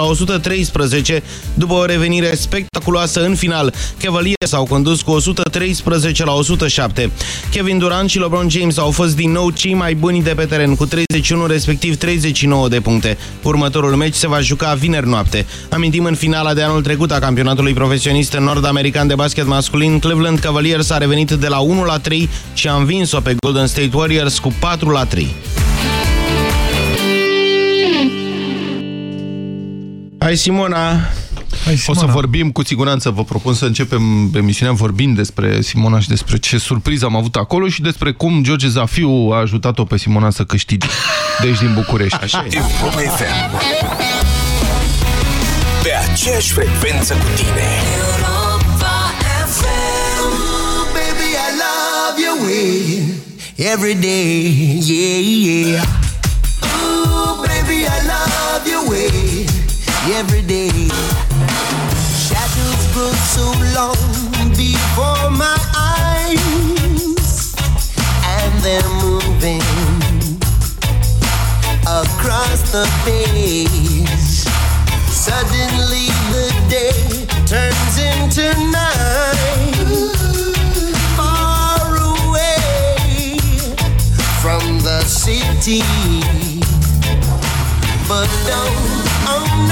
la 113 după o revenire spectaculoasă în final. Cavaliers au condus cu 113 la 107. Kevin Durant și LeBron James au fost din nou cei mai buni de pe teren cu 31 respectiv 39 de puncte. Următorul meci se va juca vineri noapte. Amintim în finala de anul trecut a campionatului profesionist nord-american de basket masculin, Cleveland Cavaliers a revenit de la 1 la 3 și a învins-o pe Golden State Warriors cu 4 la 3. Hai Simona! Hai, Simona. O să vorbim cu siguranță, vă propun să începem emisiunea vorbind despre Simona și despre ce surpriză am avut acolo și despre cum George Zafiu a ajutat-o pe Simona să câștige. Deci din București. Așa e. Europa FM. Pe aceeași frecvență cu tine. Baby, I love your way every day, yeah, yeah. Every day. Shadows grow so long before my eyes, and they're moving across the page. Suddenly the day turns into night. Far away from the city. But don't,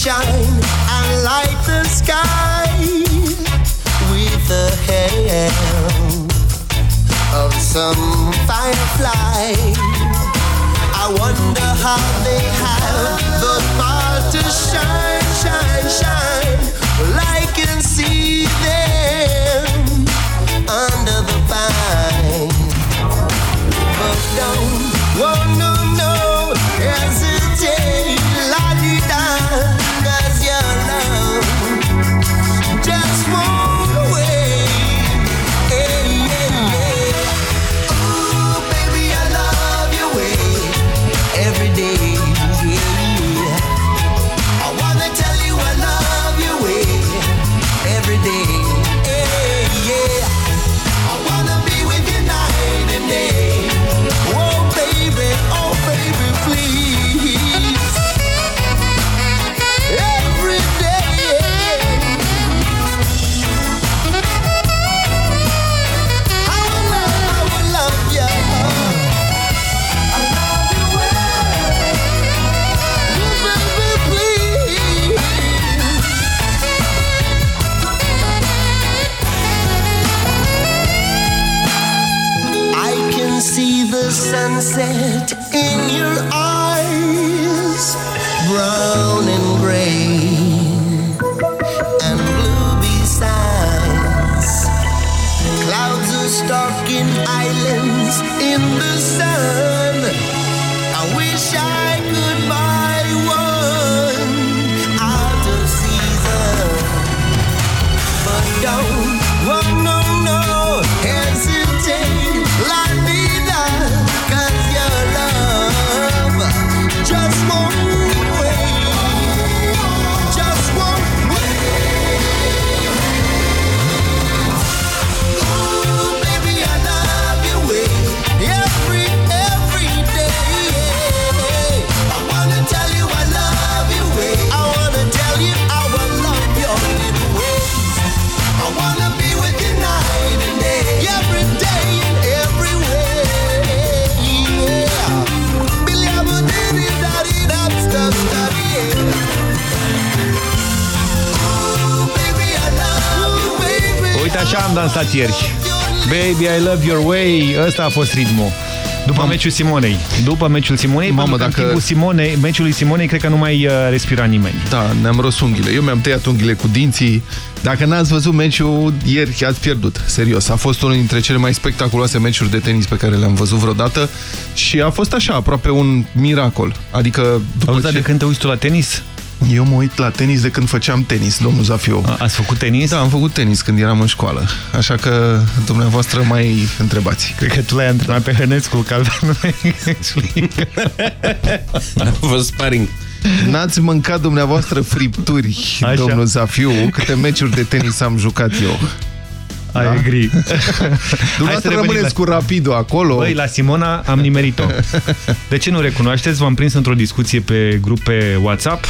shine and light the sky with the help of some firefly. I wonder how they have the power to shine, shine, shine. Mm-hmm. Așa am dansat ieri. Baby, I love your way. Ăsta a fost ritmul. După meciul Simonei. După meciul Simonei, Mamă, Mamă, dacă... dacă- în timpul Simonei, meciului Simonei, cred că nu mai uh, respira nimeni. Da, ne-am ros unghiile. Eu mi-am tăiat unghiile cu dinții. Dacă n-ați văzut meciul, ieri ați pierdut. Serios. A fost unul dintre cele mai spectaculoase meciuri de tenis pe care le-am văzut vreodată și a fost așa, aproape un miracol. Adică, după Auzi, ce... de când te uiți tu la tenis? Eu mă uit la tenis de când făceam tenis, domnul Zafiu. A- Ați făcut tenis? Da, am făcut tenis când eram în școală. Așa că dumneavoastră mai întrebați. Cred că tu l-ai antrenat pe Hănescu, că altfel nu mai explică. A fost sparring. N-ați mâncat dumneavoastră fripturi, Așa. domnul Zafiu, câte meciuri de tenis am jucat eu. I agree. Dumneavoastră revenim rămâneți la- cu rapidul acolo. Băi, la Simona am nimerit-o. De ce nu recunoașteți? V-am prins într-o discuție pe grup pe WhatsApp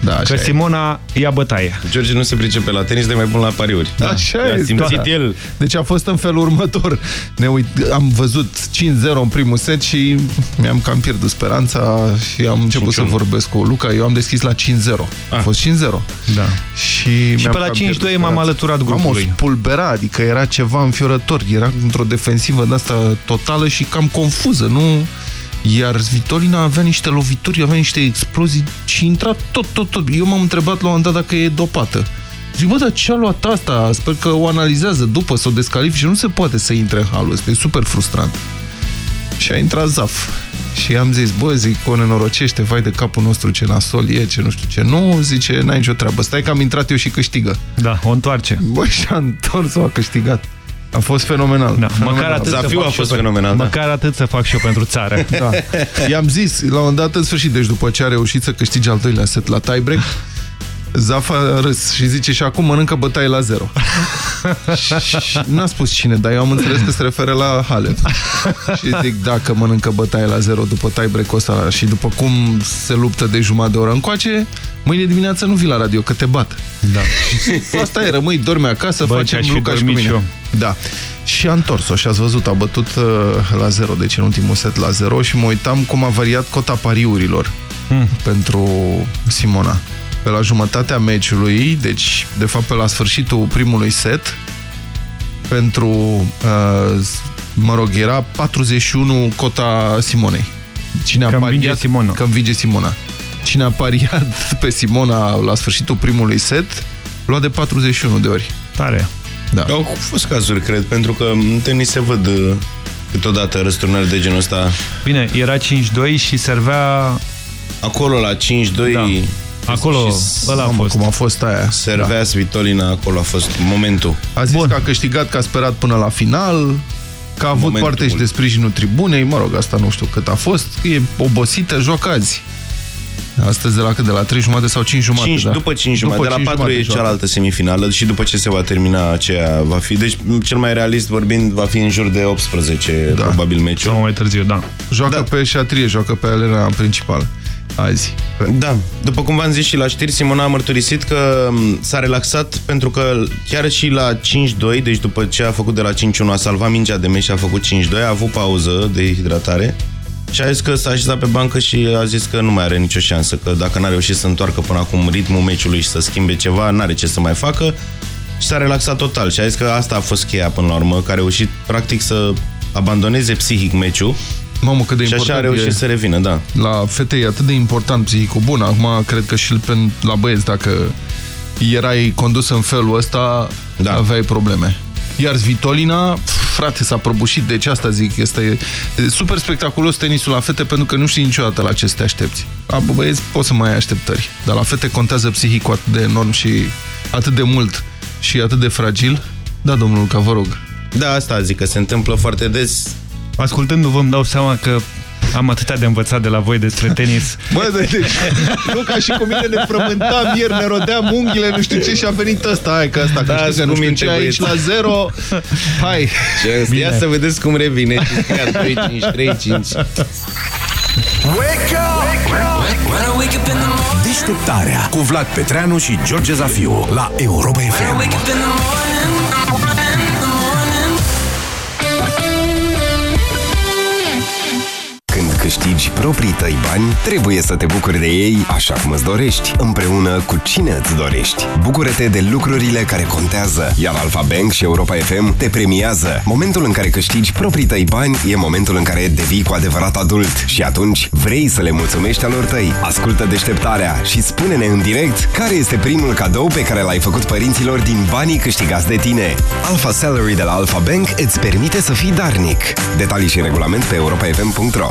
da, așa că e. Simona ia bătaie. George nu se pricepe la tenis, de mai bun la pariuri. Așa A e, simțit da. el. Deci a fost în felul următor. Ne uit, am văzut 5-0 în primul set și mi-am cam pierdut speranța și am început să 5-1. vorbesc cu Luca. Eu am deschis la 5-0. A Ah. fost 5-0. Da. Și, mi-am pe la cam 5-2 pierdut m-am speranța. alăturat Am o grupului. spulbera, adică era ceva înfiorător. Era într-o defensivă de asta totală și cam confuză, nu... Iar Vitolina avea niște lovituri, avea niște explozii și intra tot, tot, tot. Eu m-am întrebat la un moment dat dacă e dopată. Zic, bă, dar ce a luat asta? Sper că o analizează după, să o descalifice. Nu se poate să intre în halul ăsta, e super frustrant. Și a intrat Zaf. Și am zis, bă, zic, o nenorocește, vai de capul nostru, ce nasol e, ce nu știu ce. Nu, zice, n-ai nicio treabă. Stai că am intrat eu și câștigă. Da, o întoarce. Bă, și-a întors-o, a câștigat. A fost fenomenal. Da, fenomenal. măcar atât să Zafiu fac a și fost eu pe- fenomenal, da. Măcar atât să fac și eu pentru țară. Da. I-am zis, la un moment dat, în sfârșit, deci după ce a reușit să câștige al doilea set la tiebreak, Zafa a râs și zice și acum mănâncă bătaie la zero. Și N-a spus cine, dar eu am înțeles că se referă la Halep. Și zic, dacă mănâncă bătaie la zero după tiebreak-ul ăsta și după cum se luptă de jumătate de oră încoace, mâine dimineață nu vii la radio, că te bat. Da. Asta e, rămâi, dormi acasă, Bă, facem ce-aș fi Luca și cu dormit și mine. eu. Da. Și a întors-o și ați văzut, a bătut uh, la 0, deci în ultimul set la 0 și mă uitam cum a variat cota pariurilor Hmm. pentru Simona. Pe la jumătatea meciului, deci de fapt pe la sfârșitul primului set, pentru, uh, mă rog, era 41 cota Simonei. Cine a Că învinge pariat, Simona. Că învinge Simona. Cine a pariat pe Simona la sfârșitul primului set, lua de 41 de ori. Tare. Da. Au fost cazuri, cred, pentru că în tenis se văd uh, câteodată răsturnări de genul ăsta. Bine, era 5-2 și servea... Acolo la 5-2 Da. Acolo, și ăla a Mamă, fost. cum a fost aia. servea Svitolina, acolo a fost momentul. A zis Bun. că a câștigat, că a sperat până la final, că a avut Momentul parte și bun. de sprijinul tribunei, mă rog, asta nu știu cât a fost, că e obosită, joacă azi. Astăzi de la cât? De la 3 jumate sau 5 jumate? 5, da? După 5 jumătate, de la 4 jumate e joacă. cealaltă semifinală și după ce se va termina aceea va fi. Deci, cel mai realist vorbind, va fi în jur de 18, Da. probabil, Sau meciul. mai târziu, da. Joacă Da. pe șatrie, joacă pe arena principală. Azi. Da, după cum v-am zis și la știri, Simona a mărturisit că m, s-a relaxat pentru că chiar și la 5-2, deci după ce a făcut de la 5-1, a salvat mingea de meci și a făcut 5-2, a avut pauză de hidratare și a zis că s-a așezat pe bancă și a zis că nu mai are nicio șansă, că dacă n-a reușit să întoarcă până acum ritmul meciului și să schimbe ceva, n-are ce să mai facă și s-a relaxat total și a zis că asta a fost cheia până la urmă, că a reușit practic să abandoneze psihic meciul Mamă, cât de și așa a important reușit e. să revină, da. La fete e atât de important psihicul bun. Acum, cred că și pe, la băieți, dacă erai condus în felul ăsta, Da. aveai probleme. Iar Svitolina, frate, s-a prăbușit, deci asta zic, este e super spectaculos tenisul la fete pentru că nu știi niciodată la ce să te aștepți. La băieți poți să mai ai așteptări, dar la fete contează psihicul atât de enorm și atât de mult și atât de fragil. Da, domnul Luca, vă rog. Da, asta zic, că se întâmplă foarte des Ascultându-vă îmi dau seama că am atâtea de învățat de la voi despre tenis. Bă, de, deci, nu ca și cu mine ne frământam ieri, ne rodeam unghiile, nu știu ce, și a venit ăsta, hai că ăsta Da, câștigă, nu cu știu minte, ce, aici băieți. la zero, hai. Ce Ia să vedeți cum revine. Și scria 2, 5, 3, 5. Wake up! Deșteptarea cu Vlad Petreanu și George Zafiu la Europa FM. Câștigi proprii tăi bani, trebuie să te bucuri de ei așa cum îți dorești, împreună cu cine îți dorești. Bucură-te de lucrurile care contează, iar Alfa Bank și Europa FM te premiază. Momentul în care câștigi proprii tăi bani e momentul în care devii cu adevărat adult și atunci vrei să le mulțumești alor tăi. Ascultă deșteptarea și spune-ne în direct care este primul cadou pe care l-ai făcut părinților din banii câștigați de tine. Alpha Salary de la Alpha Bank îți permite să fii darnic. Detalii și regulament pe europafm.ro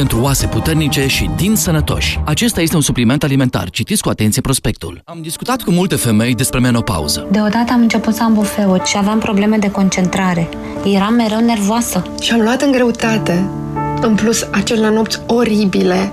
Pentru oase puternice și din sănătoși. Acesta este un supliment alimentar. Citiți cu atenție prospectul. Am discutat cu multe femei despre menopauză. Deodată am început să am bufeuri și aveam probleme de concentrare. Eram mereu nervoasă. Și am luat în greutate. În plus, acele nopți oribile,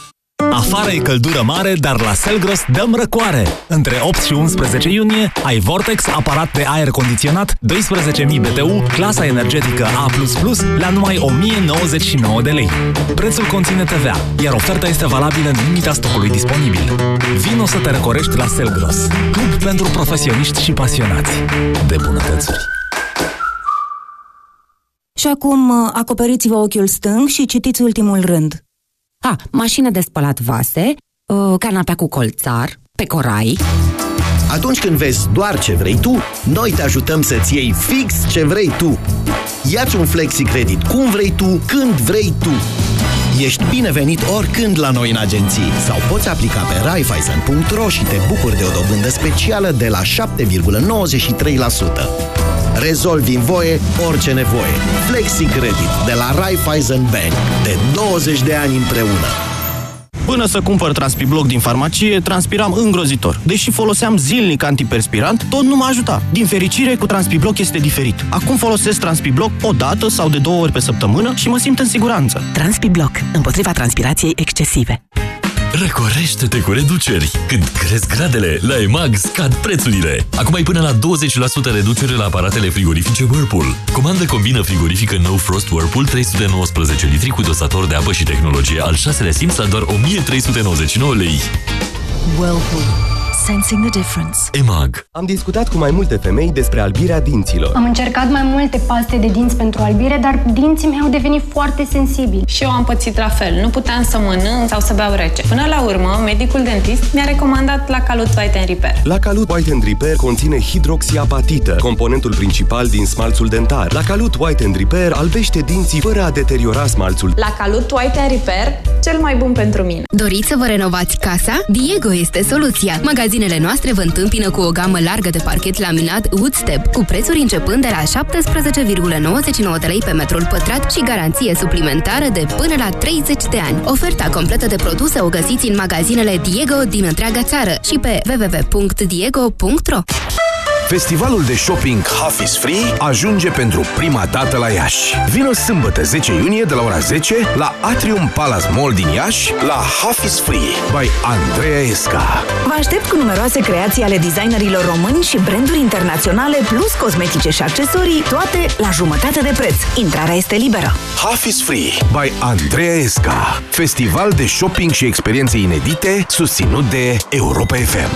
Afară e căldură mare, dar la Selgros dăm răcoare. Între 8 și 11 iunie ai Vortex, aparat de aer condiționat, 12.000 BTU, clasa energetică A++ la numai 1099 de lei. Prețul conține TVA, iar oferta este valabilă în limita stocului disponibil. Vino să te răcorești la Selgros, club pentru profesioniști și pasionați de bunătățuri. Și acum uh, acoperiți-vă ochiul stâng și citiți ultimul rând. A, mașină de spălat vase, uh, canapea cu colțar, pe corai. Atunci când vezi doar ce vrei tu, noi te ajutăm să-ți iei fix ce vrei tu. Iați un flexi credit cum vrei tu, când vrei tu. Ești binevenit oricând la noi în agenții sau poți aplica pe raiffeisen.ro și te bucuri de o dobândă specială de la 7,93%. Rezolvi în voie orice nevoie. Flexi Credit de la Raiffeisen Bank. De 20 de ani împreună. Până să cumpăr Transpibloc din farmacie, transpiram îngrozitor. Deși foloseam zilnic antiperspirant, tot nu mă ajuta. Din fericire, cu Transpibloc este diferit. Acum folosesc Transpibloc o dată sau de două ori pe săptămână și mă simt în siguranță. Transpibloc, împotriva transpirației excesive. Răcorește-te cu reduceri! Când cresc gradele, la EMAG scad prețurile! Acum ai până la 20% reducere la aparatele frigorifice Whirlpool. Comandă combină frigorifică No Frost Whirlpool 319 litri cu dosator de apă și tehnologie al 6-lea simț la doar 1399 lei. Whirlpool. Sensing the difference. EMAG Am discutat cu mai multe femei despre albirea dinților. Am încercat mai multe paste de dinți pentru albire, dar dinții mei au devenit foarte sensibili. Și eu am pățit la fel. Nu puteam să mănânc sau să beau rece. Până la urmă, medicul dentist mi-a recomandat la Calut White and Repair. La Calut White and Repair conține hidroxiapatită, componentul principal din smalțul dentar. La Calut White and Repair albește dinții fără a deteriora smalțul. La Calut White and Repair, cel mai bun pentru mine. Doriți să vă renovați casa? Diego este soluția. Magazinele noastre vă întâmpină cu o gamă largă de parchet laminat Woodstep, cu prețuri începând de la 17,99 de lei pe metrul pătrat și garanție suplimentară de până la 30 de ani. Oferta completă de produse o găsiți în magazinele Diego din întreaga țară și pe www.diego.ro Festivalul de shopping Half is Free ajunge pentru prima dată la Iași. Vino sâmbătă 10 iunie de la ora 10 la Atrium Palace Mall din Iași la Half is Free by Andreea Esca. Vă aștept cu numeroase creații ale designerilor români și branduri internaționale, plus cosmetice și accesorii, toate la jumătate de preț. Intrarea este liberă. Half is Free by Andreea Esca. Festival de shopping și experiențe inedite susținut de Europa FM.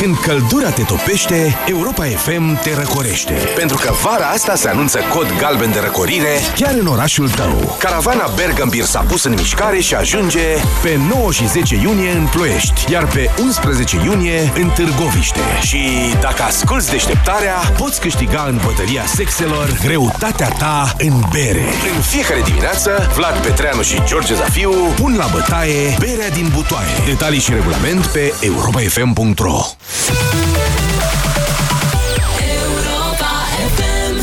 Când căldura te topește, Europa FM te răcorește. Pentru că vara asta se anunță cod galben de răcorire chiar în orașul tău. Caravana Bergambir s-a pus în mișcare și ajunge pe 9 și 10 iunie în Ploiești, iar pe 11 iunie în Târgoviște. Și dacă asculți deșteptarea, poți câștiga în bătălia sexelor greutatea ta în bere. În fiecare dimineață, Vlad Petreanu și George Zafiu pun la bătaie berea din butoaie. Detalii și regulament pe europafm.ro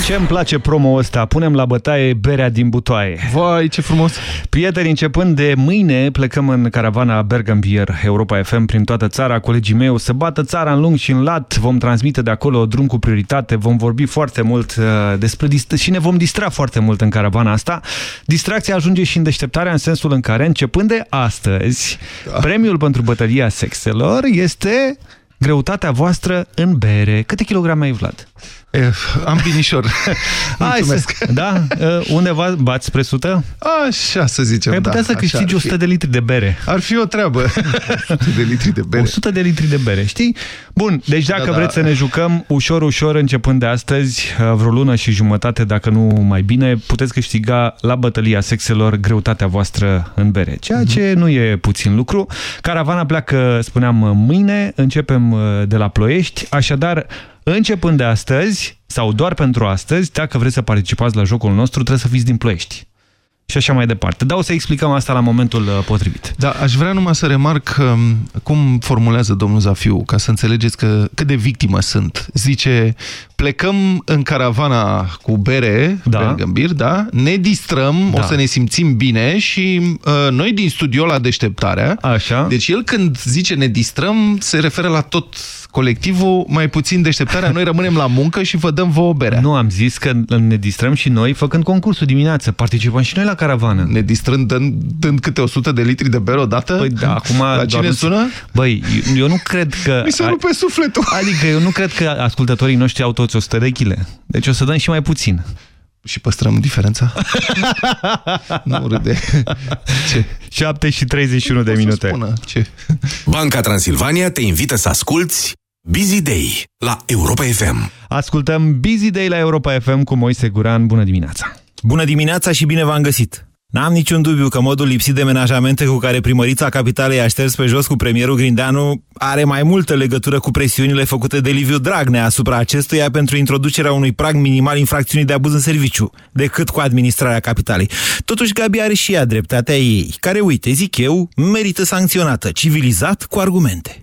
Ce îmi place promo ăsta, punem la bătaie berea din butoaie. Vai, ce frumos! Prieteni, începând de mâine, plecăm în caravana Bergambier, Europa FM, prin toată țara. Colegii mei o să bată țara în lung și în lat, vom transmite de acolo drum cu prioritate, vom vorbi foarte mult uh, despre și ne vom distra foarte mult în caravana asta. Distracția ajunge și în deșteptarea în sensul în care, începând de astăzi, da. premiul pentru bătălia sexelor este greutatea voastră în bere. Câte kilograme ai, Vlad? E, am binișor. Mulțumesc. Să, da? Undeva bați spre 100? Așa să zicem, Ai putea da, să câștigi 100 de litri de bere. Ar fi o treabă. 100 de litri de bere. 100 de litri de bere, știi? Bun, deci dacă da, da. vreți să ne jucăm ușor, ușor, începând de astăzi, vreo lună și jumătate, dacă nu mai bine, puteți câștiga la bătălia sexelor greutatea voastră în bere. Ceea mhm. ce mm -hmm. nu e puțin lucru. Caravana pleacă, spuneam, mâine, începem de la Ploiești, așadar Începând de astăzi, sau doar pentru astăzi, dacă vreți să participați la jocul nostru, trebuie să fiți din Ploiești. Și așa mai departe. Dar o să explicăm asta la momentul uh, potrivit. Da, aș vrea numai să remarc um, cum formulează domnul Zafiu, ca să înțelegeți că, cât de victimă sunt. Zice, plecăm în caravana cu bere, da. gâmbir, da? ne distrăm, da. o să ne simțim bine și uh, noi din studio la deșteptarea, Așa. deci el când zice ne distrăm, se referă la tot colectivul, mai puțin deșteptarea, noi rămânem la muncă și vă dăm vouă berea. Nu, am zis că ne distrăm și noi făcând concursul dimineață, participăm și noi la caravană. Ne distrăm dând, dând câte 100 de litri de bere odată? Păi da, acum... La cine doar... sună? Băi, eu nu cred că... Mi se rupe sufletul. Adică eu nu cred că ascultătorii noștri au toți 100 de chile. Deci o să dăm și mai puțin. Și păstrăm diferența? nu râde. Ce? 7 și 31 de minute. Spună. Ce? Banca Transilvania te invită să asculti Busy Day la Europa FM. Ascultăm Busy Day la Europa FM cu Moise Guran. Bună dimineața! Bună dimineața și bine v-am găsit! N-am niciun dubiu că modul lipsit de menajamente cu care primărița capitalei a șters pe jos cu premierul Grindeanu are mai multă legătură cu presiunile făcute de Liviu Dragnea asupra acestuia pentru introducerea unui prag minimal infracțiunii de abuz în serviciu, decât cu administrarea capitalei. Totuși, Gabi are și ea dreptatea ei, care, uite, zic eu, merită sancționată, civilizat, cu argumente.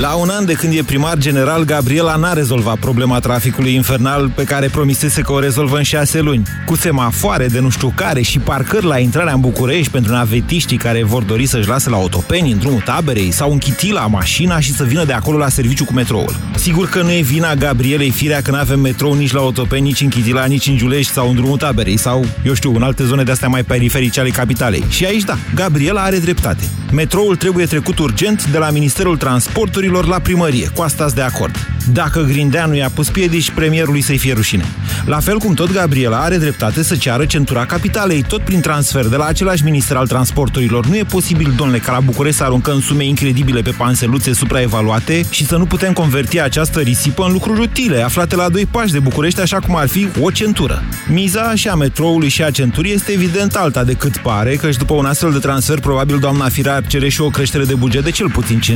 La un an de când e primar general, Gabriela n-a rezolvat problema traficului infernal pe care promisese că o rezolvă în șase luni. Cu semafoare de nu știu care și parcări la intrarea în București pentru navetiștii care vor dori să-și lase la autopeni în drumul taberei sau închiti la mașina și să vină de acolo la serviciu cu metroul. Sigur că nu e vina Gabrielei Firea că nu avem metrou nici la autopeni, nici în Chitila, nici în Giulești sau în drumul taberei sau, eu știu, în alte zone de-astea mai periferice ale capitalei. Și aici, da, Gabriela are dreptate. Metroul trebuie trecut urgent de la Ministerul Transportului locuitorilor la primărie. Cu asta de acord. Dacă Grindeanu i-a pus piedici, premierului să-i fie rușine. La fel cum tot Gabriela are dreptate să ceară centura capitalei, tot prin transfer de la același minister al transporturilor. Nu e posibil, domnule, ca la București să aruncăm sume incredibile pe panseluțe supraevaluate și să nu putem converti această risipă în lucruri utile, aflate la doi pași de București, așa cum ar fi o centură. Miza și a metroului și a centurii este evident alta decât pare, căci după un astfel de transfer, probabil doamna Firar cere și o creștere de buget de cel puțin 50%.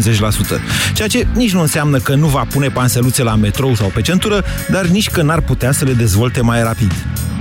Ceea ce nici nu înseamnă că nu va pune panseluțe la metrou sau pe centură, dar nici că n-ar putea să le dezvolte mai rapid.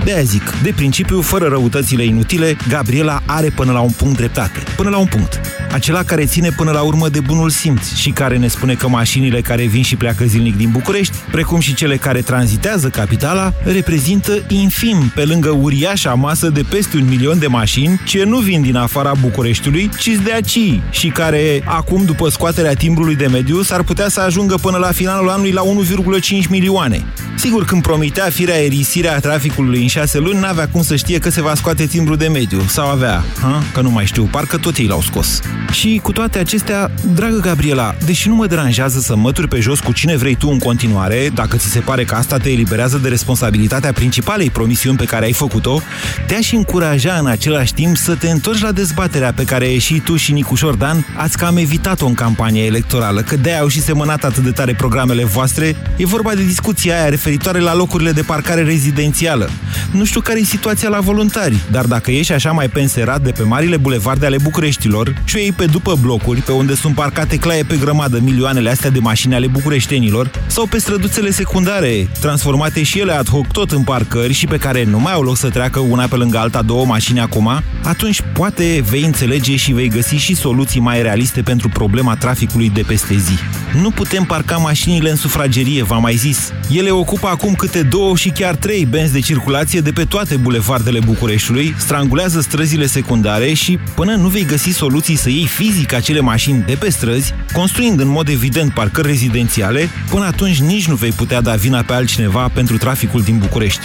De-aia zic, de principiu, fără răutățile inutile, Gabriela are până la un punct dreptate. Până la un punct. Acela care ține până la urmă de bunul simț și care ne spune că mașinile care vin și pleacă zilnic din București, precum și cele care tranzitează capitala, reprezintă infim pe lângă uriașa masă de peste un milion de mașini ce nu vin din afara Bucureștiului, ci de aici și care, acum, după scoaterea timbrului de mediu, s-ar putea să ajungă până la finalul anului la 1,5 milioane. Sigur, când promitea firea erisirea traficului în șase luni, n-avea cum să știe că se va scoate timbru de mediu. Sau avea, ha? că nu mai știu, parcă tot ei l-au scos. Și cu toate acestea, dragă Gabriela, deși nu mă deranjează să mături pe jos cu cine vrei tu în continuare, dacă ți se pare că asta te eliberează de responsabilitatea principalei promisiuni pe care ai făcut-o, te-aș încuraja în același timp să te întorci la dezbaterea pe care și tu și Nicușor Dan ați cam evitat-o în campania electorală, că de-aia au și semănat atât de tare programele voastre. E vorba de discuția aia referitoare la locurile de parcare rezidențială. Nu știu care e situația la voluntari, dar dacă ești așa mai penserat de pe marile bulevarde ale Bucureștilor și o iei pe după blocuri, pe unde sunt parcate claie pe grămadă milioanele astea de mașini ale bucureștenilor, sau pe străduțele secundare, transformate și ele ad hoc tot în parcări și pe care nu mai au loc să treacă una pe lângă alta două mașini acum, atunci poate vei înțelege și vei găsi și soluții mai realiste pentru problema traficului de peste zi. Nu putem parca mașinile în sufragerie, v-am mai zis. Ele ocupă acum câte două și chiar trei benzi de circulație de pe toate bulevardele Bucureștiului, strangulează străzile secundare și, până nu vei găsi soluții să iei fizic acele mașini de pe străzi, construind în mod evident parcări rezidențiale, până atunci nici nu vei putea da vina pe altcineva pentru traficul din București.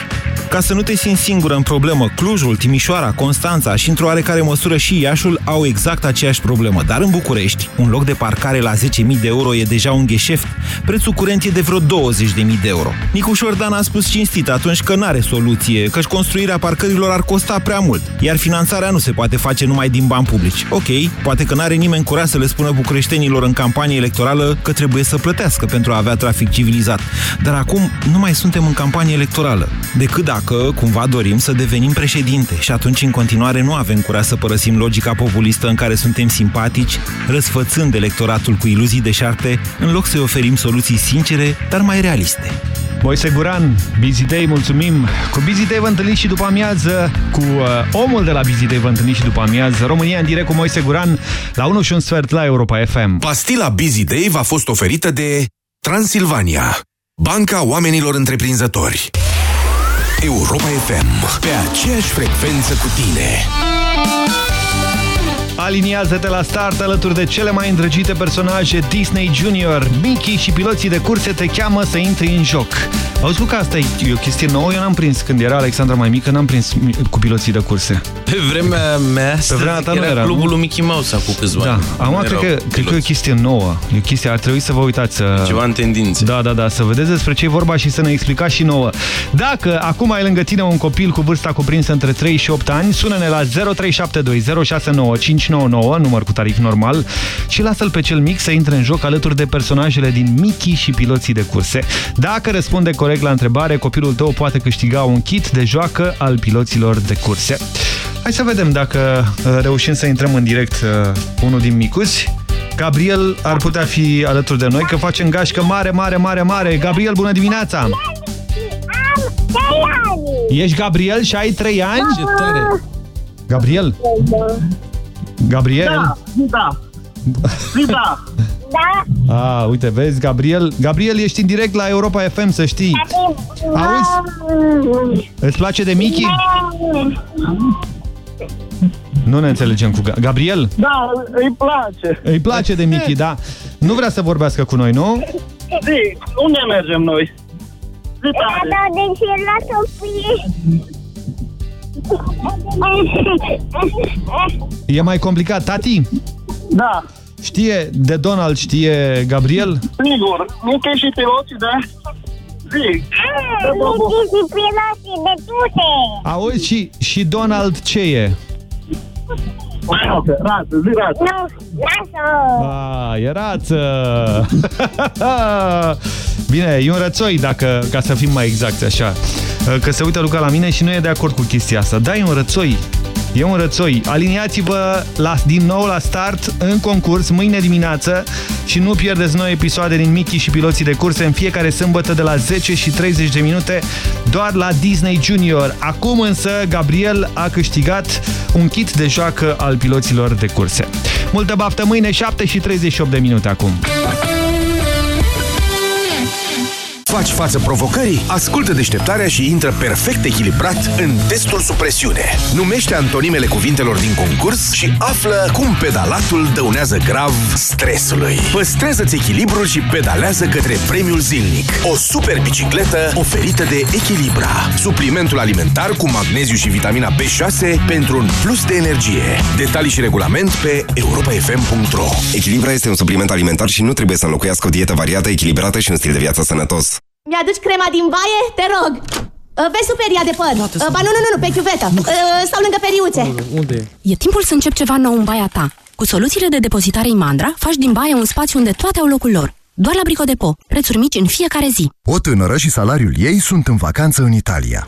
Ca să nu te simți singură în problemă, Clujul, Timișoara, Constanța și într-o oarecare măsură și Iașul au exact aceeași problemă, dar în București, un loc de parcare la 10.000 de euro e deja un gheșeft, prețul curent e de vreo 20.000 de euro. Nicu Dan a spus cinstit atunci că n-are soluție, căci construirea parcărilor ar costa prea mult, iar finanțarea nu se poate face numai din bani publici. Ok, poate că n-are nimeni curea să le spună bucureștenilor în campanie electorală că trebuie să plătească pentru a avea trafic civilizat. Dar acum nu mai suntem în campanie electorală, decât dacă cumva dorim să devenim președinte și atunci în continuare nu avem curea să părăsim logica populistă în care suntem simpatici, răsfățând electoratul cu iluzii de șarte, în loc să-i oferim soluții sincere, dar mai realiste. Moise Guran, Busy Day, mulțumim! Cu Busy Day vă întâlniți și după amiază, cu uh, omul de la Busy Day vă întâlniți și după amiază, România în direct cu Moise Guran, la 1 și un sfert la Europa FM. Pastila Busy Day v-a fost oferită de Transilvania, Banca Oamenilor Întreprinzători. Europa FM, pe aceeași frecvență cu tine. Aliniază-te la start alături de cele mai îndrăgite personaje Disney Junior. Mickey și piloții de curse te cheamă să intri în joc. Auzi că asta e o chestie nouă, eu n-am prins când era Alexandra mai mică, n-am prins cu piloții de curse. Pe vremea mea, Pe vremea ta era, era clubul lui Mickey Mouse acum câțiva da. ani. Acum cred că, cred că e o chestie nouă. E o chestie, ar trebui să vă uitați. E ceva în tendințe. Da, da, da, să vedeți despre ce e vorba și să ne explicați și nouă. Dacă acum ai lângă tine un copil cu vârsta cuprinsă între 3 și 8 ani, sună-ne la 0372069599, număr cu tarif normal, și lasă-l pe cel mic să intre în joc alături de personajele din Mickey și piloții de curse. Dacă răspunde corect la întrebare, copilul tău poate câștiga un kit de joacă al piloților de curse. Hai să vedem dacă uh, reușim să intrăm în direct uh, unul din micuți. Gabriel ar putea fi alături de noi, că facem gașcă mare, mare, mare, mare. Gabriel, bună dimineața! Ești Gabriel și ai 3 ani? Ce tare! Gabriel? Gabriel? Da, da. Da. Da. Ah, uite, vezi, Gabriel? Gabriel, ești în direct la Europa FM, să știi. Auzi? Îți place de Mickey? Nu ne înțelegem cu Gabriel? Da, îi place. Îi place de Mickey, da. Nu vrea să vorbească cu noi, nu? Zi, unde mergem noi? Zi Da, da, deci el lasă fie. E mai complicat. Tati? Da. Știe, de Donald știe Gabriel? Sigur, Mickey și piloții de... Zi. Mickey și piloții de tute. Auzi, și, și Donald ce e? Rață, zi rață. Nu, lasă. Ah, e rață! Bine, e un rățoi, dacă, ca să fim mai exacti așa. Că se uită Luca la mine și nu e de acord cu chestia asta. Da, e un rățoi. E un rățoi. Aliniați-vă la, din nou la start în concurs mâine dimineață și nu pierdeți noi episoade din Mickey și piloții de curse în fiecare sâmbătă de la 10 și 30 de minute doar la Disney Junior. Acum însă Gabriel a câștigat un kit de joacă al piloților de curse. Multă baftă mâine, 7 și 38 de minute acum. Faci față provocării? Ascultă deșteptarea și intră perfect echilibrat în testul sub presiune. Numește antonimele cuvintelor din concurs și află cum pedalatul dăunează grav stresului. Păstrează-ți echilibrul și pedalează către premiul zilnic. O super bicicletă oferită de Echilibra. Suplimentul alimentar cu magneziu și vitamina B6 pentru un plus de energie. Detalii și regulament pe europafm.ro Echilibra este un supliment alimentar și nu trebuie să înlocuiască o dietă variată, echilibrată și un stil de viață sănătos. Mi-aduci crema din baie? Te rog! Uh, Vezi superia de păr. Uh, Ba nu, nu, nu, nu, pe chiuvetă. Uh, Stau lângă periuțe. Unde? E timpul să încep ceva nou în baia ta. Cu soluțiile de depozitare Imandra, faci din baie un spațiu unde toate au locul lor. Doar la Bricodepo. Prețuri mici în fiecare zi. O tânără și salariul ei sunt în vacanță în Italia.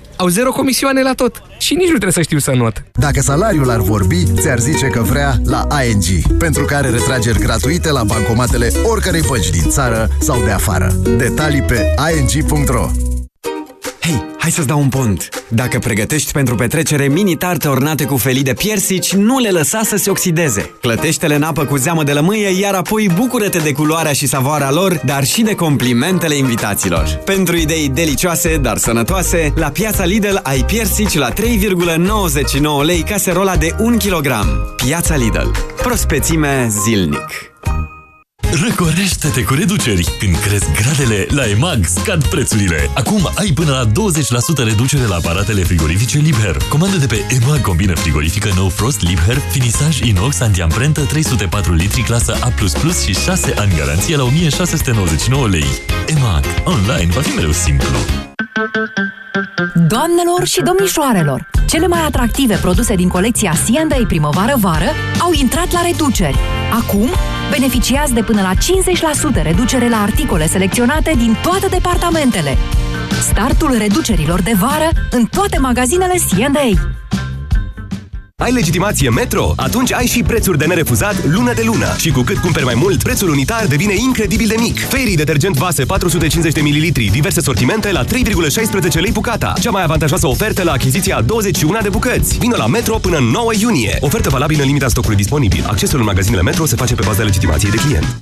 Au zero comisioane la tot. Și nici nu trebuie să știu să not. Dacă salariul ar vorbi, ți-ar zice că vrea la ING, pentru care retrageri gratuite la bancomatele oricărei bănci din țară sau de afară. Detalii pe ing.ro Hei, hai să-ți dau un pont! Dacă pregătești pentru petrecere mini tarte ornate cu felii de piersici, nu le lăsa să se oxideze. Clătește-le în apă cu zeamă de lămâie, iar apoi bucură-te de culoarea și savoarea lor, dar și de complimentele invitaților. Pentru idei delicioase, dar sănătoase, la piața Lidl ai piersici la 3,99 lei caserola de 1 kg. Piața Lidl. Prospețime zilnic. Răcorește-te cu reduceri! Când cresc gradele, la EMAG scad prețurile. Acum ai până la 20% reducere la aparatele frigorifice Liebherr. Comandă de pe EMAG combină frigorifică No Frost Liebherr, finisaj inox antiamprentă 304 litri clasă A++ și 6 ani garanție la 1699 lei. EMAG. Online va fi mereu simplu. Doamnelor și domnișoarelor, cele mai atractive produse din colecția C&A primăvară-vară au intrat la reduceri. Acum, beneficiați de până la 50% reducere la articole selecționate din toate departamentele. Startul reducerilor de vară în toate magazinele C&A. Ai legitimație Metro? Atunci ai și prețuri de nerefuzat lună de lună. Și cu cât cumperi mai mult, prețul unitar devine incredibil de mic. Fairy detergent vase 450 de ml, diverse sortimente la 3,16 lei bucata. Cea mai avantajoasă ofertă la achiziția a 21 de bucăți. Vino la Metro până în 9 iunie. Ofertă valabilă în limita stocului disponibil. Accesul în magazinele Metro se face pe baza legitimației de client.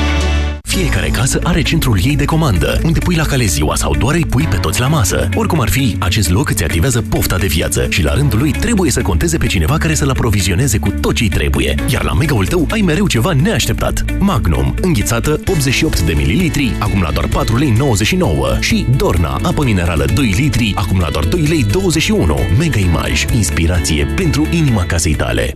Fiecare casă are centrul ei de comandă, unde pui la cale ziua sau doar îi pui pe toți la masă. Oricum ar fi, acest loc îți activează pofta de viață și la rândul lui trebuie să conteze pe cineva care să-l aprovizioneze cu tot ce trebuie. Iar la mega-ul tău ai mereu ceva neașteptat. Magnum, înghițată 88 de ml, acum la doar 4 lei 99 și Dorna, apă minerală 2 litri, acum la doar 2 lei 21. Mega Image, inspirație pentru inima casei tale.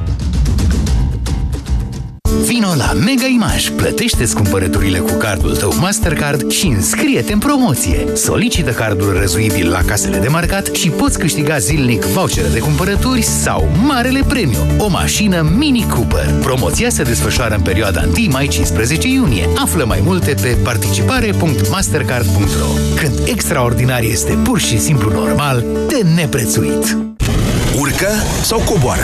Vino la Mega Image, plătește cumpărăturile cu cardul tău Mastercard și înscrie-te în promoție. Solicită cardul răzuibil la casele de marcat și poți câștiga zilnic vouchere de cumpărături sau Marele Premiu, o mașină Mini Cooper. Promoția se desfășoară în perioada 1 mai 15 iunie. Află mai multe pe participare.mastercard.ro Când extraordinar este pur și simplu normal, de neprețuit. Urcă sau coboară?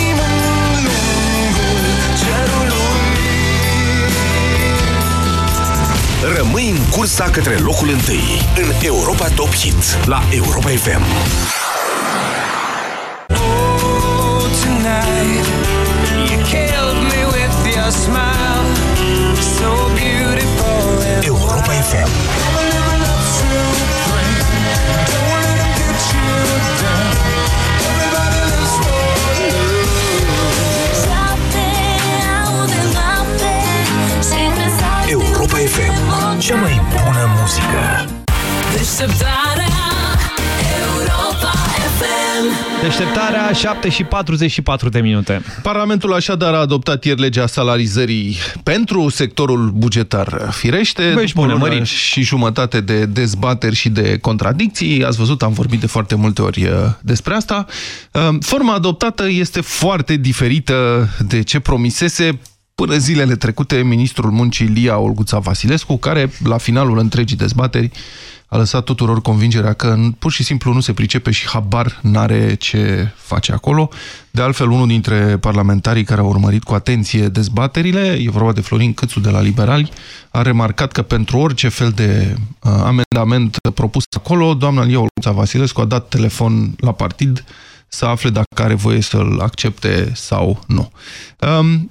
Rămâi în cursa către locul întâi în Europa Top Hit la Europa FM. tonight. You killed me with your smile, so beautiful. Europa FM. FM. Cea mai bună muzică. Deșteptarea Europa FM. Deșteptarea 7 și 44 de minute. Parlamentul așadar a adoptat ieri legea salarizării pentru sectorul bugetar. Firește, Vești după bune, o lună Mărin. și jumătate de dezbateri și de contradicții, ați văzut, am vorbit de foarte multe ori uh, despre asta, uh, forma adoptată este foarte diferită de ce promisese până zilele trecute ministrul muncii Lia Olguța Vasilescu, care la finalul întregii dezbateri a lăsat tuturor convingerea că pur și simplu nu se pricepe și habar n-are ce face acolo. De altfel, unul dintre parlamentarii care au urmărit cu atenție dezbaterile, e vorba de Florin Câțu de la Liberali, a remarcat că pentru orice fel de uh, amendament propus acolo, doamna Lia Olguța Vasilescu a dat telefon la partid să afle dacă are voie să-l accepte sau nu. Um,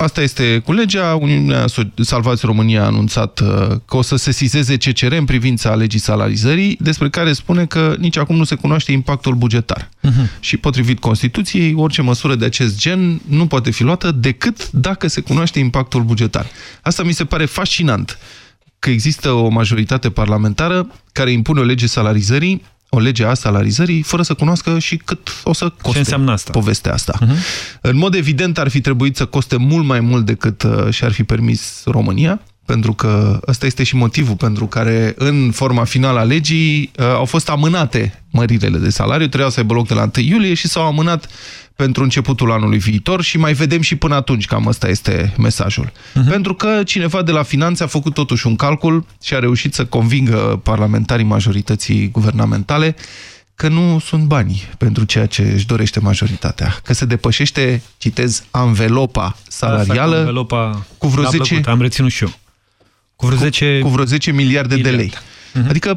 Asta este cu legea. Uniunea Salvați România a anunțat uh, că o să se sizeze CCR în privința legii salarizării, despre care spune că nici acum nu se cunoaște impactul bugetar. Mhm. Și potrivit Constituției, orice măsură de acest gen nu poate fi luată decât dacă se cunoaște impactul bugetar. Asta mi se pare fascinant, că există o majoritate parlamentară care impune o lege salarizării o lege a salarizării fără să cunoască și cât o să coste Ce înseamnă asta? povestea asta. Mhm. În mod evident ar fi trebuit să coste mult mai mult decât uh, și-ar fi permis România, pentru că ăsta este și motivul pentru care în forma finală a legii uh, au fost amânate mărirele de salariu, trebuiau să aibă loc de la 1 iulie și s-au amânat pentru începutul anului viitor și mai vedem și până atunci, cam ăsta este mesajul. Pentru că cineva de la finanțe a făcut totuși un calcul și a reușit să convingă parlamentarii majorității guvernamentale că nu sunt bani pentru ceea ce își dorește majoritatea. Că se depășește, citez, anvelopa salarială Asta cu envelopa cu vreo mi-a 10 plăcut, am reținut și eu. Cu vreo 10, cu vreo 10 miliarde de lei. Adică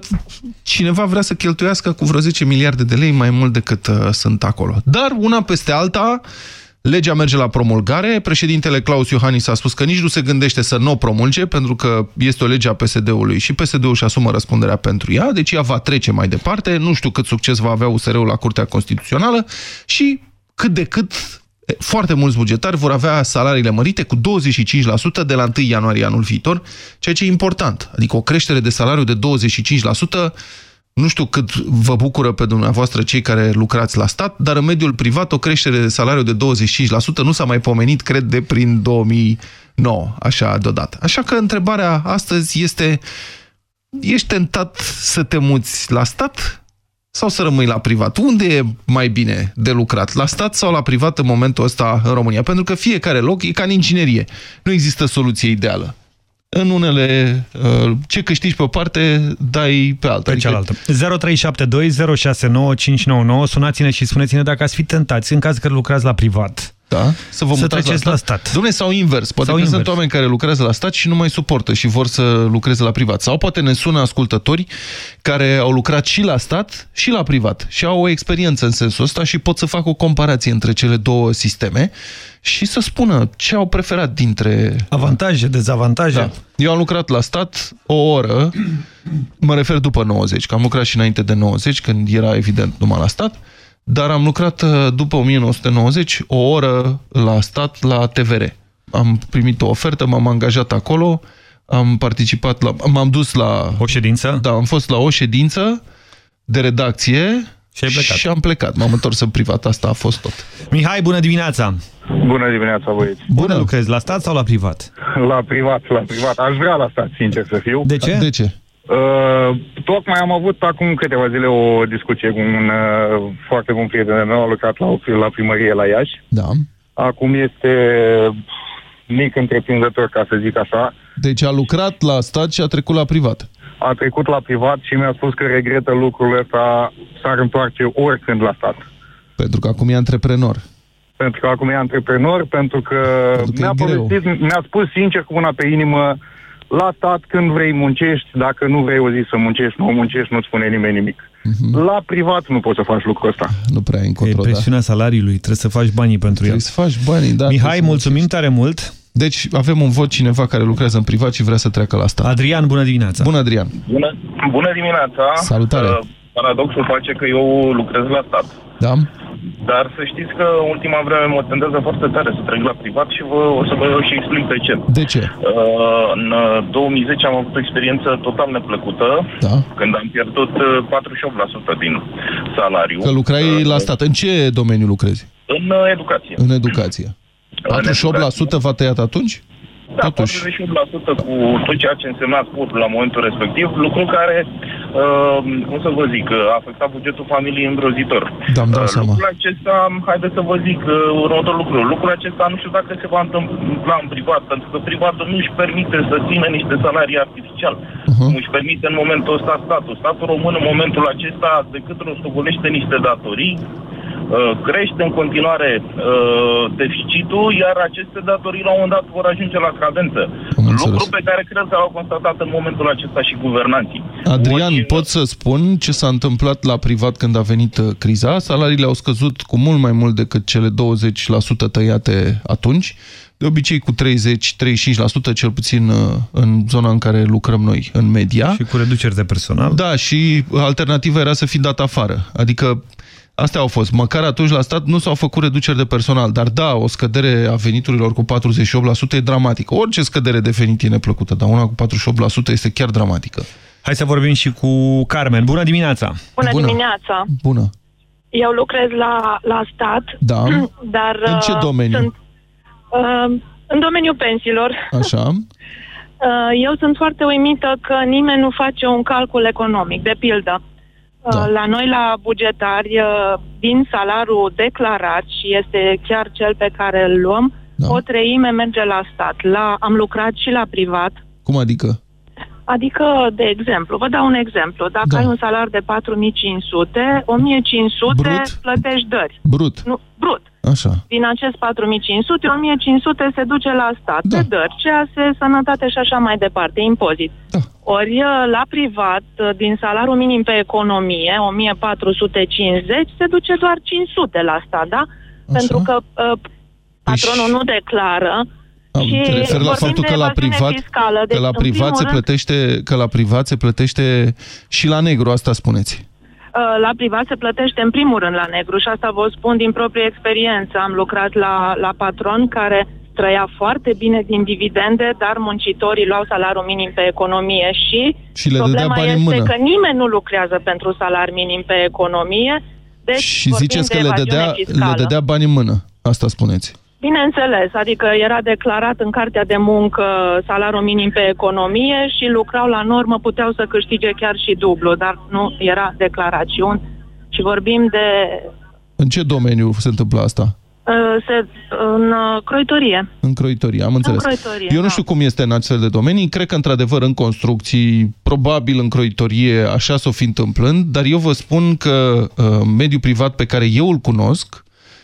cineva vrea să cheltuiască cu vreo 10 miliarde de lei mai mult decât uh, sunt acolo. Dar una peste alta, legea merge la promulgare, președintele Claus Iohannis a spus că nici nu se gândește să nu o promulge, pentru că este o lege a PSD-ului și PSD-ul își asumă răspunderea pentru ea, deci ea va trece mai departe, nu știu cât succes va avea USR-ul la Curtea Constituțională și cât de cât foarte mulți bugetari vor avea salariile mărite cu 25% de la 1 ianuarie anul viitor, ceea ce e important. Adică o creștere de salariu de 25%, nu știu cât vă bucură pe dumneavoastră cei care lucrați la stat, dar în mediul privat o creștere de salariu de 25% nu s-a mai pomenit, cred, de prin 2009, așa deodată. Așa că întrebarea astăzi este, ești tentat să te muți la stat sau să rămâi la privat? Unde e mai bine de lucrat? La stat sau la privat în momentul ăsta în România? Pentru că fiecare loc e ca în inginerie. Nu există soluție ideală. În unele, uh, ce câștigi pe o parte, dai pe alta. Pe cealaltă. 0372069599. Sunați-ne și spuneți-ne dacă ați fi tentați în caz că lucrați la privat. Da? Să vă să mutați treceți la stat. Dom'le, sau invers. Poate Sau că invers. sunt oameni care lucrează la stat și nu mai suportă și vor să lucreze la privat. Sau poate ne sună ascultători care au lucrat și la stat și la privat și au o experiență în sensul ăsta și pot să facă o comparație între cele două sisteme și să spună ce au preferat dintre... Avantaje, dezavantaje. Da. Eu am lucrat la stat o oră, mă refer după 90, că am lucrat și înainte de 90, când era evident numai la stat, dar am lucrat uh, după 1990 o oră la stat la TVR. Am primit o ofertă, m-am angajat acolo, am participat la... m-am dus la... O ședință? Da, am fost la o ședință de redacție și, ai plecat. și am plecat. M-am întors în privat, asta a fost tot. Mihai, bună dimineața! Bună dimineața, băieți. Bună lucrezi, la stat sau la privat? La privat, la privat. Aș vrea la stat, sincer să fiu. De ce? De ce? Uh, tocmai am avut acum câteva zile o discuție cu un uh, foarte bun prieten de meu, a lucrat la, o- la primărie la Iași. Da. Acum este mic întreprinzător, ca să zic așa. Deci a lucrat la stat și a trecut la privat. A trecut la privat și mi-a spus că regretă lucrul ăsta, s-ar întoarce oricând la stat. Pentru că acum e antreprenor. Pentru că acum e antreprenor, pentru că, Pentru că mi-a e greu. povestit, mi-a spus sincer cu una pe inimă La stat, când vrei muncești, dacă nu vrei o zi să muncești, nu muncești, nu-ți spune nimeni nimic. Mhm. La privat nu poți să faci lucrul ăsta. Nu prea ai E încotro, da. presiunea salariului, trebuie să faci banii pentru el. Trebuie să faci banii, da. Mihai, trebuie să mulțumim tare mult. Deci avem un vot cineva care lucrează în privat și vrea să treacă la stat. Adrian, bună dimineața! Bună, Adrian! Bună, bună dimineața! Salutare. Uh, Paradoxul face că eu lucrez la stat. Da? Dar să știți că în ultima vreme mă tendează foarte tare să trec la privat și vă, o să vă și explic de ce. De ce? Uh, în uh, 2010 am avut o experiență total neplăcută, Da. când am pierdut uh, 48% din salariu. Că lucrai la stat. În ce domeniu lucrezi? În uh, educație. În educație. 48% v-a tăiat atunci? Da, 48% cu tot ceea ce însemna sportul la momentul respectiv, lucru care, uh, cum să vă zic, a afectat bugetul familiei îngrozitor. Da, îmi dau Uh, seama. Lucrul acesta, haideți să vă zic uh, următorul lucru. Lucrul acesta nu știu dacă se va întâmpla în privat, pentru că privatul nu își permite să țină niște salarii artificial. Uh-huh. Nu își permite în momentul ăsta statul. Statul român în momentul acesta, decât rostogolește niște datorii, uh, crește în continuare uh, deficitul, iar aceste datorii la un moment dat vor ajunge la cadență. Lucru pe care cred că l-au constatat în momentul acesta și guvernanții. Adrian, pot să spun ce s-a întâmplat la privat când a venit uh, criza. Salariile au scăzut cu mult mai mult decât cele 20% tăiate atunci. De obicei cu 30-35%, cel puțin uh, în zona în care lucrăm noi, în media. Și cu reduceri de personal. Da, și alternativa era să fii dat afară. Adică Astea au fost. Măcar atunci la stat nu s-au făcut reduceri de personal, dar da, o scădere a veniturilor cu 48% e dramatică. Orice scădere de venit e neplăcută, dar una cu 48% este chiar dramatică. Hai să vorbim și cu Carmen. Bună dimineața! Bună, dimineața! Bună! Eu lucrez la, la stat, Da. dar... În ce uh, domeniu? Sunt, uh, în domeniul pensiilor. Așa. Uh, eu sunt foarte uimită că nimeni nu face un calcul economic. De pildă, da. la noi la bugetari, uh, din salariul declarat și este chiar cel pe care îl luăm, da. o treime merge la stat. La, am lucrat și la privat, Cum adică? Adică, de exemplu, vă dau un exemplu. Dacă Da. ai un salar de 4500, 1500 Brut? plătești dări. Brut. Nu, brut. Așa. Din acest 4500, 1500 se duce la stat, Da. de dări, cease, sănătate și așa mai departe, impozit. Da. Ori uh, la privat, uh, din salariul minim pe economie, 1450, se duce doar 500 la stat, da? Pentru că uh, patronul nu declară Am, și te referi la vorbim faptul de că la evaziune privat, fiscală. că Deci, la în privat primul se rând, plătește, că la privat se plătește și la negru, asta spuneți. Uh, La privat se plătește în primul rând la negru și asta vă spun din proprie experiență. Am lucrat la, la patron care trăia foarte bine din dividende, dar muncitorii luau salariul minim pe economie și, Și le dădea problema bani în este mână. că nimeni nu lucrează pentru salariu minim pe economie. Deci Și vorbim ziceți de că le evaziune dădea, fiscală. le dădea bani în mână. Asta spuneți. Bineînțeles, adică era declarat în cartea de muncă salariul minim pe economie și lucrau la normă, puteau să câștige chiar și dublu, dar nu era declarat. Și, un, și vorbim de În ce domeniu se întâmplă asta? uh, se, în uh, croitorie. În croitorie, am înțeles. croitorie, Eu nu da. știu cum este în astfel de domenii, cred că într-adevăr în construcții, probabil în croitorie, așa s-o fi întâmplând, dar eu vă spun că uh, mediul privat pe care eu îl cunosc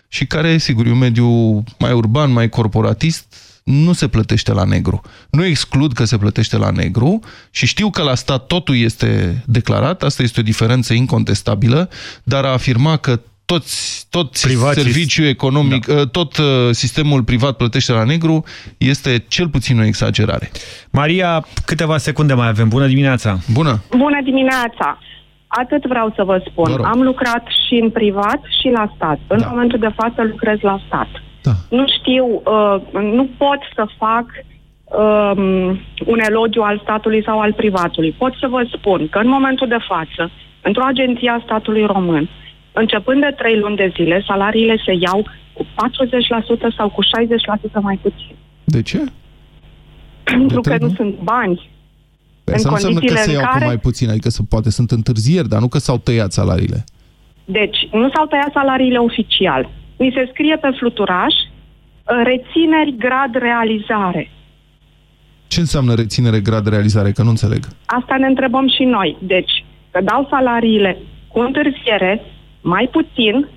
și care, sigur, e un mediu mai urban, mai corporatist, nu se plătește la negru. Nu exclud că se plătește la negru și știu că la stat totul este declarat, asta este o diferență incontestabilă, dar a afirma că toți, tot Privații- serviciul economic, da. tot uh, sistemul privat plătește la negru, este cel puțin o exagerare. Maria, câteva secunde mai avem. Bună dimineața! Bună! Bună dimineața! Atât vreau să vă spun. Vă rog. Am lucrat și în privat și la stat. În Da. momentul de față lucrez la stat. Nu știu, uh, nu pot să fac um, un elogiu al statului sau al privatului. Pot să vă spun că în momentul de față, într-o agenție a statului român, începând de trei luni de zile, salariile se iau cu 40% sau cu 60% mai puțin. De ce? Pentru că nu sunt bani. Păi În Asta nu înseamnă că condițiile se în iau care- cu mai puțin, adică să, poate sunt întârzieri, dar nu că s-au tăiat salariile. Deci, nu s-au tăiat salariile oficial. Mi se scrie pe fluturaș uh, rețineri grad realizare. Ce înseamnă reținere grad de realizare? Că nu înțeleg. Asta ne întrebăm și noi. Deci, că dau salariile cu întârziere, mai puțin,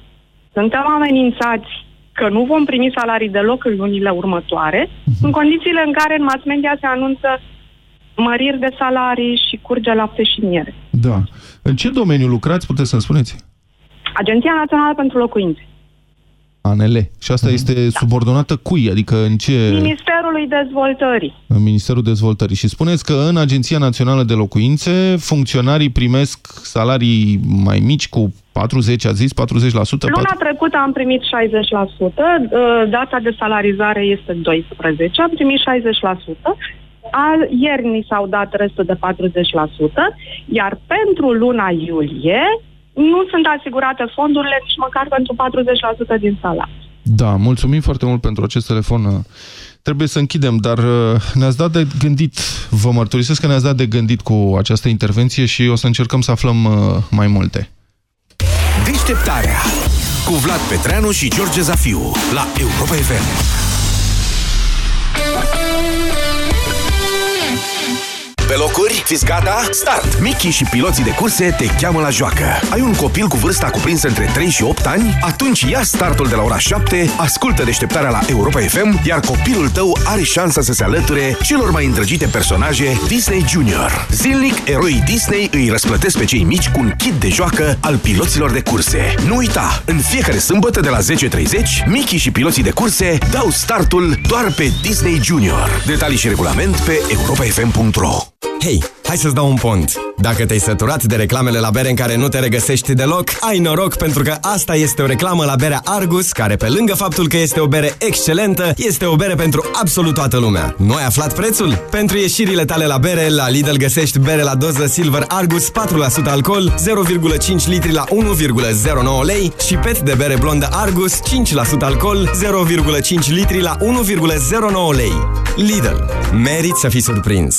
suntem amenințați că nu vom primi salarii deloc în lunile următoare, în condițiile în care în mass media se anunță măriri de salarii și curge lapte și miere. Da. În ce domeniu lucrați, puteți să-mi spuneți? Agenția Națională pentru Locuințe. ANL. Și asta este da. subordonată cui? Adică în ce... Ministerului Dezvoltării. În Ministerul Dezvoltării. Și spuneți că în Agenția Națională de Locuințe funcționarii primesc salarii mai mici cu 40, a zis, 40%? Luna trecută am primit 60%, data de salarizare este 12, am primit 60%. Al, ieri ni s-au dat restul de 40%, iar pentru luna iulie nu sunt asigurate fondurile nici măcar pentru 40% din salarii. Da, mulțumim foarte mult pentru acest telefon. Trebuie să închidem, dar uh, ne-ați dat de gândit, vă mărturisesc că ne-ați dat de gândit cu această intervenție și o să încercăm să aflăm uh, mai multe. Deșteptarea cu Vlad Petreanu și George Zafiu la Europa FM. Pe locuri, fiți gata, start! Mickey și piloții de curse te cheamă la joacă. Ai un copil cu vârsta cuprinsă între 3 și 8 ani? Atunci ia startul de la ora 7, ascultă deșteptarea la Europa FM, iar copilul tău are șansa să se alăture celor mai îndrăgite personaje Disney Junior. Zilnic, eroii Disney îi răsplătesc pe cei mici cu un kit de joacă al piloților de curse. Nu uita, în fiecare sâmbătă de la 10.30, Mickey și piloții de curse dau startul doar pe Disney Junior. Detalii și regulament pe europafm.ro Hei, hai să-ți dau un pont. Dacă te-ai săturat de reclamele la bere în care nu te regăsești deloc, ai noroc pentru că asta este o reclamă la berea Argus, care pe lângă faptul că este o bere excelentă, este o bere pentru absolut toată lumea. Nu ai aflat prețul? Pentru ieșirile tale la bere, la Lidl găsești bere la doză Silver Argus 4% alcool, 0,5 litri la 1,09 lei și pet de bere blondă Argus 5% alcool, 0,5 litri la 1,09 lei. Lidl. Merit să fii surprins!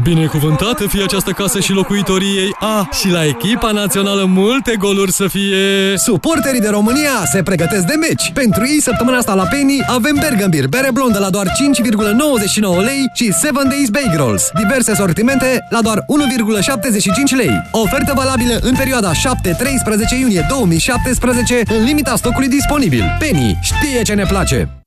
Binecuvântată fie această casă și locuitorii ei. Ah, și la echipa națională multe goluri să fie... Suporterii de România se pregătesc de meci. Pentru ei, săptămâna asta la Penny, avem Bergambir, bere blondă la doar 5,99 lei și 7 Days Bake Rolls. Diverse sortimente la doar 1,75 lei. Ofertă valabilă în perioada 7-13 iunie 2017 în limita stocului disponibil. Penny știe ce ne place!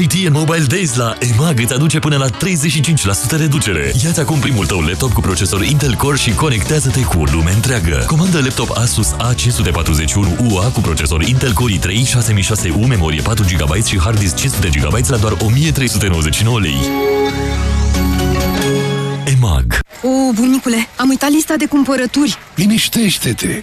IT Mobile Days la EMAG îți aduce până la 35% reducere. Ia-ți acum primul tău laptop cu procesor Intel Core și conectează-te cu lumea întreagă. Comandă laptop Asus A541UA cu procesor Intel Core i3 6600U, memorie 4 GB și hard disk 500 GB la doar 1399 lei. EMAG O, bunicule, am uitat lista de cumpărături. Liniștește-te!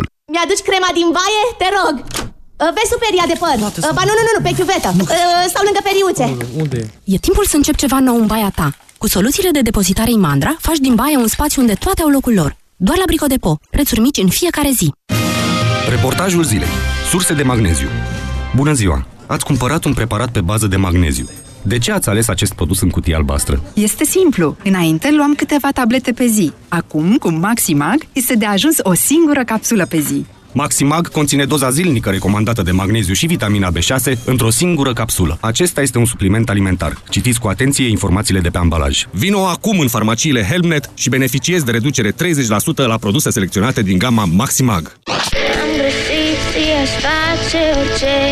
Mi-aduci crema din baie? Te rog! Vezi superia de păr. Ba nu, nu, nu, nu, pe chiuvetă. Stau lângă periuțe. Unde? E timpul să încep ceva nou în baia ta. Cu soluțiile de depozitare Imandra, faci din baie un spațiu unde toate au locul lor. Doar la Bricodepo. Prețuri mici în fiecare zi. Reportajul zilei. Surse de magneziu. Bună ziua! Ați cumpărat un preparat pe bază de magneziu. De ce ați ales acest produs în cutie albastră? Este simplu. Înainte luam câteva tablete pe zi. Acum, cu Maximag, este de ajuns o singură capsulă pe zi. Maximag conține doza zilnică recomandată de magneziu și vitamina B6 într-o singură capsulă. Acesta este un supliment alimentar. Citiți cu atenție informațiile de pe ambalaj. Vino acum în farmaciile Helmnet și beneficiezi de reducere 30% la produse selecționate din gama Maximag. Am găsit și aș face orice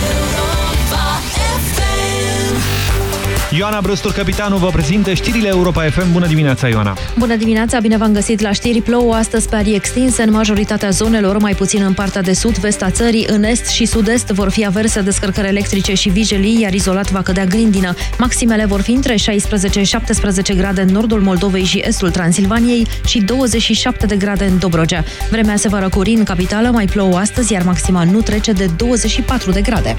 Ioana Brustur, capitanul, vă prezintă știrile Europa FM. Bună dimineața, Ioana! Bună dimineața, bine v-am găsit la știri. Plouă astăzi pe arii extinse în majoritatea zonelor, mai puțin în partea de sud-vest a țării. În est și sud-est vor fi averse descărcări electrice și vijelii, iar izolat va cădea grindină. Maximele vor fi între 16-17 grade în nordul Moldovei și estul Transilvaniei și 27 de grade în Dobrogea. Vremea se va răcuri în capitală, mai plouă astăzi, iar maxima nu trece de 24 de grade.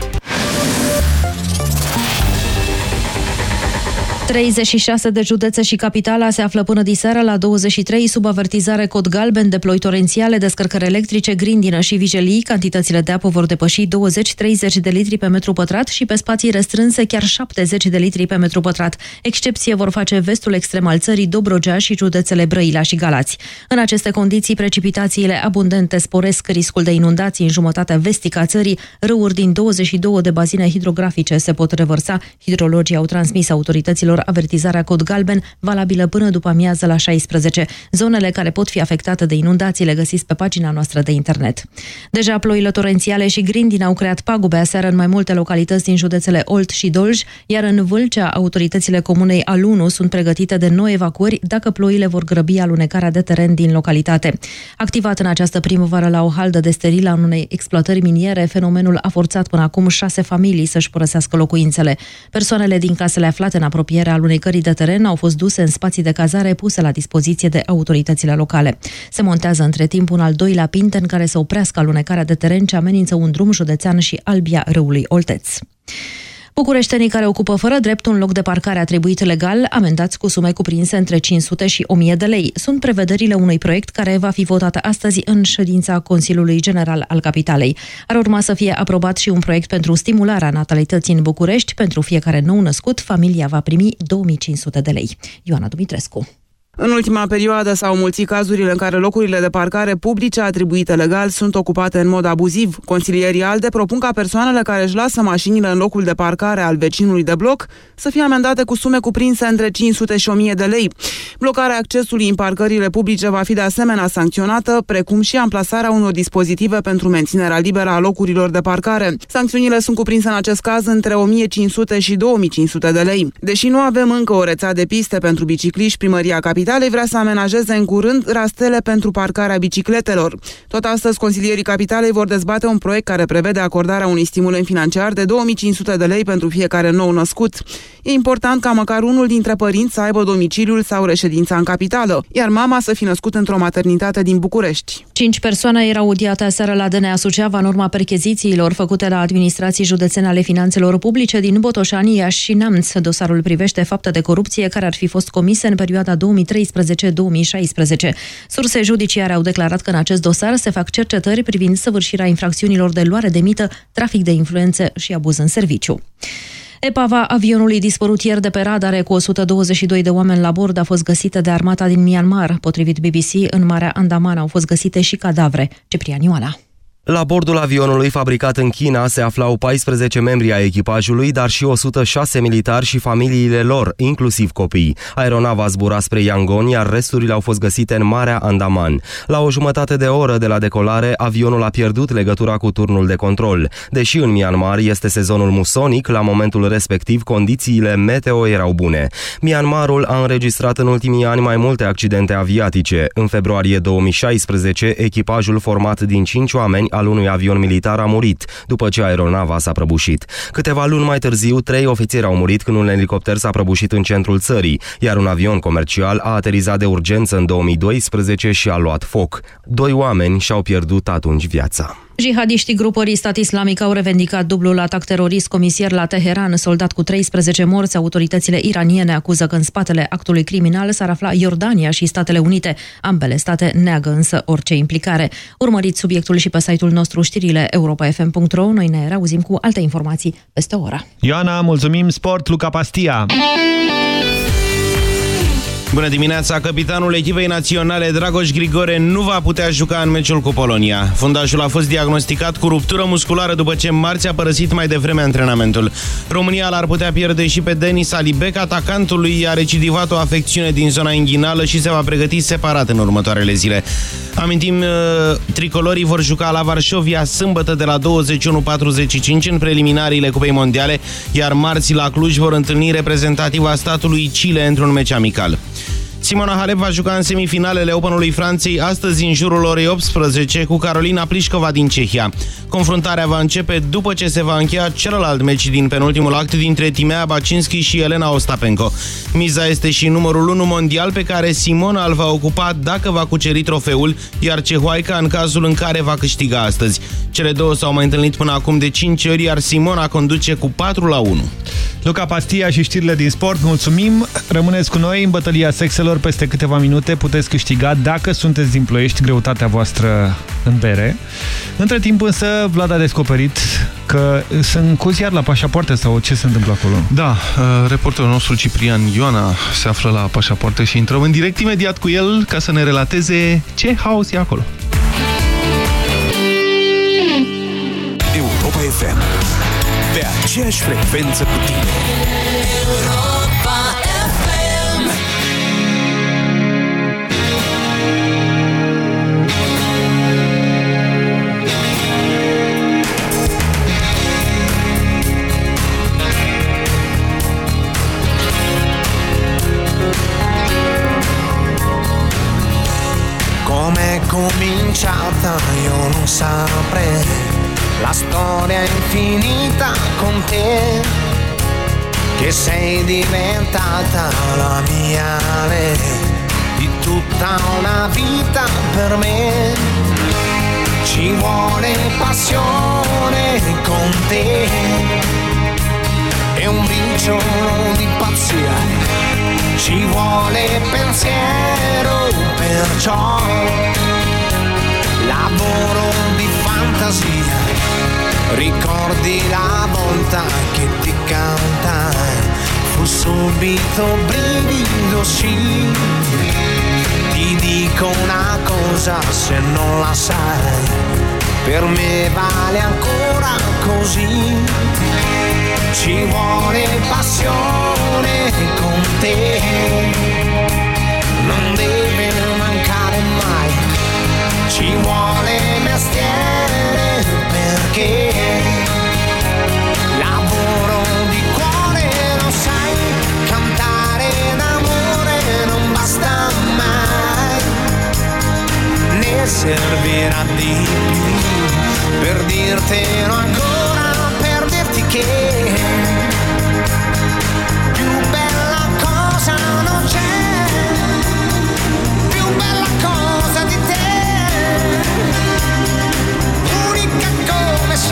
36 de județe și capitala se află până diseară la 23 sub avertizare cod galben de ploi torențiale, descărcări electrice, grindină și vijelii. Cantitățile de apă vor depăși 20-30 de litri pe metru pătrat și pe spații restrânse chiar 70 de litri pe metru pătrat. Excepție vor face vestul extrem al țării, Dobrogea și județele Brăila și Galați. În aceste condiții, precipitațiile abundente sporesc riscul de inundații în jumătatea vestică a țării. Râuri din 22 de bazine hidrografice se pot revărsa. Hidrologii au transmis autorităților avertizarea cod galben, valabilă până după amiază la 16. Zonele care pot fi afectate de inundații le găsiți pe pagina noastră de internet. Deja ploile torențiale și grindini au creat pagube aseară în mai multe localități din județele Olt și Dolj, iar în Vâlcea, autoritățile comunei Alunu sunt pregătite de noi evacuări dacă ploile vor grăbi alunecarea de teren din localitate. Activat în această primăvară la o haldă de steril a unei exploatări miniere, fenomenul a forțat până acum șase familii să-și părăsească locuințele. Persoanele din casele aflate în apropiere alunecării de teren au fost duse în spații de cazare puse la dispoziție de autoritățile locale. Se montează între timp un al doilea pinte în care să oprească alunecarea de teren ce amenință un drum județean și albia râului Olteț. Bucureștenii care ocupă fără drept un loc de parcare atribuit legal, amendați cu sume cuprinse între 500 și 1000 de lei. Sunt prevederile unui proiect care va fi votat astăzi în ședința Consiliului General al Capitalei. Ar urma să fie aprobat și un proiect pentru stimularea natalității în București. Pentru fiecare nou născut, familia va primi 2500 de lei. Ioana Dumitrescu. În ultima perioadă s-au mulțit cazurile în care locurile de parcare publice atribuite legal sunt ocupate în mod abuziv. Consilierii ALDE propun ca persoanele care își lasă mașinile în locul de parcare al vecinului de bloc să fie amendate cu sume cuprinse între 500 și 1000 de lei. Blocarea accesului în parcările publice va fi de asemenea sancționată, precum și amplasarea unor dispozitive pentru menținerea liberă a locurilor de parcare. Sancțiunile sunt cuprinse în acest caz între 1500 și 2500 de lei. Deși nu avem încă o rețea de piste pentru bicicliști, primăria capitală Capitalei vrea să amenajeze în curând rastele pentru parcarea bicicletelor. Tot astăzi, consilierii Capitalei vor dezbate un proiect care prevede acordarea unui stimulent financiar de 2500 de lei pentru fiecare nou născut. E important ca măcar unul dintre părinți să aibă domiciliul sau reședința în capitală, iar mama să fi născut într-o maternitate din București. Cinci persoane erau audiate aseară la DNA Suceava în urma perchezițiilor făcute la administrații județene ale finanțelor publice din Botoșani, Iași și Neamț. Dosarul privește fapte de corupție care ar fi fost comise în perioada 2013-2016. Surse judiciare au declarat că în acest dosar se fac cercetări privind săvârșirea infracțiunilor de luare de mită, trafic de influențe și abuz în serviciu. Epava avionului dispărut ieri de pe radare cu 122 de oameni la bord a fost găsită de armata din Myanmar. Potrivit BBC, în Marea Andaman au fost găsite și cadavre. Ciprian Ioana. La bordul avionului fabricat în China se aflau 14 membri ai echipajului, dar și 106 militari și familiile lor, inclusiv copii. Aeronava zbura spre Yangon, iar resturile au fost găsite în Marea Andaman. La o jumătate de oră de la decolare, avionul a pierdut legătura cu turnul de control. Deși în Myanmar este sezonul musonic, la momentul respectiv condițiile meteo erau bune. Myanmarul a înregistrat în ultimii ani mai multe accidente aviatice. În februarie 2016, echipajul format din 5 oameni al unui avion militar a murit, după ce aeronava s-a prăbușit. Câteva luni mai târziu, trei ofițeri au murit când un elicopter s-a prăbușit în centrul țării, iar un avion comercial a aterizat de urgență în 2012 și a luat foc. Doi oameni și-au pierdut atunci viața. Jihadiștii grupării stat islamic au revendicat dublul atac terorist comisier la Teheran, soldat cu 13 morți. Autoritățile iraniene acuză că în spatele actului criminal s-ar afla Iordania și Statele Unite. Ambele state neagă însă orice implicare. Urmăriți subiectul și pe site-ul nostru știrile europa.fm.ro. Noi ne reauzim cu alte informații peste o oră. Ioana, mulțumim! Sport, Luca Pastia! Bună dimineața! Capitanul echipei naționale Dragoș Grigore nu va putea juca în meciul cu Polonia. Fundașul a fost diagnosticat cu ruptură musculară după ce marți a părăsit mai devreme antrenamentul. România l-ar putea pierde și pe Denis Alibec, atacantul lui a recidivat o afecțiune din zona inghinală și se va pregăti separat în următoarele zile. Amintim, uh, tricolorii vor juca la Varșovia sâmbătă de la 21.45 în preliminariile Cupei Mondiale, iar marți la Cluj vor întâlni reprezentativa statului Chile într-un meci amical. Simona Halep va juca în semifinalele Openului Franței astăzi în jurul orei 18 cu Carolina Plișcova din Cehia. Confruntarea va începe după ce se va încheia celălalt meci din penultimul act dintre Timea Bacinski și Elena Ostapenko. Miza este și numărul 1 mondial pe care Simona îl va ocupa dacă va cuceri trofeul, iar Cehoaica în cazul în care va câștiga astăzi. Cele două s-au mai întâlnit până acum de 5 ori, iar Simona conduce cu 4 la 1. Luca Pastia și știrile din sport, mulțumim! Rămâneți cu noi în bătălia sexelor peste câteva minute puteți câștiga, dacă sunteți din Ploiești, greutatea voastră în bere. Între timp însă, Vlad a descoperit că sunt cozi iar la pașapoarte sau ce se întâmplă acolo? Da, uh, reporterul nostru Ciprian Ioana se află la pașapoarte și intrăm în direct imediat cu el ca să ne relateze ce haos e acolo. Europa FM Pe aceeași frecvență cu tine cominciata io non saprei. La storia infinita con te Che sei diventata la mia re Di tutta una vita per me. Ci vuole passione con te E un briciolo di pazzia. Ci vuole pensiero, perciò lavoro di fantasia. Ricordi la volta che ti cantai, fu subito brivido, sì. Ti dico una cosa se non la sai, per me vale ancora così. Ci vuole passione con te, non deve mancare mai, ci vuole mestiere perché lavoro di cuore, lo sai, cantare d'amore non basta mai, ne servirà di più per dirtelo ancora, per dirti che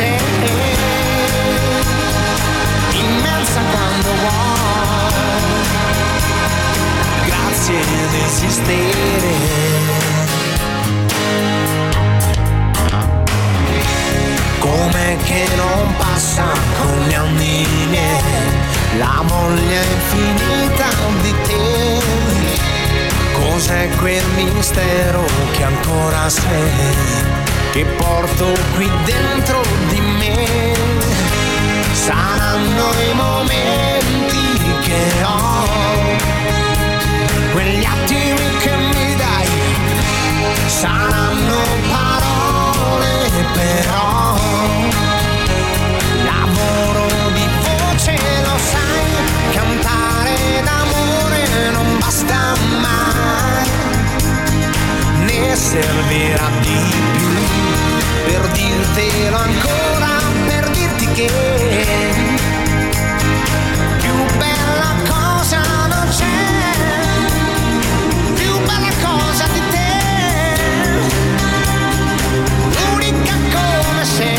sei, immensa quando vuoi, grazie di esistere. Come che non passa gli anni la voglia infinita di te. Cos'è quel mistero che ancora sei, che porto qui dentro di me? Saranno i momenti che ho, quegli attimi che mi dai, saranno parole però lavoro di voce lo sai cantare d'amore non basta mai ne servirà di più per dirtelo ancora per dirti che più bella cosa non c'è più bella cosa di te unica come sei,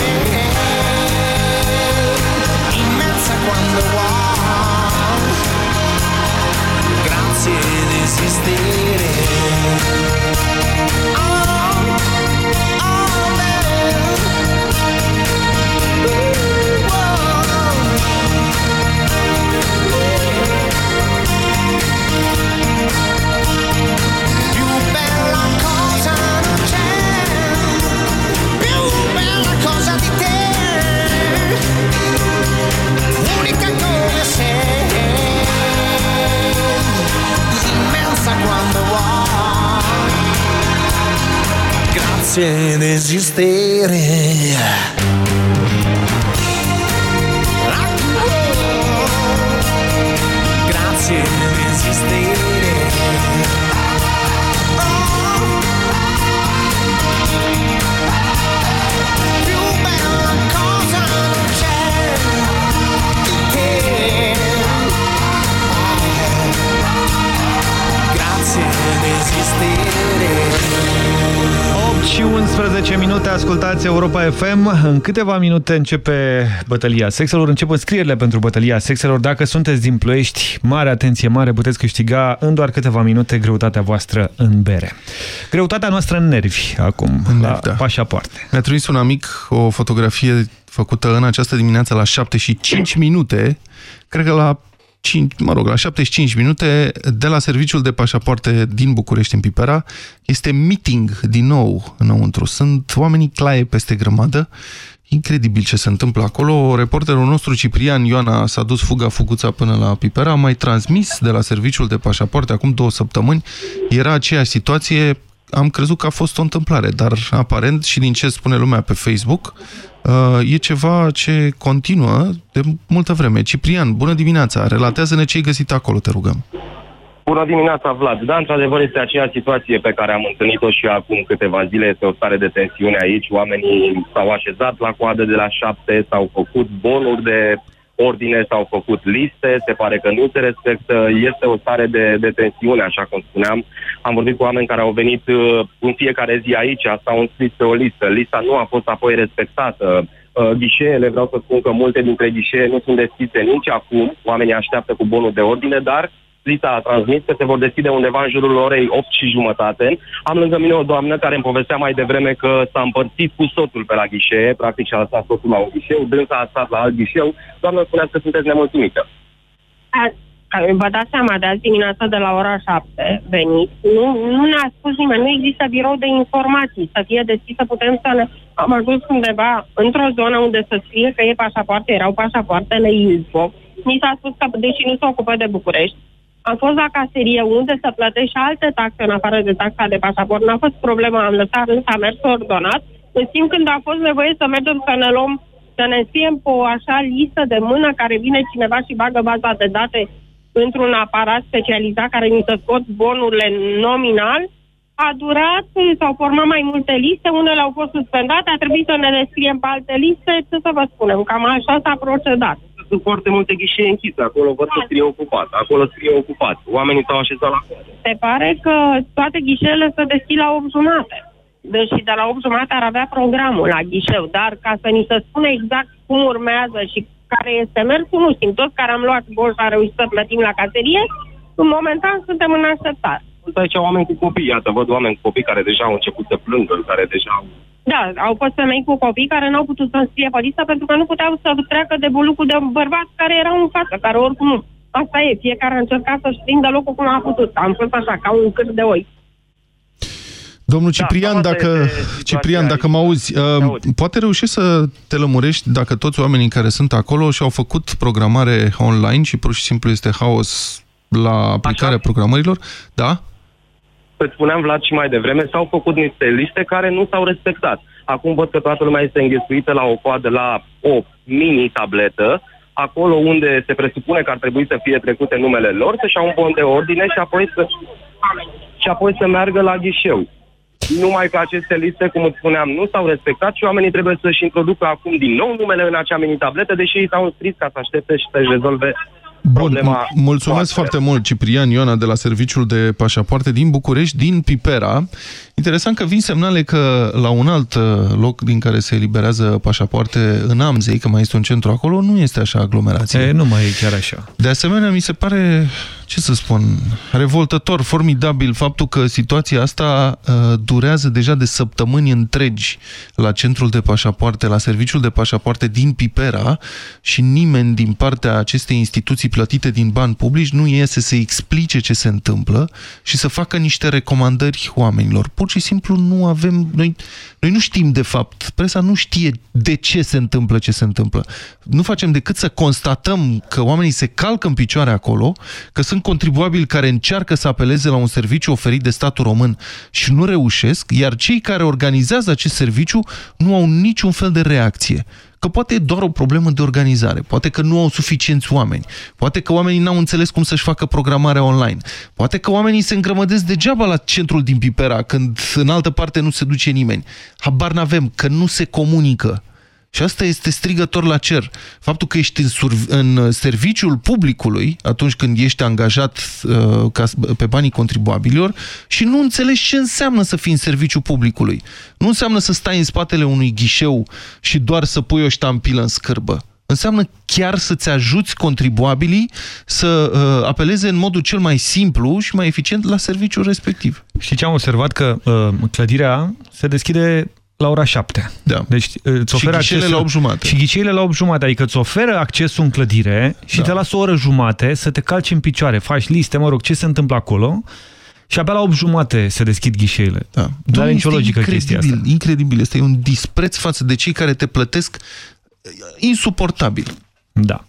immensa quando vuoi, grazie di esistere. Oh, grazie di esistere grazie di esistere più bella cosa non c'è di te. Grazie di esistere. 8 și 11 minute, ascultați Europa FM. În câteva minute începe bătălia sexelor, încep înscrierile pentru bătălia sexelor. Dacă sunteți din Ploiești, mare atenție, mare, puteți câștiga în doar câteva minute greutatea voastră în bere. Greutatea noastră în nervi, acum, în la nervi, da. pașapoarte. Mi-a trimis un amic o fotografie făcută în această dimineață la 7 și 5 minute, cred că la 5, mă rog, la 75 minute de la serviciul de pașapoarte din București în Pipera. Este meeting din nou înăuntru. Sunt oamenii claie peste grămadă. Incredibil ce se întâmplă acolo. Reporterul nostru Ciprian Ioana s-a dus fuga fuguța până la Pipera, a mai transmis de la serviciul de pașapoarte acum două săptămâni. Era aceeași situație, am crezut că a fost o întâmplare, dar aparent și din ce spune lumea pe Facebook, uh, e ceva ce continuă de multă vreme. Ciprian, bună dimineața! Relatează-ne ce ai găsit acolo, te rugăm. Bună dimineața, Vlad. Da, într-adevăr este aceeași situație pe care am întâlnit-o și acum câteva zile. Este o stare de tensiune aici. Oamenii s-au așezat la coadă de la șapte, s-au făcut bonuri de ordine, s-au făcut liste, se pare că nu se respectă. Este o stare de, de tensiune, așa cum spuneam. Am vorbit cu oameni care au venit uh, în fiecare zi aici, s-au înscris pe o listă. Lista nu a fost apoi respectată. Uh, ghișeele, vreau să spun că multe dintre ghișee nu sunt deschise nici acum. Oamenii așteaptă cu bonul de ordine, dar lista a transmis că se vor deschide undeva în jurul orei 8 și jumătate. Am lângă mine o doamnă care îmi povestea mai devreme că s-a împărțit cu soțul pe la ghișee, practic și-a lăsat soțul la un ghișeu, dânsa a stat la alt ghișeu. Doamnă, spuneați că sunteți nemulțumită. A- a- Vă dați seama, de azi dimineața de la ora 7 veniți, nu, nu ne-a spus nimeni, nu există birou de informații, să fie deschis, să putem să ne... Am ajuns undeva într-o zonă unde să scrie că e pașapoarte, erau pașapoartele Ilfo. Mi s-a spus că, deși nu se ocupă de București, am fost la caserie unde să plătești și alte taxe în afară de taxa de pașaport. N-a fost problemă, am lăsat, nu s-a mers ordonat. În timp când a fost nevoie să mergem să ne luăm, să ne înscriem pe o așa listă de mână care vine cineva și bagă baza de date într-un aparat specializat care ni se scot bonurile nominal, a durat, s-au format mai multe liste, unele au fost suspendate, a trebuit să ne descriem pe alte liste, ce să vă spunem, cam așa s-a procedat. Sunt foarte multe ghișee închise, acolo văd că scrie ocupat, acolo scrie ocupat. Oamenii s-au așezat la Se pare că toate ghișeele se deschid la 8 jumate. Deși de la 8 jumate ar avea programul la ghișeu, dar ca să ni se spune exact cum urmează și care este mersul, nu știm. Toți care am luat bolș a reușit să plătim la caserie, în momentan suntem în așteptare. Sunt aici oameni cu copii, iată, văd oameni cu copii care deja au început să plângă, care deja au... Da, au fost femei cu copii care n-au putut să înscrie pe listă pentru că nu puteau să treacă de bulucul de bărbați care erau în față, care oricum nu. Asta e, fiecare a încercat să-și prindă locul cum a putut. Am fost așa, ca un câr de oi. Domnul Ciprian, cam asta dacă, este Ciprian, dacă mă auzi, uh, poate reușești să te lămurești dacă toți oamenii care sunt acolo și-au făcut programare online și pur și simplu este haos la aplicarea programărilor? Da? Îți spuneam, Vlad, și mai devreme, s-au făcut niște liste care nu s-au respectat. Acum văd că toată lumea este înghesuită la o coadă la o mini-tabletă, acolo unde se presupune că ar trebui să fie trecute numele lor, să-și iau un bon de ordine și apoi să, și apoi să meargă la ghișeu. Numai că aceste liste, cum îți spuneam, nu s-au respectat și oamenii trebuie să-și introducă acum din nou numele în acea mini-tabletă, deși ei s-au înscris ca să aștepte și să-și rezolve Bun, problema. mulțumesc foarte mult, Ciprian Iona, de la Serviciul de Pașapoarte din București, din Pipera. Interesant că vin semnale că la un alt uh, loc din care se eliberează pașapoarte în Amzei, că mai este un centru acolo, nu este așa aglomerație. E, nu mai e chiar așa. De asemenea, mi se pare, ce să spun, revoltător, formidabil faptul că situația asta uh, durează deja de săptămâni întregi la centrul de pașapoarte, la serviciul de pașapoarte din Pipera și nimeni din partea acestei instituții plătite din bani publici nu iese să explice ce se întâmplă și să facă niște recomandări oamenilor. Pur și simplu nu avem... Noi, noi nu știm de fapt, presa nu știe de ce se întâmplă ce se întâmplă. Nu facem decât să constatăm că oamenii se calcă în picioare acolo, că sunt contribuabili care încearcă să apeleze la un serviciu oferit de statul român și nu reușesc, iar cei care organizează acest serviciu nu au niciun fel de reacție că poate e doar o problemă de organizare, poate că nu au suficienți oameni, poate că oamenii n-au înțeles cum să-și facă programarea online, poate că oamenii se îngrămădesc degeaba la centrul din Pipera, când în altă parte nu se duce nimeni. Habar n-avem, că nu se comunică. Și asta este strigător la cer. Faptul că ești în, în serviciul publicului, atunci când ești angajat uh, ca, pe banii contribuabililor, și nu înțelegi ce înseamnă să fii în serviciul publicului. Nu înseamnă să stai în spatele unui ghișeu și doar să pui o ștampilă în scârbă. Înseamnă chiar să-ți ajuți contribuabilii să uh, apeleze în modul cel mai simplu și mai eficient la serviciul respectiv. Și ce am observat? Că uh, clădirea se deschide la ora 7. Da. Deci îți oferă și ghiceele accesul, la 8 jumate. Și ghiceile la 8 jumate, adică îți oferă accesul în clădire și Da. te lasă o oră jumate să te calci în picioare, faci liste, mă rog, ce se întâmplă acolo și abia la 8 jumate se deschid ghișeile. Da. Nu are nicio este logică chestia asta. incredibil, Incredibil. Este un dispreț față de cei care te plătesc uh, insuportabil. Da.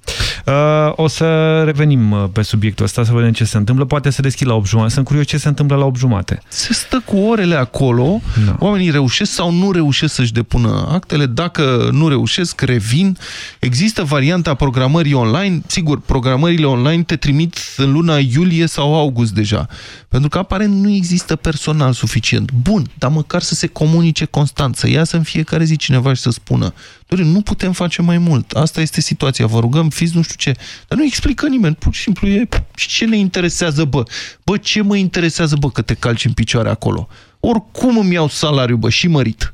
Uh, o să revenim uh, pe subiectul ăsta, să vedem ce se întâmplă. Poate se deschid la 8 jumate. Sunt curios ce se întâmplă la 8 jumate. Se stă cu orele acolo, Da. oamenii reușesc sau nu reușesc să-și depună actele, dacă nu reușesc, revin. Există varianta programării online, sigur, programările online te trimit în luna iulie sau august deja, pentru că aparent nu există personal suficient. Bun, dar măcar să se comunice constant, să iasă în fiecare zi cineva și să spună Doamne, nu putem face mai mult. Asta este situația. Vă rugăm, fiți nu știu ce. Dar nu explică nimeni. Pur și simplu e... Și ce ne interesează, bă? Bă, ce mă interesează, bă, că te calci în picioare acolo? Oricum îmi iau salariu, bă, și mărit.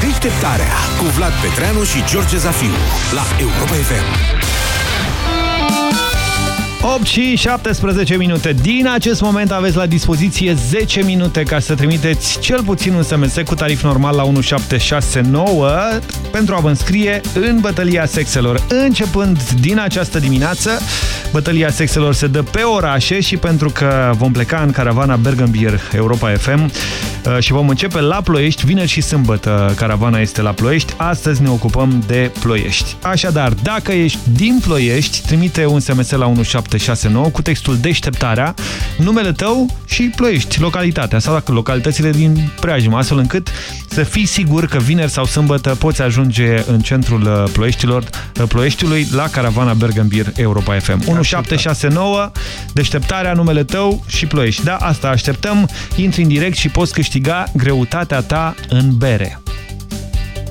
Deșteptarea cu Vlad Petreanu și George Zafiu la Europa FM. 8 și 17 minute. Din acest moment aveți la dispoziție 10 minute ca să trimiteți cel puțin un SMS cu tarif normal la 1769 pentru a vă înscrie în bătălia sexelor. Începând din această dimineață, bătălia sexelor se dă pe orașe și pentru că vom pleca în caravana Bergenbier Europa FM uh, și vom începe la Ploiești, vineri și sâmbătă caravana este la Ploiești, astăzi ne ocupăm de Ploiești. Așadar, dacă ești din Ploiești, trimite un SMS la 1769 1769 cu textul Deșteptarea, numele tău și Ploiești, localitatea sau dacă localitățile din preajmă, astfel încât să fii sigur că vineri sau sâmbătă poți ajunge în centrul uh, Ploieștilor, uh, Ploieștiului la caravana Bergambir Europa FM. 1769, Deșteptarea, numele tău și Ploiești. Da, asta așteptăm. Intri în direct și poți câștiga greutatea ta în bere.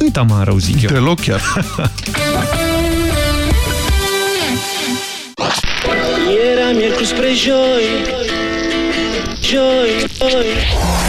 Uita mă rău, zic eu. Deloc chiar. Era miercuri spre joi Joi, joi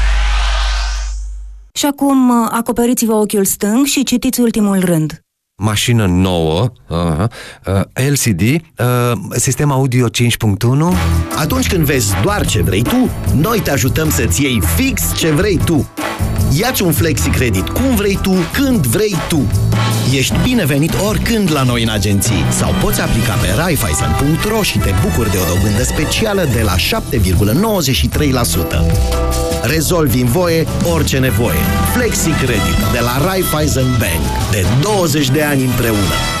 Și acum uh, acoperiți-vă ochiul stâng și citiți ultimul rând. Mașină nouă, uh, uh, LCD, uh, sistem audio 5.1. Atunci când vezi doar ce vrei tu, noi te ajutăm să-ți iei fix ce vrei tu. Iați un flexi credit cum vrei tu, când vrei tu. Ești binevenit oricând la noi în agenții sau poți aplica pe raiffeisen.ro și te bucuri de o dobândă specială de la 7,93%. Rezolvi în voie orice nevoie. Flexi Credit de la Raiffeisen Bank. De 20 de ani împreună.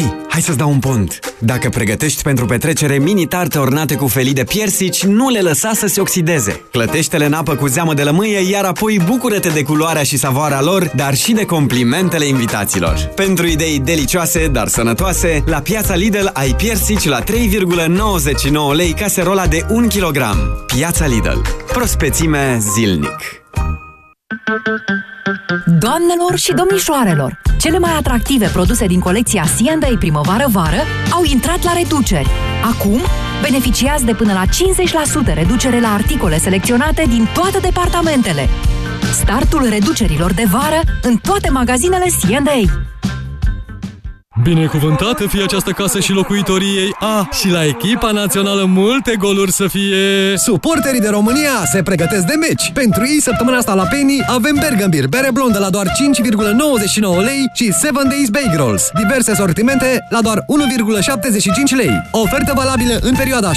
Hei, hai să-ți dau un pont! Dacă pregătești pentru petrecere mini tarte ornate cu felii de piersici, nu le lăsa să se oxideze. Clătește-le în apă cu zeamă de lămâie, iar apoi bucură-te de culoarea și savoarea lor, dar și de complimentele invitaților. Pentru idei delicioase, dar sănătoase, la piața Lidl ai piersici la 3,99 lei caserola de 1 kg. Piața Lidl. Prospețime zilnic. Doamnelor și domnișoarelor, cele mai atractive produse din colecția C&A primăvară-vară au intrat la reduceri. Acum, beneficiați de până la 50% reducere la articole selecționate din toate departamentele. Startul reducerilor de vară în toate magazinele C&A. Binecuvântată fie această casă și locuitorii ei. A, și la echipa națională multe goluri să fie... Suporterii de România se pregătesc de meci. Pentru ei, săptămâna asta la Penny avem Bergambir, bere blondă la doar 5,99 lei și 7 Days Bake Rolls. Diverse sortimente la doar 1,75 lei. Ofertă valabilă în perioada 7-13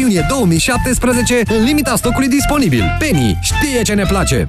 iunie 2017 în limita stocului disponibil. Penny știe ce ne place!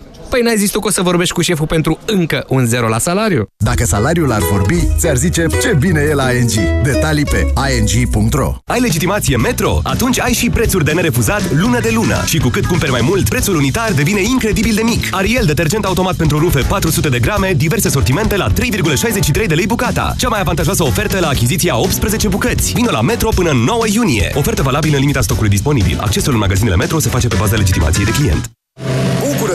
Păi n-ai zis tu că o să vorbești cu șeful pentru încă un zero la salariu? Dacă salariul ar vorbi, ți-ar zice ce bine e la ING. Detalii pe ing.ro Ai legitimație Metro? Atunci ai și prețuri de nerefuzat lună de lună. Și cu cât cumperi mai mult, prețul unitar devine incredibil de mic. Ariel, detergent automat pentru rufe 400 de grame, diverse sortimente la 3,63 de lei bucata. Cea mai avantajoasă ofertă la achiziția 18 bucăți. Vino la Metro până în 9 iunie. Ofertă valabilă în limita stocului disponibil. Accesul în magazinele Metro se face pe baza legitimației de client.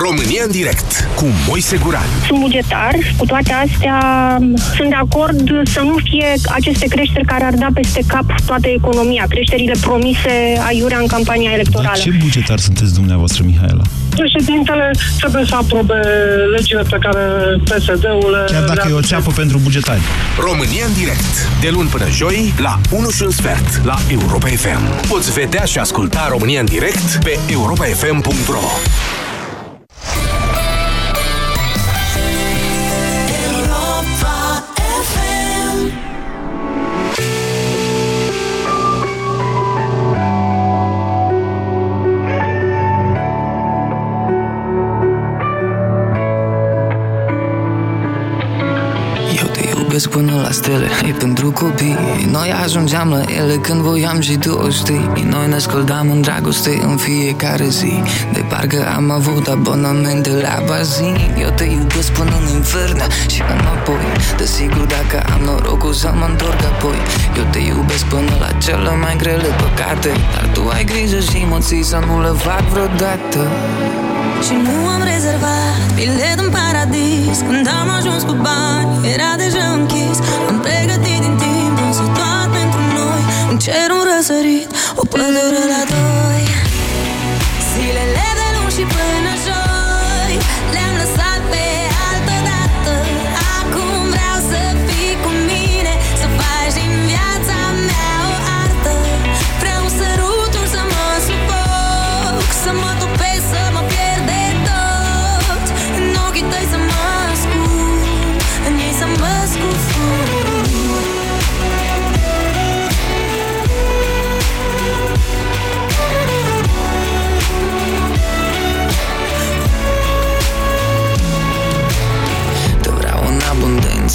România în direct cu Moise Guran. Sunt bugetar, cu toate astea sunt de acord să nu fie aceste creșteri care ar da peste cap toată economia, creșterile promise aiurea în campania electorală. Ce bugetar sunteți dumneavoastră, Mihaela? Președintele trebuie să aprobe legile pe care PSD-ul Chiar dacă e o țeapă pentru bugetari. România în direct, de luni până joi, la 1 și un sfert, la Europa FM. Poți vedea și asculta România în direct pe europafm.ro Yeah. Te iubesc până la stele E pentru copii. Noi ajungeam la ele când voiam și tu o știi. Noi ne scăldam în dragoste în fiecare zi. De parcă am avut abonamente la bazin Eu te iubesc până în infern și înapoi. Desigur dacă am norocul să mă întorc apoi. Eu te iubesc până la cele mai grele păcate. Dar tu ai grijă și mă ții să nu le fac vreodată. Și nu am rezervat bilet în paradis. Când am ajuns cu bani, era deja închis Am pregătit din timp, însă doar pentru noi. Un cer, un răsărit, o pădure la doi. Zilele de luni și până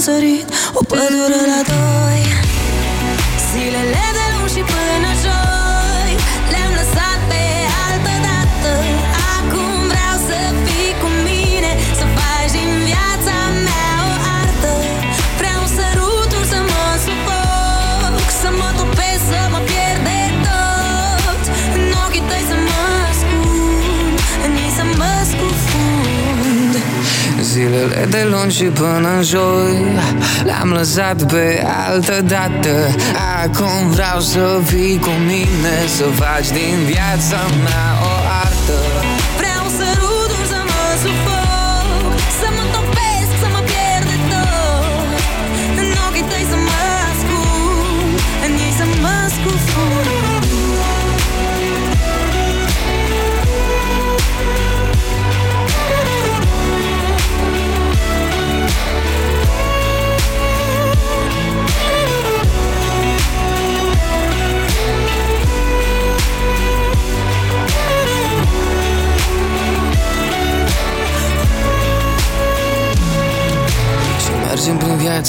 cer, un răsărit, o pădure la doi. Zilele de luni și până Zilele de luni și până în joi. Le-am lăsat pe altă dată. Acum vreau să fii cu mine Să faci din viața mea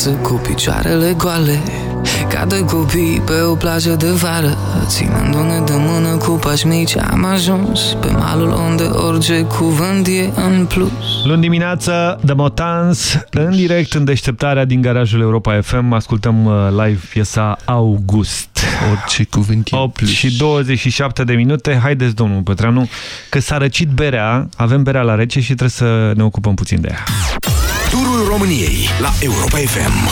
Și mergem prin viață cu picioarele goale Ca doi copii pe o plajă de vară Ținându-ne de mână cu pași mici Am ajuns pe malul unde orice cuvânt e în plus Luni dimineața, The Motans, în direct în deșteptarea din garajul Europa FM, ascultăm uh, live piesa August. Orice cuvânt e 8 și 27 de minute. Haideți, domnul Pătreanu, că s-a răcit berea, avem berea la rece și trebuie să ne ocupăm puțin de ea. Turul României la Europa FM.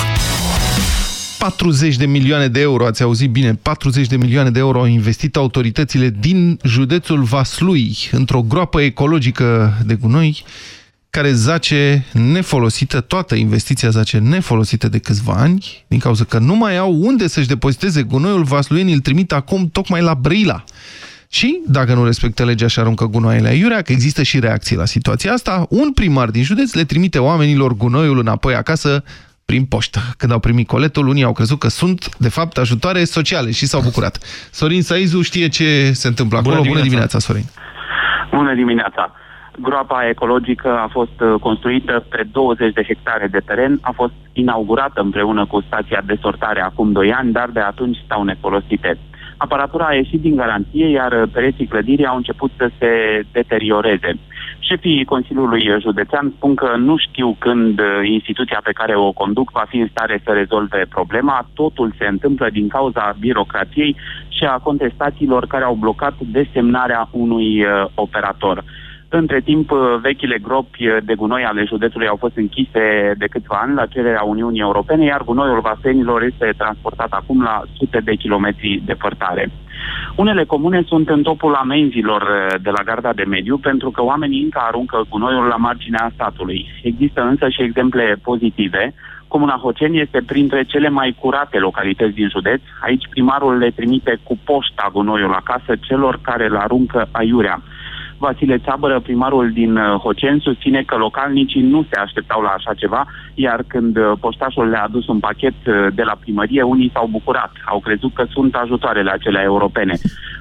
40 de milioane de euro, ați auzit bine, 40 de milioane de euro au investit autoritățile din județul Vaslui într-o groapă ecologică de gunoi care zace nefolosită, toată investiția zace nefolosită de câțiva ani, din cauza că nu mai au unde să-și depoziteze gunoiul, vasluienii îl trimit acum tocmai la Brila. Și, dacă nu respectă legea și aruncă gunoaiele aiurea, că există și reacții la situația asta, un primar din județ le trimite oamenilor gunoiul înapoi acasă prin poștă. Când au primit coletul, unii au crezut că sunt, de fapt, ajutoare sociale și s-au bucurat. Sorin Saizu știe ce se întâmplă acolo. Bună Bună dimineața. dimineața, Sorin! Bună dimineața! Groapa ecologică a fost uh, construită pe 20 de hectare de teren, a fost inaugurată împreună cu stația de sortare acum 2 ani, dar de atunci stau nefolosite. Aparatura a ieșit din garanție, iar uh, pereții clădirii au început să se deterioreze. Șefii Consiliului Județean spun că nu știu când uh, instituția pe care o conduc va fi în stare să rezolve problema. Totul se întâmplă din cauza birocrației și a contestațiilor care au blocat desemnarea unui uh, operator. Între timp, uh, vechile gropi de gunoi ale județului au fost închise de câțiva ani la cererea Uniunii Europene, iar gunoiul vasenilor este transportat acum la sute de kilometri departare. Unele comune sunt în topul amenzilor uh, de la garda de mediu pentru că oamenii încă aruncă gunoiul la marginea statului. Există însă și exemple pozitive. Comuna Hoceni este printre cele mai curate localități din județ. Aici primarul le trimite cu poșta gunoiul acasă celor care îl aruncă aiurea. Vasile Țabără, primarul din uh, Hocen, susține că localnicii nu se așteptau la așa ceva, iar când uh, poștașul le-a adus un pachet uh, de la primărie, unii s-au bucurat. Au crezut că sunt ajutoarele acelea europene.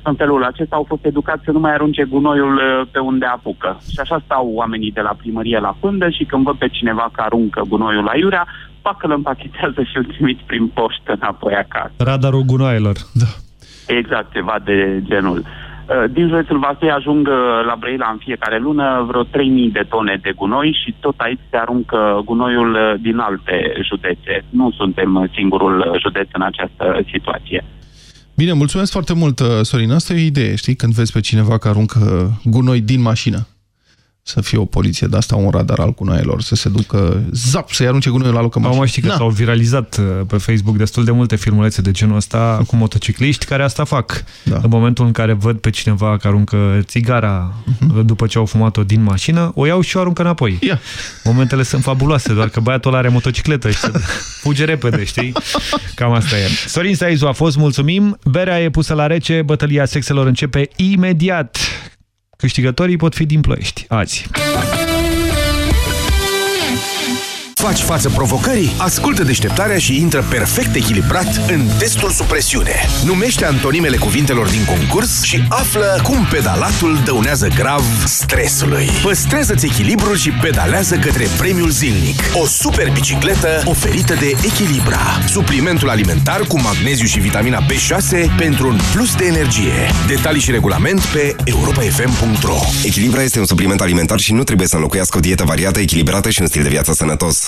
În felul acesta au fost educați să nu mai arunce gunoiul uh, pe unde apucă. Și așa stau oamenii de la primărie la pândă și când văd pe cineva că aruncă gunoiul la iurea, fac că îl împachetează și îl trimit prin poștă înapoi acasă. Radarul gunoaielor. Da. Exact, ceva de genul. Uh, Din județul Vaslui ajung uh, la Brăila în fiecare lună vreo 3.000 de tone de gunoi și tot aici se aruncă gunoiul uh, din alte județe. Nu suntem uh, singurul uh, județ în această situație. Bine, mulțumesc foarte mult, uh, Sorin. Asta e o idee, știi? Când vezi pe cineva că aruncă gunoi din mașină. Să fie o poliție de asta, un radar al gunoaielor, să se ducă, zap, să-i arunce gunoiul la locă Au mai știi că Na. s-au viralizat uh, pe Facebook destul de multe filmulețe de genul ăsta cu motocicliști care asta fac. Da. În momentul în care văd pe cineva că aruncă țigara Mhm. după ce au fumat-o din mașină, o iau și o aruncă înapoi. Yeah. Momentele sunt fabuloase, doar că băiatul ăla are motocicletă și se fuge repede, știi? Cam asta e. Sorin Saizu a fost, mulțumim. Berea e pusă la rece, bătălia sexelor începe imediat. Câștigătorii pot fi din Ploiești, azi. Faci față provocării? Ascultă deșteptarea și intră perfect echilibrat în testul sub presiune. Numește antonimele cuvintelor din concurs și află cum pedalatul dăunează grav stresului. Păstrează-ți echilibrul și pedalează către premiul zilnic. O super bicicletă oferită de Echilibra. Suplimentul alimentar cu magneziu și vitamina B6 pentru un plus de energie. Detalii și regulament pe europafm.ro Echilibra este un supliment alimentar și nu trebuie să înlocuiască o dietă variată, echilibrată și un stil de viață sănătos.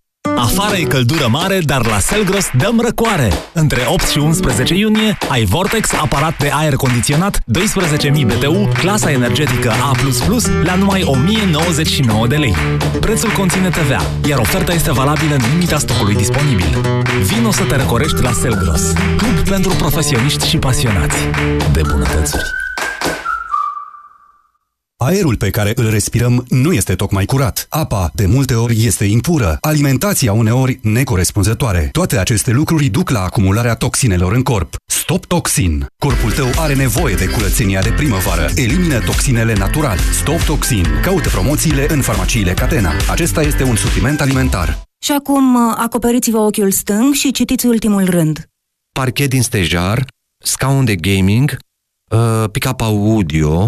Afară e căldură mare, dar la Selgros dăm răcoare. Între 8 și 11 iunie ai Vortex, aparat de aer condiționat, 12.000 BTU, clasa energetică A++ la numai 1099 de lei. Prețul conține TVA, iar oferta este valabilă în limita stocului disponibil. Vino să te răcorești la Selgros, club pentru profesioniști și pasionați de bunătățuri. Aerul pe care îl respirăm nu este tocmai curat. Apa, de multe ori, este impură. Alimentația, uneori, necorespunzătoare. Toate aceste lucruri duc la acumularea toxinelor în corp. Stop Stop Toxin. Corpul tău are nevoie de curățenia de primăvară. Elimină toxinele natural. Stop Toxin. Caută promoțiile în farmaciile Catena. Acesta este un supliment alimentar. Și acum uh, acoperiți-vă ochiul stâng și citiți ultimul rând. Parchet din stejar, scaun de gaming, uh, pick-up audio...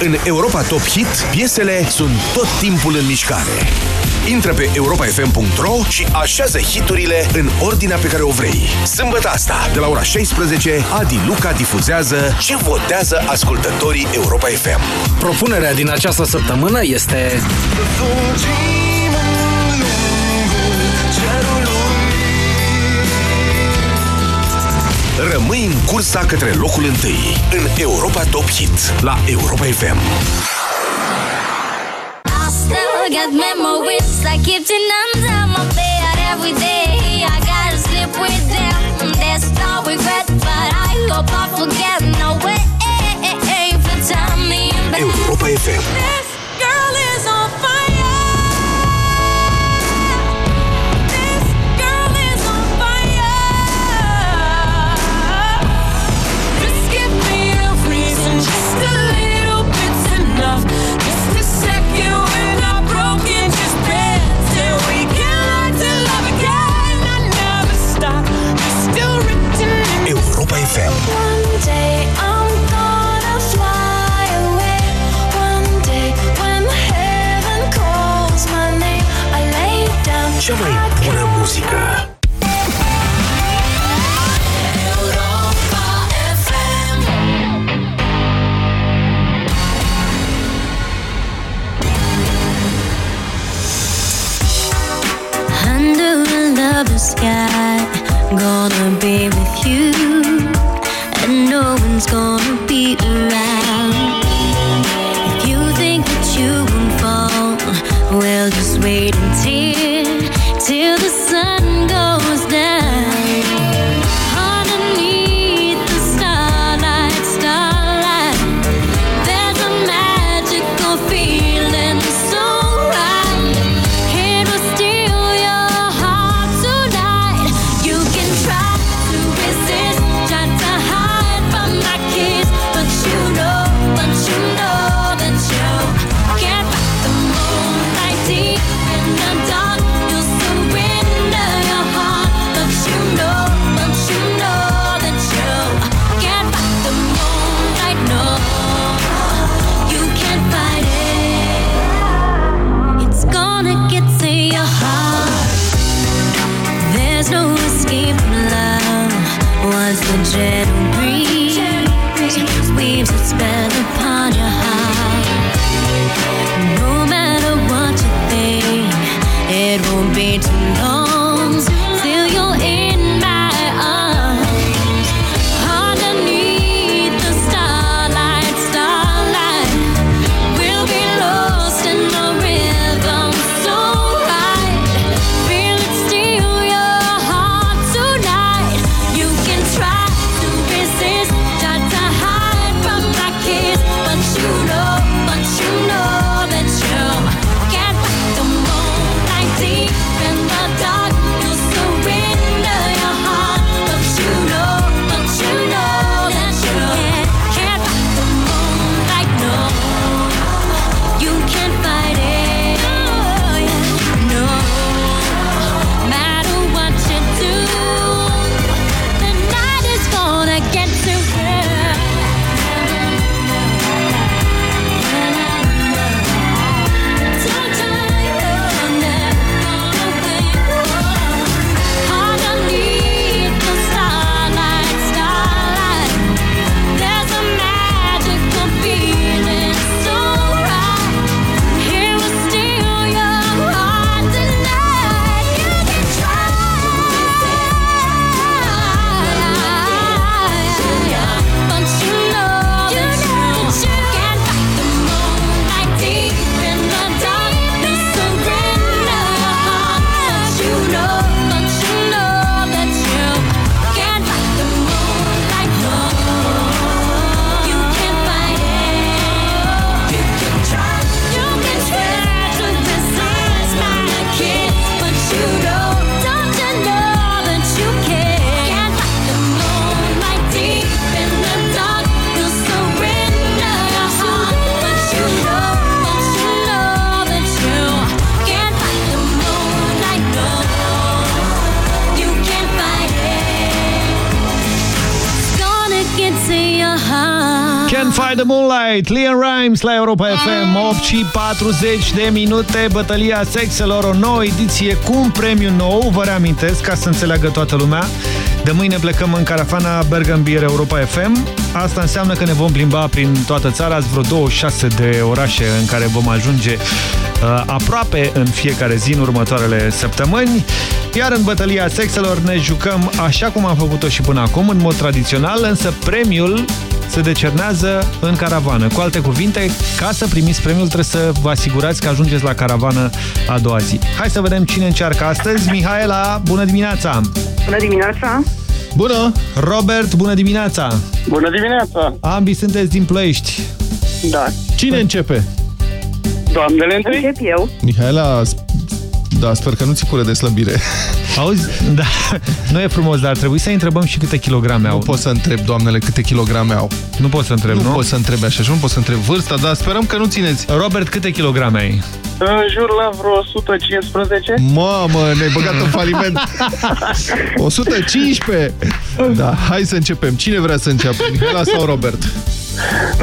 În Europa Top Hit, piesele sunt tot timpul în mișcare. Intră pe europafm.ro și așează hiturile în ordinea pe care o vrei. Sâmbătă asta, de la ora 16, Adi Luca difuzează ce votează ascultătorii Europa FM. Propunerea din această săptămână este... Rămâi în cursa către locul întâi în Europa Top Hit la Europa FM. I still got memories that keep nuns on my bed every day. I gotta sleep with them. There's no regret, but I hope I forget. No way for time me back. Europa FM. Cea mai bună muzică. Under a lover's sky, gonna be with you, and no one's gonna Europa FM, 8 și 40 de minute, bătălia sexelor, o nouă ediție cu un premiu nou, vă reamintesc, ca să înțeleagă toată lumea. De mâine plecăm în caravana Bergen Beer Europa FM. Asta înseamnă că ne vom plimba prin toată țara, ați vreo 26 de orașe în care vom ajunge uh, aproape în fiecare zi în următoarele săptămâni. Iar în bătălia sexelor ne jucăm așa cum am făcut-o și până acum, în mod tradițional, însă premiul se decernează în caravană. Cu alte cuvinte, ca să primiți premiul trebuie să vă asigurați că ajungeți la caravană a doua zi. Hai să vedem cine încearcă astăzi. Mihaela, bună dimineața! Bună dimineața! Bună! Robert, bună dimineața! Bună dimineața! Ambii sunteți din Ploiești. Da. Cine începe? Doamnele întâi? Încep eu. Mihaela, da, sper că nu ți cură de slăbire. Auzi? Da, nu e frumos, dar trebuie să întrebăm și câte kilograme au. Nu pot să întreb, doamnele, câte kilograme au. Nu pot să întreb, nu? Nu pot să întreb așa și nu pot să întreb vârsta, dar sperăm că nu țineți. Robert, câte kilograme ai? În jur la vreo 115. Mamă, ne-ai băgat în faliment. 115! Da, hai să începem. Cine vrea să înceapă, Mihaela sau Robert?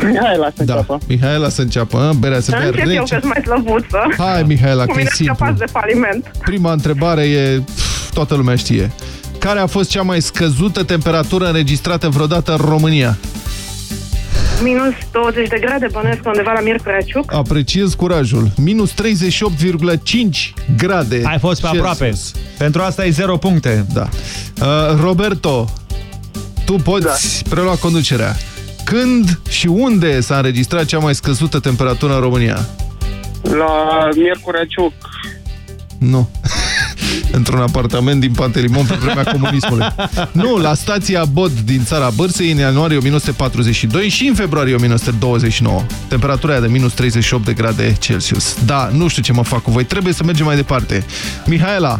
Mihaela să da. înceapă. Mihaela să înceapă, a? berea să bea Încep eu, rece. că mai slăbuță. Hai, Mihaela, Cu că e mine simplu. scăpați de faliment. Prima întrebare e, pf, toată lumea știe. Care a fost cea mai scăzută temperatură înregistrată vreodată în România? Minus 20 de grade, bănuiesc undeva la Miercurea Ciuc. Apreciez curajul. Minus 38,5 grade. Ai fost pe Celsius. aproape. Pentru asta e 0 puncte. Da. Uh, Roberto, tu poți da. prelua conducerea. Când și unde s-a înregistrat cea mai scăzută temperatură în România? La Miercurea Ciuc. Nu. Într-un apartament din Pantelimon pe vremea comunismului. Nu, la stația Bod din țara Bârsei în ianuarie 1942 și în februarie 1929. Temperatura aia de minus 38 de grade Celsius. Da, nu știu ce mă fac cu voi. Trebuie să mergem mai departe. Mihaela,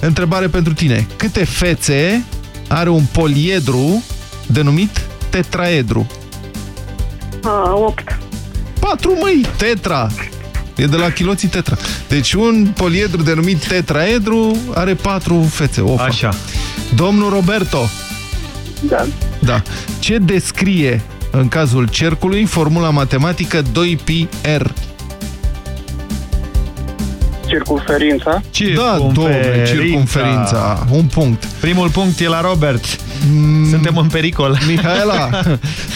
întrebare pentru tine. Câte fețe are un poliedru denumit tetraedru? Uh, 8. Patru, măi, tetra. E de la chiloții tetra. Deci un poliedru denumit tetraedru are patru fețe. Ofa. Așa. Domnul Roberto. Da. Da. Ce descrie în cazul cercului formula matematică 2πr? Circumferința. Da, domnule, circumferința. Un punct. Primul punct e la Robert. Suntem în pericol. Mihaela,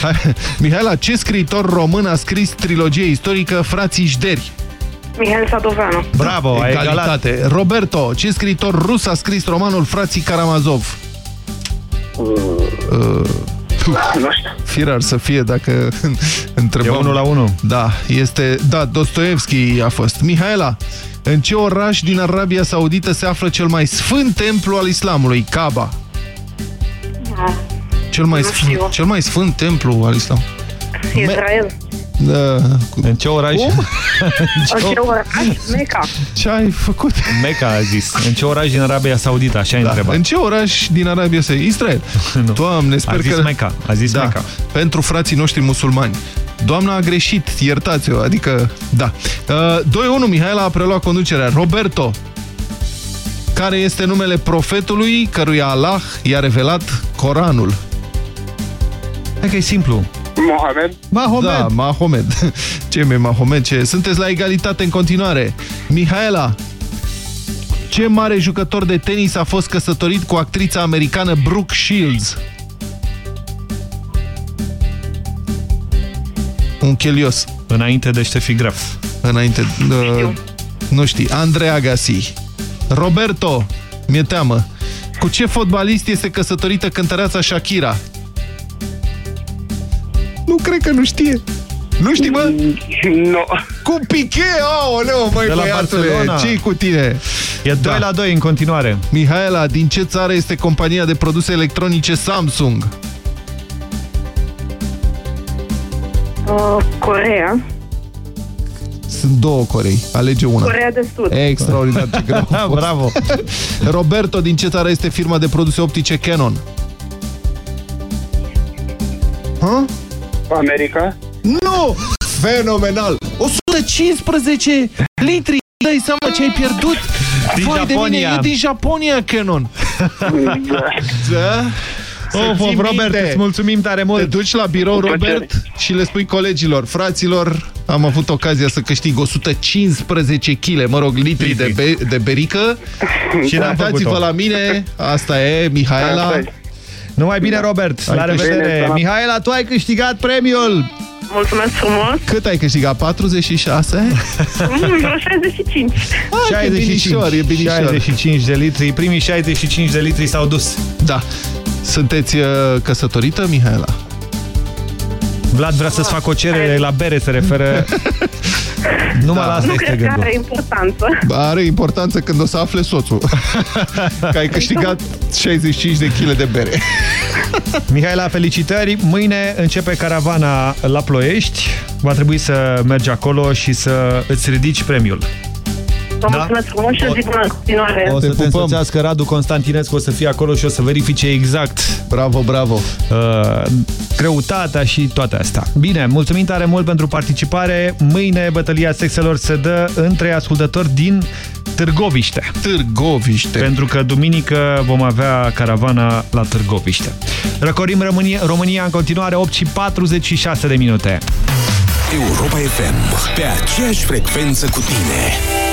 hai, Mihaela, ce scriitor român a scris trilogie istorică Frații Jderi? Mihail Sadoveanu. Bravo, ai egalat. Egalitate. Roberto, ce scriitor rus a scris romanul Frații Karamazov? Uh, nu știu. Firar să fie dacă întrebăm. E unul la unul. Da, este, da, Dostoevski a fost. Mihaela, în ce oraș din Arabia Saudită se află cel mai sfânt templu al islamului, Kaaba? Cel mai, sfânt, cel mai sfânt templu al islamului. Israel. Da. În ce oraș? Cum? În ce oraș? Meca. Ce ai făcut? Meca a zis. În ce oraș din Arabia Saudită? Așa ai Da. întrebat. În ce oraș din Arabia Saudită? Israel. Nu. Doamne, sper A zis că... Meca. A zis da. Meca. Pentru frații noștri musulmani. Doamna a greșit, iertați-o, adică, da. Uh, 2-1, Mihaela a preluat conducerea. Roberto, care este numele profetului căruia Allah i-a revelat Coranul? Hai că e simplu. Mohamed. Mahomed. Da, Mahomed. Ce mi Mahomed? Ce? Sunteți la egalitate în continuare. Mihaela, ce mare jucător de tenis a fost căsătorit cu actrița americană Brooke Shields? Un chelios. Înainte de Ștefi Graf. Înainte... Uh, nu știi. Andrei Agassi. Roberto, mi-e teamă. Cu ce fotbalist este căsătorită cântăreața Shakira? Nu cred că nu știe. Nu știi, bă? Nu. Cu Piqué, aoleu, măi, De la băiatule, Barcelona. ce cu tine? E 2 la 2 în continuare. Mihaela, din ce țară este compania de produse electronice Samsung? Uh, Corea. Sunt două Corei, alege una. Corea de Sud. Extraordinar ce greu. a fost. Bravo. Roberto, din ce țară este firma de produse optice Canon? Ha? America. Nu! Fenomenal! 115 litri! Dai seama ce ai pierdut? Din Vai de mine, Japonia. e din Japonia Canon. da? Să Of, of, ții Robert, minte. îți mulțumim tare mult. Te duci la birou, Cu plăcere. Robert, și le spui colegilor, fraților, am avut ocazia să câștig 115 kg, mă rog, litri de, be de berică Și n-am Uitați-vă făcut-o. la mine, asta e, Mihaela. Asta e. Numai bine, Robert. La Ai revedere. câștigat. Mihaela, tu ai câștigat premiul. Mulțumesc frumos. Cât ai câștigat? 46? Mm, 65. Ah, e binișor, e binișor. 65 de litri. Primii 65 de litri s-au dus. Da. Sunteți uh, căsătorită, Mihaela? Vlad vrea să-ți fac o cerere la bere, se referă... Numai la asta Nu este cred că gândul. are importanță. Are importanță când o să afle soțul că ai câștigat 65 de kg de bere. Mihaela, felicitări! Mâine începe caravana la Ploiești. Va trebui să mergi acolo și să îți ridici premiul. Vă mulțumesc frumos și o zi bună în continuare. O să Te te pupăm. însoțească Radu Constantinescu, o să fie acolo și o să verifice exact Bravo, bravo. uh, greutatea și toate astea. Bine, mulțumim tare mult pentru participare. Mâine bătălia sexelor se dă între ascultători din Târgoviște. Târgoviște. Pentru că duminică vom avea caravana la Târgoviște. Răcorim România, România în continuare 8 și 46 de minute. Europa FM, pe aceeași frecvență cu tine.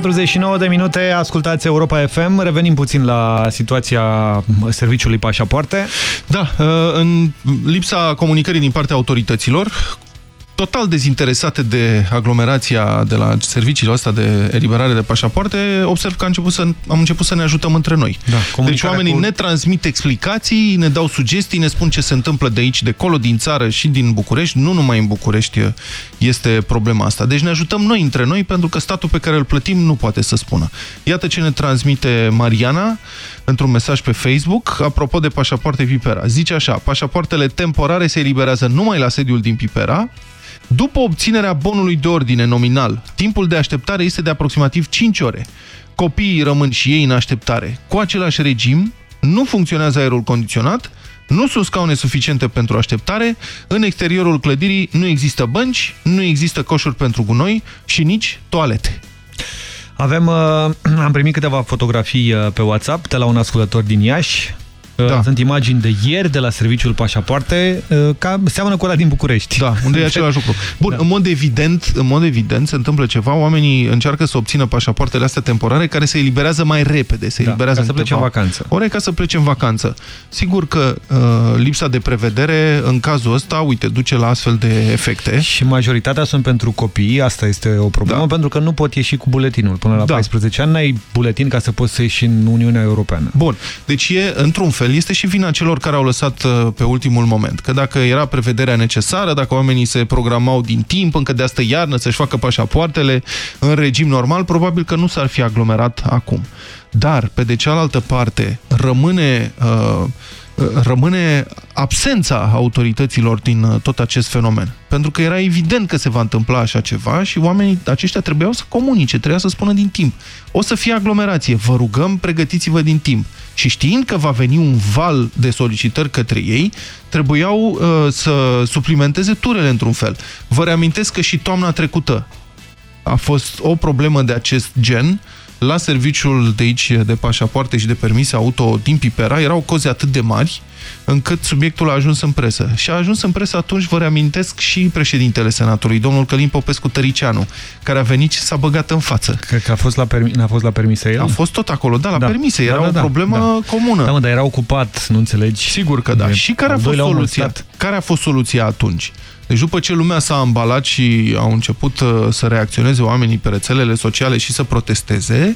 49 de minute, ascultați Europa FM. Revenim puțin la situația serviciului pașapoarte. Da, uh, în lipsa comunicării din partea autorităților, total dezinteresate de aglomerația de la serviciile astea de eliberare de pașapoarte, observ că am început să, am început să ne ajutăm între noi. Da, deci oamenii cu... ne transmit explicații, ne dau sugestii, ne spun ce se întâmplă de aici, de acolo, din țară și din București. Nu numai în București este problema asta. Deci ne ajutăm noi între noi pentru că statul pe care îl plătim nu poate să spună. Iată ce ne transmite Mariana într-un mesaj pe Facebook, apropo de pașapoarte Pipera. Zice așa, pașapoartele temporare se eliberează numai la sediul din Pipera, după obținerea bonului de ordine nominal, timpul de așteptare este de aproximativ 5 ore. Copiii rămân și ei în așteptare. Cu același regim, nu funcționează aerul condiționat, nu sunt scaune suficiente pentru așteptare, în exteriorul clădirii nu există bănci, nu există coșuri pentru gunoi și nici toalete. Avem, uh, am primit câteva fotografii uh, pe WhatsApp de la un ascultător din Iași, da. Sunt imagini de ieri de la serviciul pașapoarte, uh, ca seamănă cu ăla din București. Da, unde e același lucru. Bun, da. în, mod evident, în mod evident se întâmplă ceva, oamenii încearcă să obțină pașapoartele astea temporare care se eliberează mai repede, se da, eliberează ca să plece în vacanță. Ori ca să plece în vacanță. Sigur că uh, lipsa de prevedere, în cazul ăsta, uite, duce la astfel de efecte. Și majoritatea sunt pentru copii, asta este o problemă, da. pentru că nu pot ieși cu buletinul. Până la da. 14 ani n-ai buletin ca să poți să ieși în Uniunea Europeană. Bun, deci e, într-un fel, este și vina celor care au lăsat uh, pe ultimul moment. Că dacă era prevederea necesară, dacă oamenii se programau din timp, încă de astă iarnă, să-și facă pașapoartele în regim normal, probabil că nu s-ar fi aglomerat acum. Dar, pe de cealaltă parte, rămâne... Uh, rămâne absența autorităților din uh, tot acest fenomen. Pentru că era evident că se va întâmpla așa ceva și oamenii aceștia trebuiau să comunice, trebuia să spună din timp. O să fie aglomerație, vă rugăm, pregătiți-vă din timp. Și știind că va veni un val de solicitări către ei, trebuiau uh, să suplimenteze turele într-un fel. Vă reamintesc că și toamna trecută a fost o problemă de acest gen, la serviciul de aici de pașapoarte și de permise auto din Pipera erau coze atât de mari încât subiectul a ajuns în presă. Și a ajuns în presă atunci, vă reamintesc, și președintele Senatului, domnul Călim Popescu Tăricianu, care a venit și s-a băgat în față. Cred că a fost la, permi a fost la permise el? A fost tot acolo, da, la da. permise. Era da, da, o da. problemă da. comună. Da, mă, dar era ocupat, nu înțelegi? Sigur că da. Și care a fost soluția? Care a fost soluția atunci? Deci după ce lumea s-a ambalat și au început uh, să reacționeze oamenii pe rețelele sociale și să protesteze,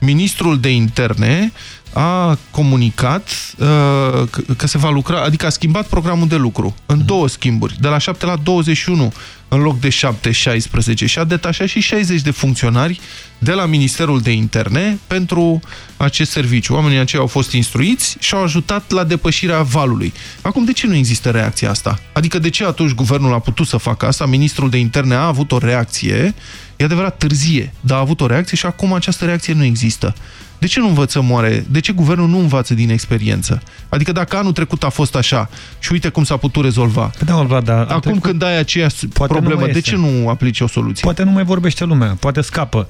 ministrul de interne a comunicat uh, că se va lucra, adică a schimbat programul de lucru în mhm. două schimburi, de la 7 la 21 în loc de 7-16 și a detașat și 60 de funcționari de la Ministerul de Interne pentru acest serviciu. Oamenii aceia au fost instruiți și au ajutat la depășirea valului. Acum, de ce nu există reacția asta? Adică de ce atunci guvernul a putut să facă asta? Ministrul de Interne a avut o reacție, e adevărat târzie, dar a avut o reacție și acum această reacție nu există. De ce nu învățăm oare? De ce guvernul nu învață din experiență? Adică dacă anul trecut a fost așa și uite cum s-a putut rezolva. Da, Vlad, da, Acum trecut, când ai aceeași problemă, de ce nu aplici o soluție? Poate nu mai vorbește lumea, poate scapă.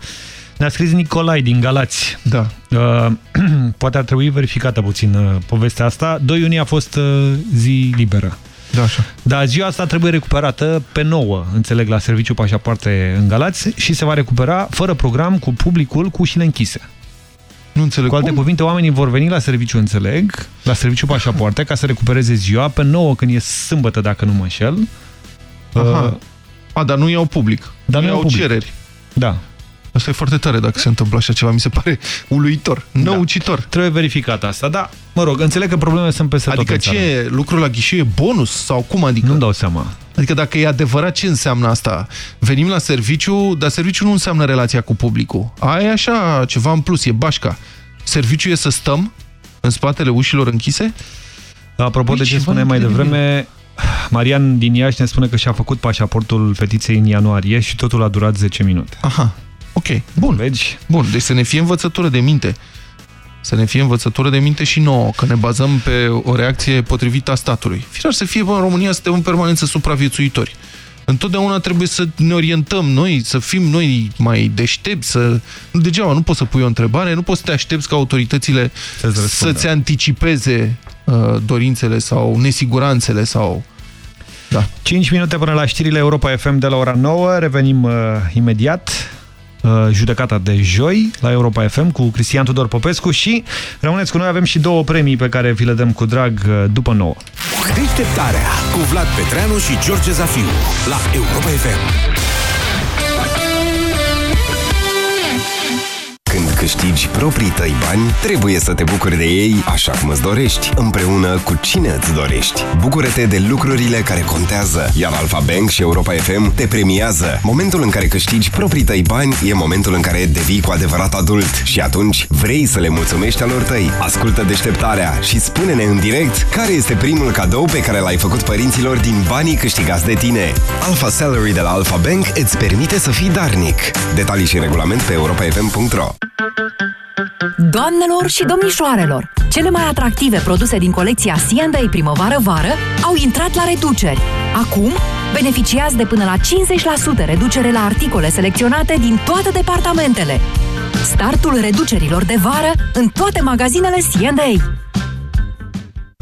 Ne-a scris Nicolai din Galați. Da. Uh, poate ar trebui verificată puțin uh, povestea asta. 2 iunie a fost uh, zi liberă. Da, așa. Dar ziua asta trebuie recuperată pe nouă, înțeleg, la serviciu pașapoarte în Galați și se va recupera fără program, cu publicul, cu ușile închise. Nu înțeleg Cu alte cum? cuvinte, oamenii vor veni la serviciu, înțeleg, la serviciu pașapoarte, ca să recupereze ziua, pe nouă când e sâmbătă, dacă nu mă înșel. Aha. Uh, A, dar nu iau public. Dar nu iau public. cereri. Da. Asta e foarte tare dacă se întâmplă așa ceva, mi se pare uluitor, năucitor. Da. Trebuie verificat asta, da. Mă rog, înțeleg că problemele sunt peste adică tot ce, lucrul la ghișeu e bonus sau cum adică? Nu-mi dau seama. Adică dacă e adevărat, ce înseamnă asta? Venim la serviciu, dar serviciu nu înseamnă relația cu publicul. Aia e așa ceva în plus, e bașca. Serviciu e să stăm în spatele ușilor închise? Apropo păi de ce spuneai mai devreme, Marian din Iași ne spune că și-a făcut pașaportul fetiței în ianuarie și totul a durat 10 minute. Aha, ok, bun. Vezi? Bun, deci să ne fie învățătură de minte. Să ne fie învățătură de minte și nouă, că ne bazăm pe o reacție potrivită a statului. Firar să fie, bă, în România suntem în permanență supraviețuitori. Întotdeauna trebuie să ne orientăm noi, să fim noi mai deștepți, să... Degeaba, nu poți să pui o întrebare, nu poți să te aștepți ca autoritățile să-ți anticipeze uh, dorințele sau nesiguranțele sau... Da. 5 minute până la știrile Europa FM de la ora 9, revenim uh, imediat. Uh, judecata de joi la Europa FM cu Cristian Tudor Popescu și rămâneți cu noi, avem și două premii pe care vi le dăm cu drag uh, după nouă. Deșteptarea cu Vlad Petreanu și George Zafiu la Europa FM. Câștigi proprii tăi bani, trebuie să te bucuri de ei așa cum îți dorești, împreună cu cine îți dorești. Bucură-te de lucrurile care contează, iar Alfa Bank și Europa FM te premiază. Momentul în care câștigi proprii tăi bani e momentul în care devii cu adevărat adult și atunci vrei să le mulțumești alor tăi. Ascultă deșteptarea și spune-ne în direct care este primul cadou pe care l-ai făcut părinților din banii câștigați de tine. Alpha Salary de la Alpha Bank îți permite să fii darnic. Detalii și regulament pe europafm.ro Doamnelor și domnișoarelor, cele mai atractive produse din colecția C&A primăvară-vară au intrat la reduceri. Acum, beneficiați de până la 50% reducere la articole selecționate din toate departamentele. Startul reducerilor de vară în toate magazinele C&A.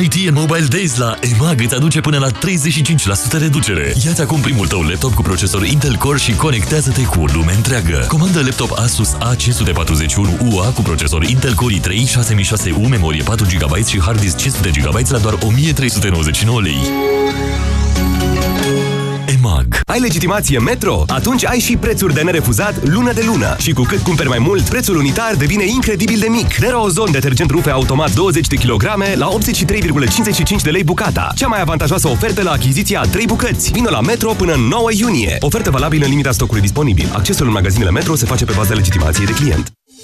IT Mobile Days la EMAG îți aduce până la 35% reducere. Ia-ți acum primul tău laptop cu procesor Intel Core și conectează-te cu o lume întreagă. Comandă laptop Asus A541UA cu procesor Intel Core i3 6600U, memorie 4 GB și hard disk 500 GB la doar 1399 lei. EMAG. Ai legitimație Metro? Atunci ai și prețuri de nerefuzat lună de lună. Și cu cât cumperi mai mult, prețul unitar devine incredibil de mic. Derozon detergent rufe automat 20 de kg la 83,55 de lei bucata. Cea mai avantajoasă ofertă la achiziția a 3 bucăți. Vino la Metro până în 9 iunie. Ofertă valabilă în limita stocului disponibil. Accesul în magazinele Metro se face pe baza legitimației de client.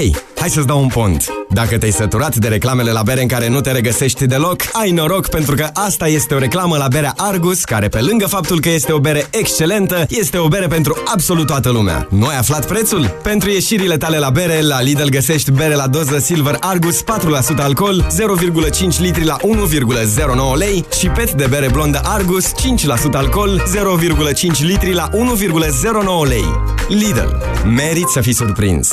Hei, hai să-ți dau un pont. Dacă te-ai săturat de reclamele la bere în care nu te regăsești deloc, ai noroc pentru că asta este o reclamă la berea Argus, care pe lângă faptul că este o bere excelentă, este o bere pentru absolut toată lumea. Nu ai aflat prețul? Pentru ieșirile tale la bere, la Lidl găsești bere la doză Silver Argus 4% alcool, 0,5 litri la 1,09 lei și pet de bere blondă Argus 5% alcool, 0,5 litri la 1,09 lei. Lidl. Merit să fii surprins!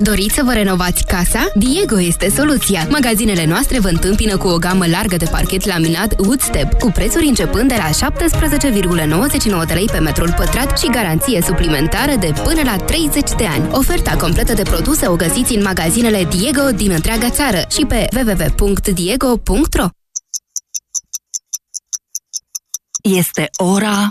Doriți să vă renovați casa? Diego este soluția. Magazinele noastre vă întâmpină cu o gamă largă de parchet laminat Woodstep, cu prețuri începând de la 17,99 de lei pe metrul pătrat și garanție suplimentară de până la 30 de ani. Oferta completă de produse o găsiți în magazinele Diego din întreaga țară și pe www.diego.ro Este ora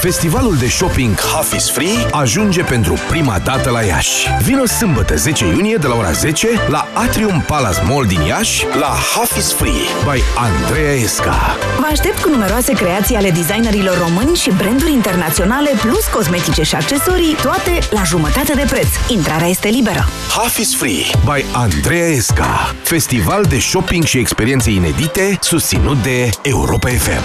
Festivalul de shopping Half is Free ajunge pentru prima dată la Iași. Vino sâmbătă 10 iunie de la ora 10 la Atrium Palace Mall din Iași la Half is Free by Andreea Esca. Vă aștept cu numeroase creații ale designerilor români și branduri internaționale, plus cosmetice și accesorii, toate la jumătate de preț. Intrarea este liberă. Half is Free by Andreea Esca. Festival de shopping și experiențe inedite susținut de Europa FM.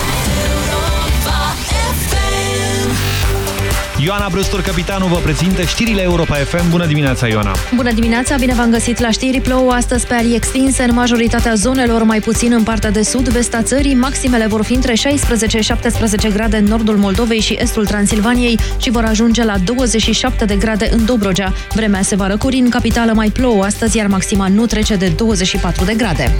Ioana Brustur, capitanul, vă prezintă știrile Europa FM. Bună dimineața, Ioana! Bună dimineața, bine v-am găsit la știri. Plouă astăzi pe arii extinse în majoritatea zonelor, mai puțin în partea de sud-vest a țării. Maximele vor fi între 16-17 grade în nordul Moldovei și estul Transilvaniei și vor ajunge la 27 de grade în Dobrogea. Vremea se va răcuri în capitală mai plouă astăzi, iar maxima nu trece de 24 de grade.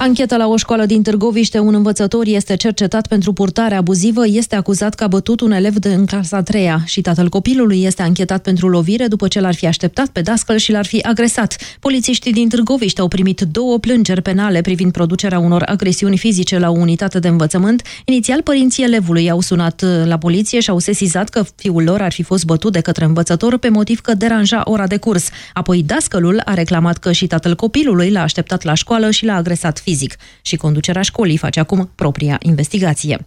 Anchetă la o școală din Târgoviște. Un învățător este cercetat pentru purtare abuzivă. Este acuzat că a bătut un elev de în clasa 3 -a și tatăl copilului este anchetat pentru lovire după ce l-ar fi așteptat pe dascăl și l-ar fi agresat. Polițiștii din Târgoviște au primit două plângeri penale privind producerea unor agresiuni fizice la o unitate de învățământ. Inițial, părinții elevului au sunat la poliție și au sesizat că fiul lor ar fi fost bătut de către învățător pe motiv că deranja ora de curs. Apoi dascălul a reclamat că și tatăl copilului l-a așteptat la școală și l-a agresat fizic și conducerea școlii face acum propria investigație.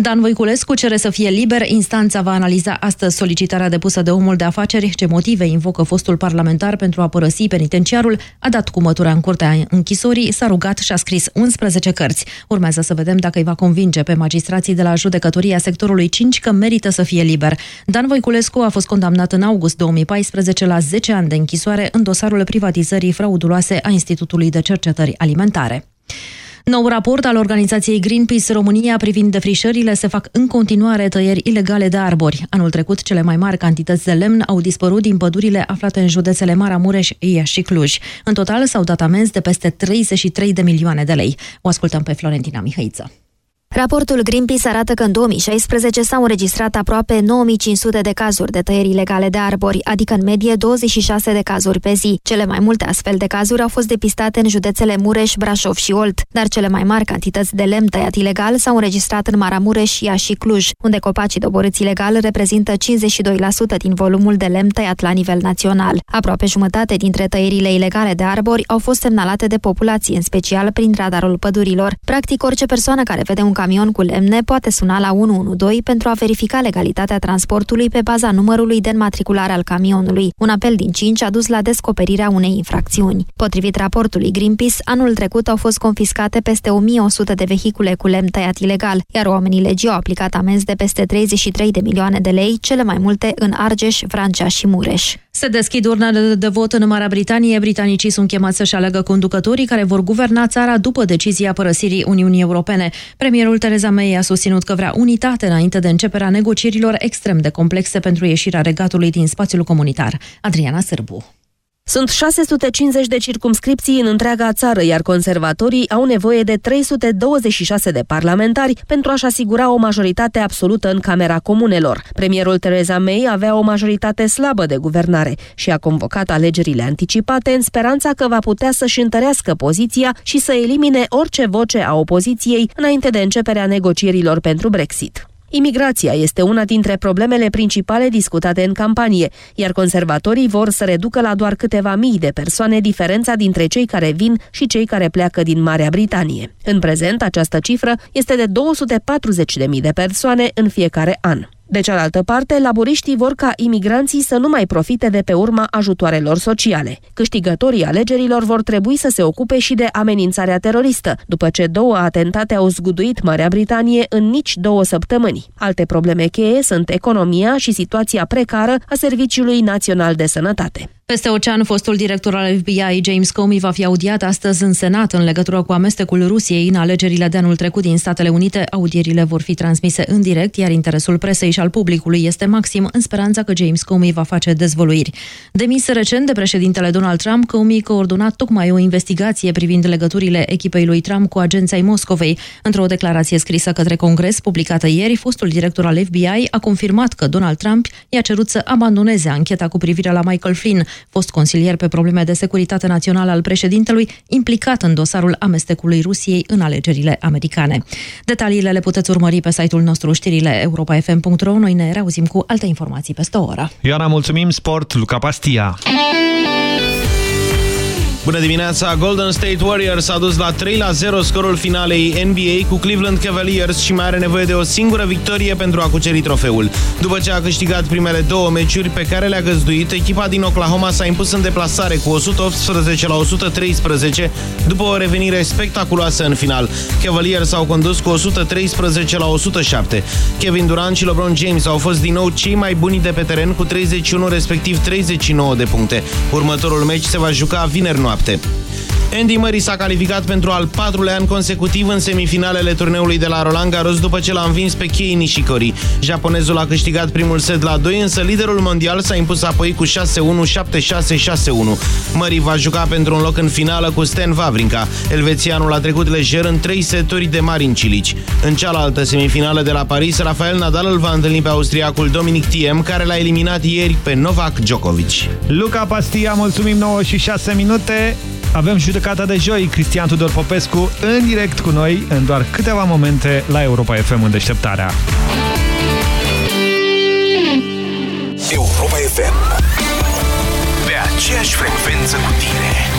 Dan Voiculescu cere să fie liber. Instanța va analiza astăzi solicitarea depusă de omul de afaceri. Ce motive invocă fostul parlamentar pentru a părăsi penitenciarul? A dat cu mătura în curtea închisorii, s-a rugat și a scris 11 cărți. Urmează să vedem dacă îi va convinge pe magistrații de la judecătoria sectorului 5 că merită să fie liber. Dan Voiculescu a fost condamnat în august 2014 la 10 ani de închisoare în dosarul privatizării frauduloase a Institutului de Cercetări Alimentare. Nou raport al organizației Greenpeace România privind defrișările se fac în continuare tăieri ilegale de arbori. Anul trecut, cele mai mari cantități de lemn au dispărut din pădurile aflate în județele Maramureș, Iași și Cluj. În total s-au dat amenzi de peste 33 de milioane de lei. O ascultăm pe Florentina Mihăiță. Raportul Greenpeace arată că în 2016 s-au înregistrat aproape 9500 de cazuri de tăieri ilegale de arbori, adică în medie 26 de cazuri pe zi. Cele mai multe astfel de cazuri au fost depistate în județele Mureș, Brașov și Olt, dar cele mai mari cantități de lemn tăiat ilegal s-au înregistrat în Maramureș, Iași și Cluj, unde copacii doboriți ilegal reprezintă 52% din volumul de lemn tăiat la nivel național. Aproape jumătate dintre tăierile ilegale de arbori au fost semnalate de populație, în special prin radarul pădurilor. Practic, orice persoană care vede un camion cu lemne poate suna la 112 pentru a verifica legalitatea transportului pe baza numărului de înmatriculare al camionului. Un apel din 5 a dus la descoperirea unei infracțiuni. Potrivit raportului Greenpeace, anul trecut au fost confiscate peste 1100 de vehicule cu lemn tăiat ilegal, iar oamenii legii au aplicat amenzi de peste 33 de milioane de lei, cele mai multe în Argeș, Vrancea și Mureș. Se deschid urnele de vot în Marea Britanie. Britanicii sunt chemați să-și aleagă conducătorii care vor guverna țara după decizia părăsirii Uniunii Europene. Premierul Theresa May a susținut că vrea unitate înainte de începerea negocierilor extrem de complexe pentru ieșirea regatului din spațiul comunitar. Adriana Sârbu. Sunt 650 de circumscripții în întreaga țară, iar conservatorii au nevoie de 326 de parlamentari pentru a-și asigura o majoritate absolută în Camera Comunelor. Premierul Theresa May avea o majoritate slabă de guvernare și a convocat alegerile anticipate în speranța că va putea să-și întărească poziția și să elimine orice voce a opoziției înainte de începerea negocierilor pentru Brexit. Imigrația este una dintre problemele principale discutate în campanie, iar conservatorii vor să reducă la doar câteva mii de persoane diferența dintre cei care vin și cei care pleacă din Marea Britanie. În prezent, această cifră este de 240.000 de persoane în fiecare an. De cealaltă parte, laburiștii vor ca imigranții să nu mai profite de pe urma ajutoarelor sociale. Câștigătorii alegerilor vor trebui să se ocupe și de amenințarea teroristă, după ce două atentate au zguduit Marea Britanie în nici două săptămâni. Alte probleme cheie sunt economia și situația precară a Serviciului Național de Sănătate. Peste ocean, fostul director al FBI, James Comey, va fi audiat astăzi în Senat în legătură cu amestecul Rusiei în alegerile de anul trecut din Statele Unite. Audierile vor fi transmise în direct, iar interesul presei și al publicului este maxim în speranța că James Comey va face dezvăluiri. Demis recent de președintele Donald Trump, Comey coordonat tocmai o investigație privind legăturile echipei lui Trump cu agenția Moscovei. Într-o declarație scrisă către Congres, publicată ieri, fostul director al FBI a confirmat că Donald Trump i-a cerut să abandoneze ancheta cu privire la Michael Flynn, fost consilier pe probleme de securitate națională al președintelui, implicat în dosarul amestecului Rusiei în alegerile americane. Detaliile le puteți urmări pe site-ul nostru știrile europa.fm.ro. Noi ne reauzim cu alte informații peste o oră. Ioana, mulțumim, sport, Luca Pastia. Bună dimineața! Golden State Warriors a dus la 3 la 0 scorul finalei NBA cu Cleveland Cavaliers și mai are nevoie de o singură victorie pentru a cuceri trofeul. După ce a câștigat primele două meciuri pe care le-a găzduit, echipa din Oklahoma s-a impus în deplasare cu 118 la 113 după o revenire spectaculoasă în final. Cavaliers au condus cu 113 la 107. Kevin Durant și LeBron James au fost din nou cei mai buni de pe teren cu 31 respectiv 39 de puncte. Următorul meci se va juca vineri noapte noapte. Andy Murray s-a calificat pentru al patrulea an consecutiv în semifinalele turneului de la Roland Garros după ce l-a învins pe Kei Nishikori. Japonezul a câștigat primul set la 2, însă liderul mondial s-a impus apoi cu 6-1, 7-6, 6-1. Murray va juca pentru un loc în finală cu Stan Wawrinka. Elvețianul a trecut lejer în 3 seturi de Marin Cilici. În cealaltă semifinală de la Paris, Rafael Nadal îl va întâlni pe austriacul Dominic Thiem, care l-a eliminat ieri pe Novak Djokovic. Luca Pastia, mulțumim 9 și 6 minute. Avem judecata de joi, Cristian Tudor Popescu, în direct cu noi, în doar câteva momente, la Europa FM în deșteptarea. Europa FM Pe aceeași frecvență cu tine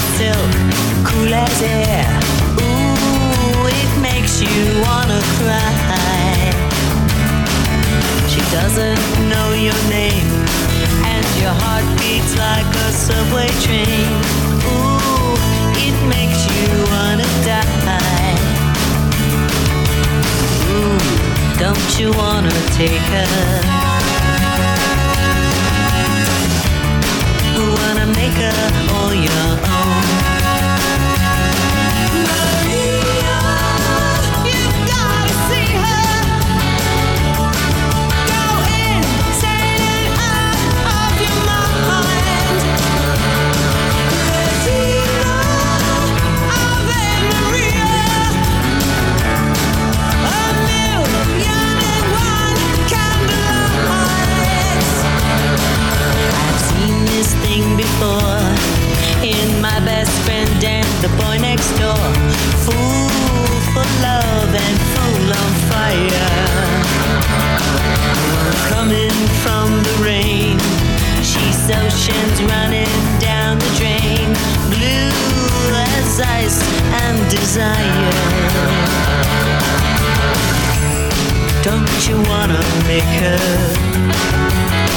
as silk, cool as air. Ooh, it makes you wanna cry. She doesn't know your name, and your heart beats like a subway train. Ooh, it makes you wanna die. Ooh, don't you wanna take her? Make her all your own. The boy next door. Fool for love and fool on fire. Coming from the rain, she's oceans running down the drain. Blue as ice and desire. Don't you wanna make her?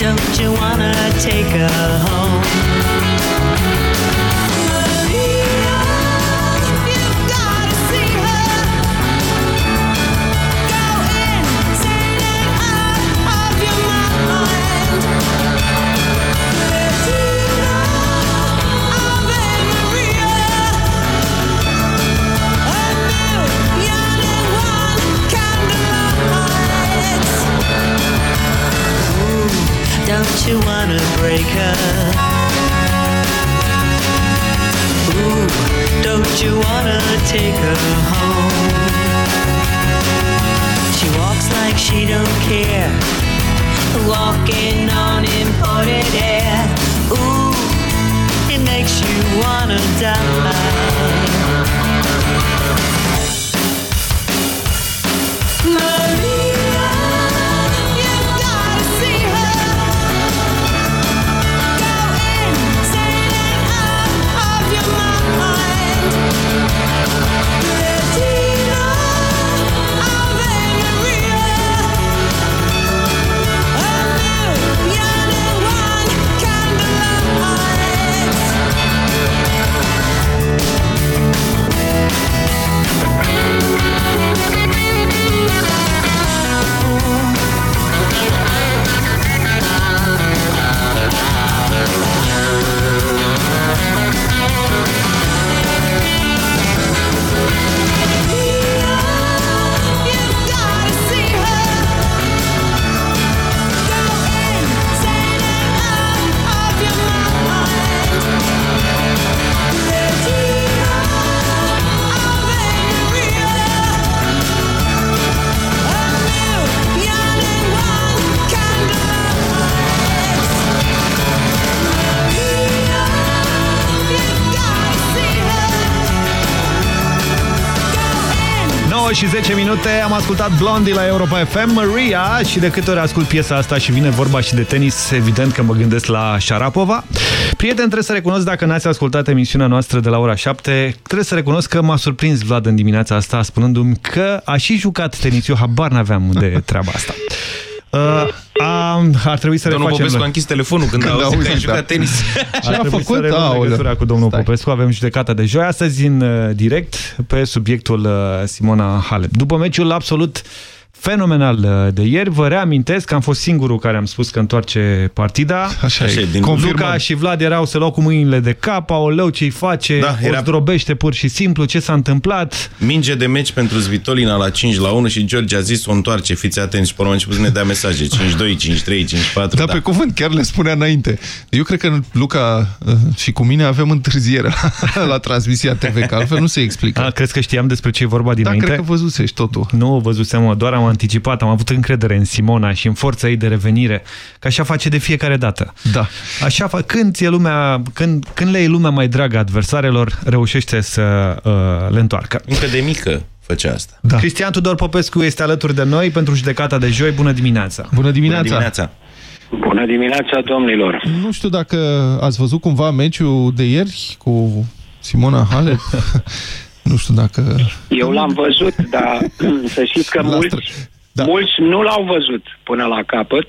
Don't you wanna take her home? Și 10 minute am ascultat Blondie la Europa FM, Maria și de câte ori ascult piesa asta și vine vorba și de tenis, evident că mă gândesc la Șarapova. Prieten, trebuie să recunosc dacă n-ați ascultat emisiunea noastră de la ora 7, trebuie să recunosc că m-a surprins Vlad în dimineața asta spunându-mi că a și jucat tenis, eu habar n-aveam de treaba asta. Uh, a, ar trebui să Domnul refacem... Popescu a închis telefonul când, când a auzit că ai jucat tenis. Ce a făcut? Să reluăm legătura cu domnul Stai. Popescu. Avem judecata de joi. Astăzi în uh, direct pe subiectul uh, Simona Halep. După meciul absolut fenomenal uh, de ieri, vă reamintesc că am fost singurul care am spus că întoarce partida. Așa e, din Luca și Vlad erau să luau cu mâinile de cap, aoleu ce-i face, Da, o era- zdrobește pur și simplu, ce s-a întâmplat. Minge de meci pentru Zvitolina la 5 la 1 și George a zis o întoarce, fiți atenți și pe urmă a început să ne dea mesaje 5-2, 5-3, 5-4 Da, pe cuvânt, chiar le spunea înainte. Eu cred că Luca uh, și cu mine avem întârziere la, la transmisia TV, că altfel nu se explică. A, crezi că știam despre ce e vorba Da, dinainte? cred că văzusești totul. Nu văzusem, mă, doar am anticipat, am avut încredere în Simona și în forța ei de revenire, că așa face de fiecare dată. Da. Așa fa când, ți-e lumea, când, când le e lumea mai dragă adversarelor, reușește să uh, le întoarcă. Încă de mică făcea asta. Da. Cristian Tudor Popescu este alături de noi pentru judecata de joi. Bună dimineața! Bună dimineața! Bună dimineața! Bună dimineața, domnilor! Nu știu dacă ați văzut cumva meciul de ieri cu Simona Halep. nu știu dacă... Eu l-am văzut, dar să știți că mulți, da. mulți nu l-au văzut până la capăt.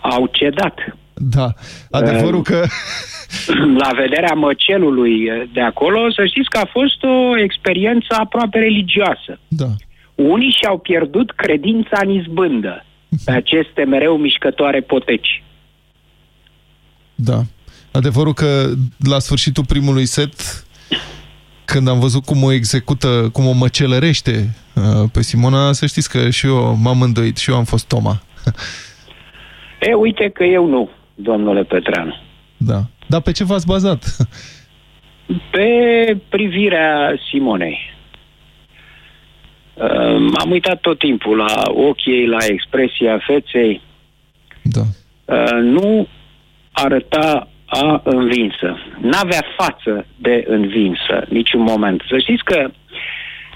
Au cedat. Da, adevărul că... La vederea măcelului de acolo, să știți că a fost o experiență aproape religioasă. Da. Unii și-au pierdut credința în izbândă pe aceste mereu mișcătoare poteci. Da. Adevărul că la sfârșitul primului set, când am văzut cum o execută, cum o măcelărește uh, pe Simona, să știți că și eu m-am îndoit, și eu am fost Toma. E, uite că eu nu, domnule Petreanu. Da. Dar pe ce v-ați bazat? Pe privirea Simonei. Uh, am uitat tot timpul la ochii ei, la expresia feței. Da. Uh, nu arăta a învinsă. N-avea față de învinsă niciun moment. Să știți că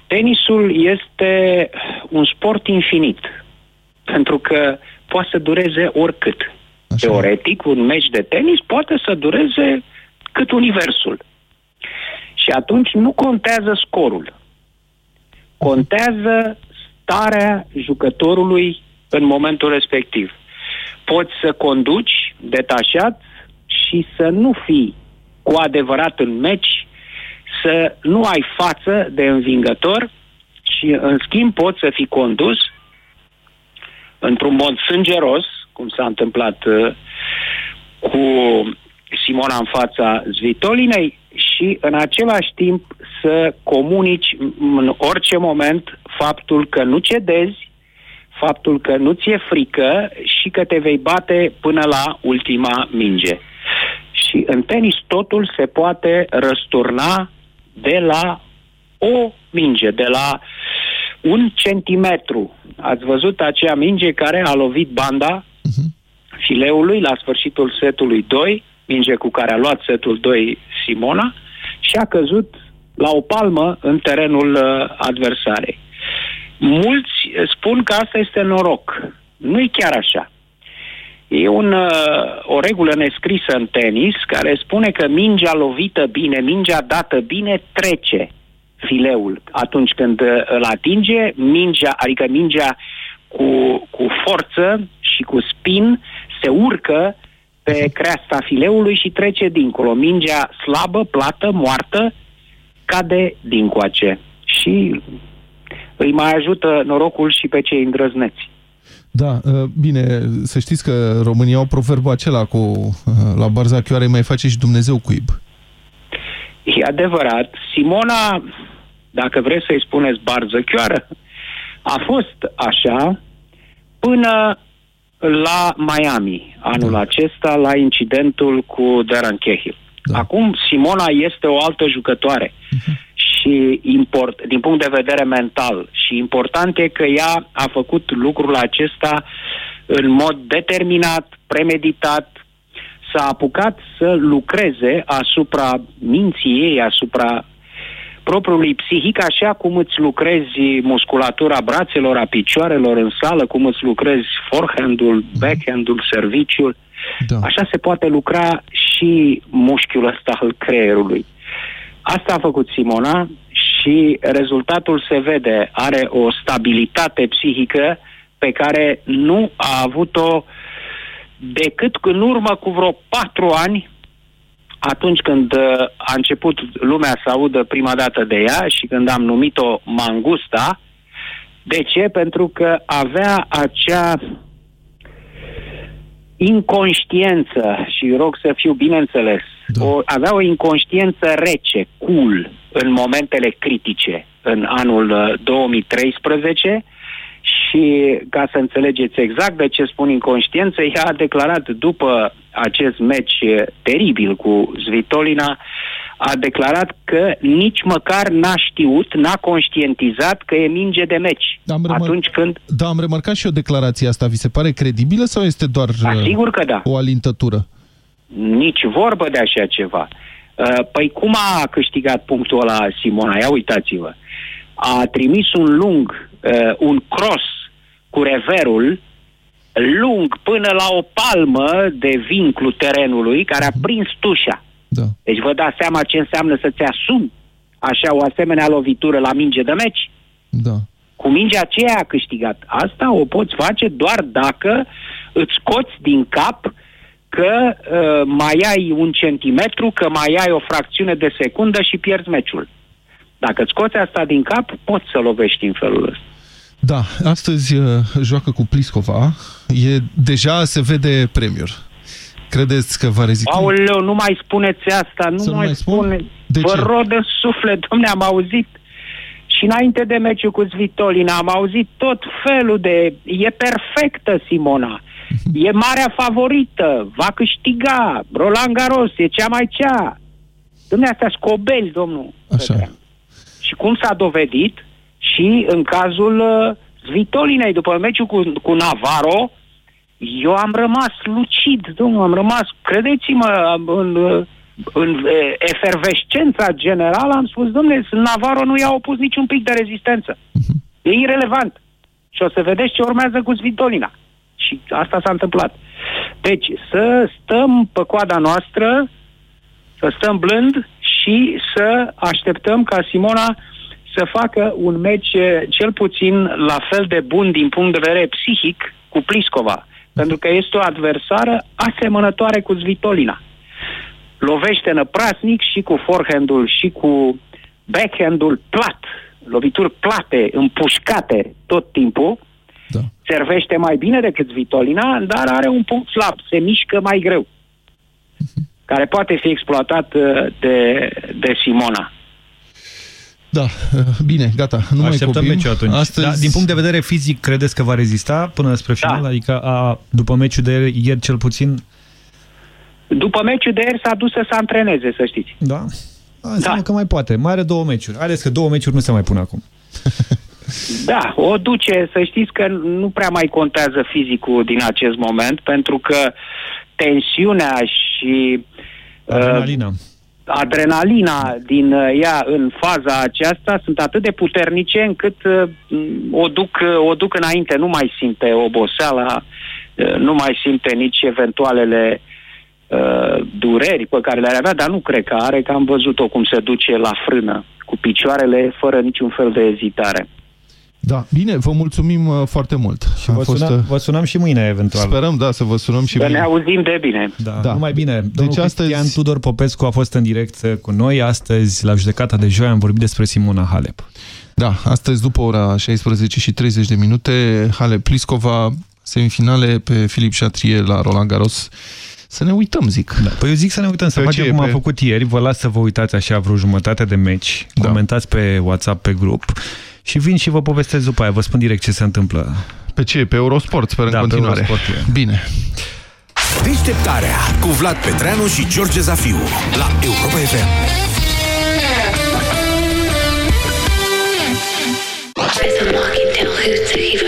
tenisul este un sport infinit. Pentru că poate să dureze oricât. Așa. Teoretic, un meci de tenis poate să dureze cât universul. Și atunci nu contează scorul. Contează starea jucătorului în momentul respectiv. Poți să conduci detașat și să nu fii cu adevărat în meci, să nu ai față de învingător și în schimb poți să fii condus într-un mod sângeros, cum s-a întâmplat uh, cu Simona în fața Zvitolinei și în același timp să comunici în orice moment faptul că nu cedezi, faptul că nu ți-e frică și că te vei bate până la ultima minge. Și în tenis totul se poate răsturna de la o minge, de la un centimetru. Ați văzut acea minge care a lovit banda fileului la sfârșitul setului 2, minge cu care a luat setul 2 Simona, și a căzut la o palmă în terenul uh, adversarei. Mulți spun că asta este noroc. Nu e chiar așa. E un, uh, o regulă nescrisă în tenis care spune că mingea lovită bine, mingea dată bine, trece fileul. Atunci când uh, îl atinge, mingea, adică mingea cu, cu forță și cu spin se urcă pe creasta fileului și trece dincolo. Mingea slabă, plată, moartă, cade dincoace. Și îi mai ajută norocul și pe cei îndrăzneți. Da, uh, bine, să știți că România au proverbul acela cu uh, la barzachioare mai face și Dumnezeu cuib. E adevărat. Simona, dacă vreți să-i spuneți barzăchioară, a fost așa până la Miami anul da. acesta, la incidentul cu Darren Cahill. Da. Acum Simona este o altă jucătoare uh-huh. Și import, din punct de vedere mental și important e că ea a făcut lucrul acesta în mod determinat, premeditat, s-a apucat să lucreze asupra minții ei, asupra propriului psihic, așa cum îți lucrezi musculatura brațelor, a picioarelor în sală, cum îți lucrezi forehand-ul, backhand-ul, serviciul, da. așa se poate lucra și mușchiul ăsta al creierului. Asta a făcut Simona și rezultatul se vede. Are o stabilitate psihică pe care nu a avut-o decât în urmă cu vreo patru ani, atunci când uh, a început lumea să audă prima dată de ea și când am numit-o Mangusta. De ce? Pentru că avea acea inconștiență și rog să fiu bineînțeles, da. o, avea o inconștiență rece, cool, în momentele critice în anul uh, 2013 și ca să înțelegeți exact de ce spun inconștiență, ea a declarat după acest meci teribil cu Zvitolina, a declarat că nici măcar n-a știut, n-a conștientizat că e minge de meci. Da, am remar... Atunci când... Da, am remarcat și o declarație asta. Vi se pare credibilă sau este doar Asigur Da, că da. o alintătură? Nici vorbă de așa ceva. Uh, Păi cum a câștigat punctul ăla Simona? Ia uitați-vă. A trimis un lung, uh, un cross cu reverul lung până la o palmă de vinclu terenului care a prins tușa. Da. Deci vă dați seama ce înseamnă să-ți asumi așa o asemenea lovitură la minge de meci? Da. Cu mingea aceea a câștigat. Asta o poți face doar dacă îți scoți din cap că uh, mai ai un centimetru, că mai ai o fracțiune de secundă și pierzi meciul. Dacă îți scoți asta din cap, poți să lovești în felul ăsta. Da, astăzi uh, joacă cu Pliskova. E, deja se vede premiul. Credeți că va rezista? Aoleu, nu mai spuneți asta, nu Să nu mai mai spun? spune. De Vă ce? rog de suflet, domne, am auzit și înainte de meciul cu Zvitolina am auzit tot felul de... E perfectă Simona. Mhm. E marea favorită. Va câștiga. Roland Garros e cea mai cea. Domne, astea scobeli, domnul. Așa. Și cum s-a dovedit și în cazul uh, Zvitolinei, după meciul cu, cu Navarro, eu am rămas lucid, domnul, am rămas, credeți-mă, am- în, uh, în uh, efervescența generală am spus, domnule, Navarro nu i-a opus niciun pic de rezistență. E irelevant. Și o să vedeți ce urmează cu Svitolina. Și asta s-a întâmplat. Deci, să stăm pe coada noastră, să stăm blând și să așteptăm ca Simona să facă un meci eh, cel puțin la fel de bun din punct de vedere psihic cu Pliskova. Pentru că este o adversară asemănătoare cu Zvitolina. Lovește năprasnic și cu forehand-ul și cu backhand-ul plat. Lovituri plate, împușcate tot timpul. Da. Servește mai bine decât Zvitolina, dar are un punct slab. Se mișcă mai greu. Care poate fi exploatat eh, de, de Simona. Da, uh, bine, gata. Nu mai Așteptăm copim. meciul atunci. Astăzi... Da, din punct de vedere fizic, credeți că va rezista până spre final? Da. Adică a, după meciul de ieri cel puțin? După meciul de ieri s-a dus să se antreneze, să știți. Da? A, înseamnă că mai poate. Mai are două meciuri. Haideți că două meciuri nu se mai pun acum. Da, o duce, să știți că nu prea mai contează fizicul din acest moment, pentru că tensiunea și uh, Adrenalina. adrenalina din uh, ea în faza aceasta sunt atât de puternice încât uh, o, duc, uh, o duc înainte, nu mai simte oboseala, uh, nu mai simte nici eventualele uh, dureri pe care le-ar avea, dar nu cred că are, că am văzut-o cum se duce la frână, cu picioarele, fără niciun fel de ezitare. Da, bine, vă mulțumim uh, foarte mult. Și Vă, sunam, vă sunam și mâine, eventual. Sperăm, da, să vă sunăm și Să ne mâine. auzim de bine. Da, Da. numai bine. Domnul Deci deci astăzi- Cristian Tudor Popescu a fost în direct uh, cu noi. Astăzi, la judecata de joi, am vorbit despre Simona Halep. Da, astăzi după ora 16 și 30 de minute, Hale Pliskova, semifinale pe Filip Chatrier la Roland Garros. Să ne uităm, zic. Da. Păi eu zic să ne uităm, să Pe facem ce? cum Pe- am făcut ieri. Vă las să vă uitați așa vreo jumătate de meci, Da. comentați pe WhatsApp, pe grup și vin și vă povestesc după aia. Vă spun direct ce se întâmplă. Pe ce? Pe Eurosport, sper Da, în pe continuare. Eurosport e. Bine. Deșteptarea cu Vlad Petreanu și George Zafiu la Europa FM. As I'm walking down Hoots of Heavenly. Follow me down to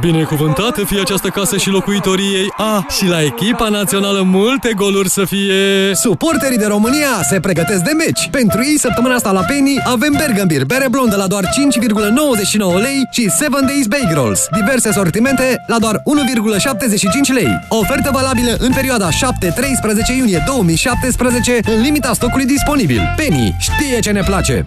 Binecuvântată fie această casă și locuitorii ei. A, și la echipa națională multe goluri să fie... Suporterii de România se pregătesc de meci. Pentru ei, săptămâna asta la Penny avem Bergambir, bere blondă la doar 5,99 lei și 7 Days Bake Rolls. Diverse sortimente la doar 1,75 lei. Ofertă valabilă în perioada 7-13 iunie 2017 în limita stocului disponibil. Penny știe ce ne place!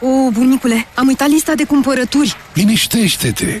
O, bunicule, am uitat lista de cumpărături. Liniștește-te!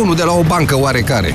unul de la o bancă oarecare.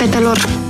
Fetelor,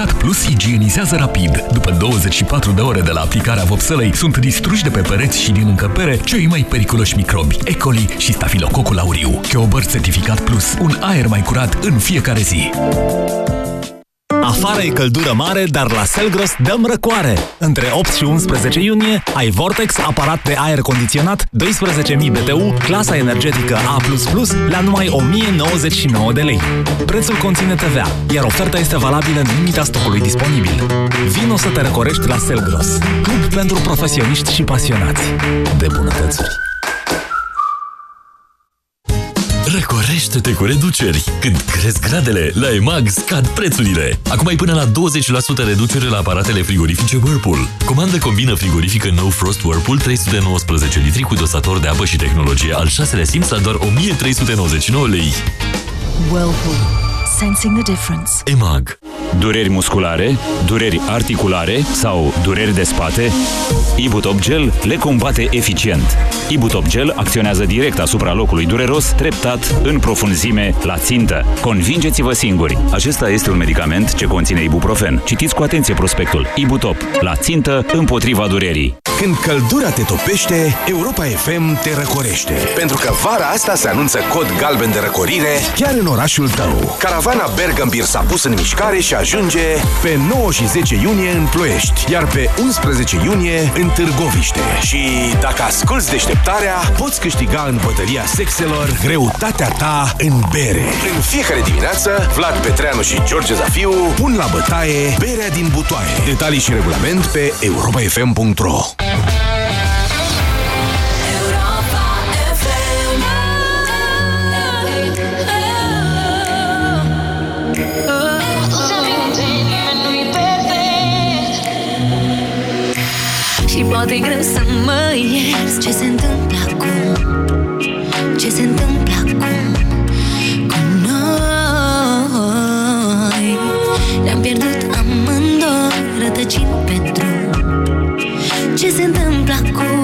Plus igienizează rapid. După 24 de ore de la aplicarea vopselei, sunt distruși de pe pereți și din încăpere cei mai periculoși microbi, E. coli și stafilococul auriu. Chobert Certificat Plus. Un aer mai curat în fiecare zi. Afară e căldură mare, dar la Selgros dăm răcoare. Între 8 și 11 iunie ai Vortex, aparat de aer condiționat, 12.000 BTU, clasa energetică A++ la numai 1099 de lei. Prețul conține TVA, iar oferta este valabilă în limita stocului disponibil. Vino să te răcorești la Selgros, club pentru profesioniști și pasionați de bunătățuri. Răcorește-te cu reduceri! Când cresc gradele, la EMAG scad prețurile! Acum ai până la 20% reducere la aparatele frigorifice Whirlpool. Comandă combină frigorifică No Frost Whirlpool 319 litri cu dosator de apă și tehnologie al șaselea simț la doar 1399 lei. Whirlpool. Sensing the difference. EMAG Dureri musculare, dureri articulare sau dureri de spate? Ibutop Gel le combate eficient. Ibutop Gel acționează direct asupra locului dureros, treptat, în profunzime, la țintă. Convingeți-vă singuri! Acesta este un medicament ce conține ibuprofen. Citiți cu atenție prospectul. Ibutop. La țintă, împotriva durerii. Când căldura te topește, Europa FM te răcorește. Pentru că vara asta se anunță cod galben de răcorire chiar în orașul tău. Caravana Bergambir s-a pus în mișcare și ajunge pe 9 și 10 iunie în Ploiești, iar pe 11 iunie în Târgoviște. Și dacă asculți deșteptarea, poți câștiga în bătălia sexelor greutatea ta în bere. În fiecare dimineață, Vlad Petreanu și George Zafiu pun la bătaie berea din butoaie. Detalii și regulament pe europafm.ro poate e greu să mă ierți Ce se întâmplă acum? Ce se întâmplă acum Cu noi? Ne-am pierdut amândoi Rătăcind pe drum. Ce se întâmplă acum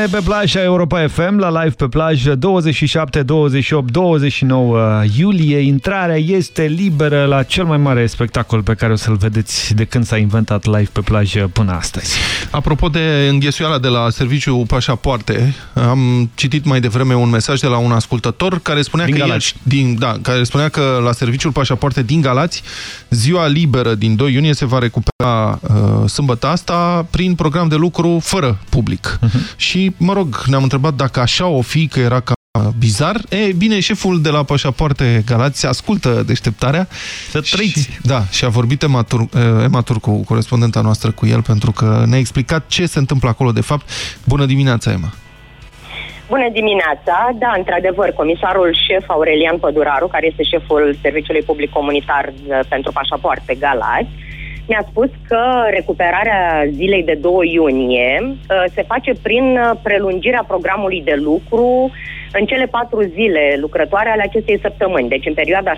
Primăvara vine pe plaja Europa FM, la live pe plajă 27, 28, 29 iulie. Intrarea este liberă la cel mai mare spectacol pe care o să-l vedeți de când s-a inventat live pe plajă până astăzi. Apropo de înghesuiala de la serviciul pașapoarte, am citit mai devreme un mesaj de la un ascultător care spunea, din că, el, din, da, care spunea că la serviciul pașapoarte din Galați, ziua liberă din 2 iunie se va recupera uh, sâmbătă asta prin program de lucru fără public. Uh -huh. Și, mă rog, ne-am întrebat dacă așa o fi, că era ca bizar. E, bine, șeful de la Pașapoarte Galați ascultă deșteptarea. Să trăiți! Și, da, și a vorbit Emma, Tur Emma Turcu, corespondenta noastră cu el, pentru că ne-a explicat ce se întâmplă acolo de fapt. Bună dimineața, Emma! Bună dimineața! Da, într-adevăr, comisarul șef Aurelian Păduraru, care este șeful Serviciului Public Comunitar pentru Pașapoarte Galați, mi-a spus că recuperarea zilei de 2 iunie uh, se face prin uh, prelungirea programului de lucru în cele patru zile lucrătoare ale acestei săptămâni. Deci în perioada 6-9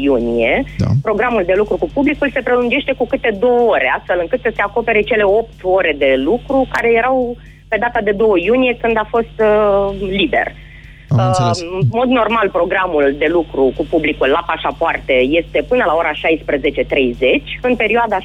iunie, da. programul de lucru cu publicul se prelungește cu câte două ore, astfel încât să se acopere cele 8 ore de lucru care erau pe data de 2 iunie când a fost uh, liber. Uh, în mod normal, programul de lucru cu publicul la pașapoarte este până la ora 16.30. În perioada 6-9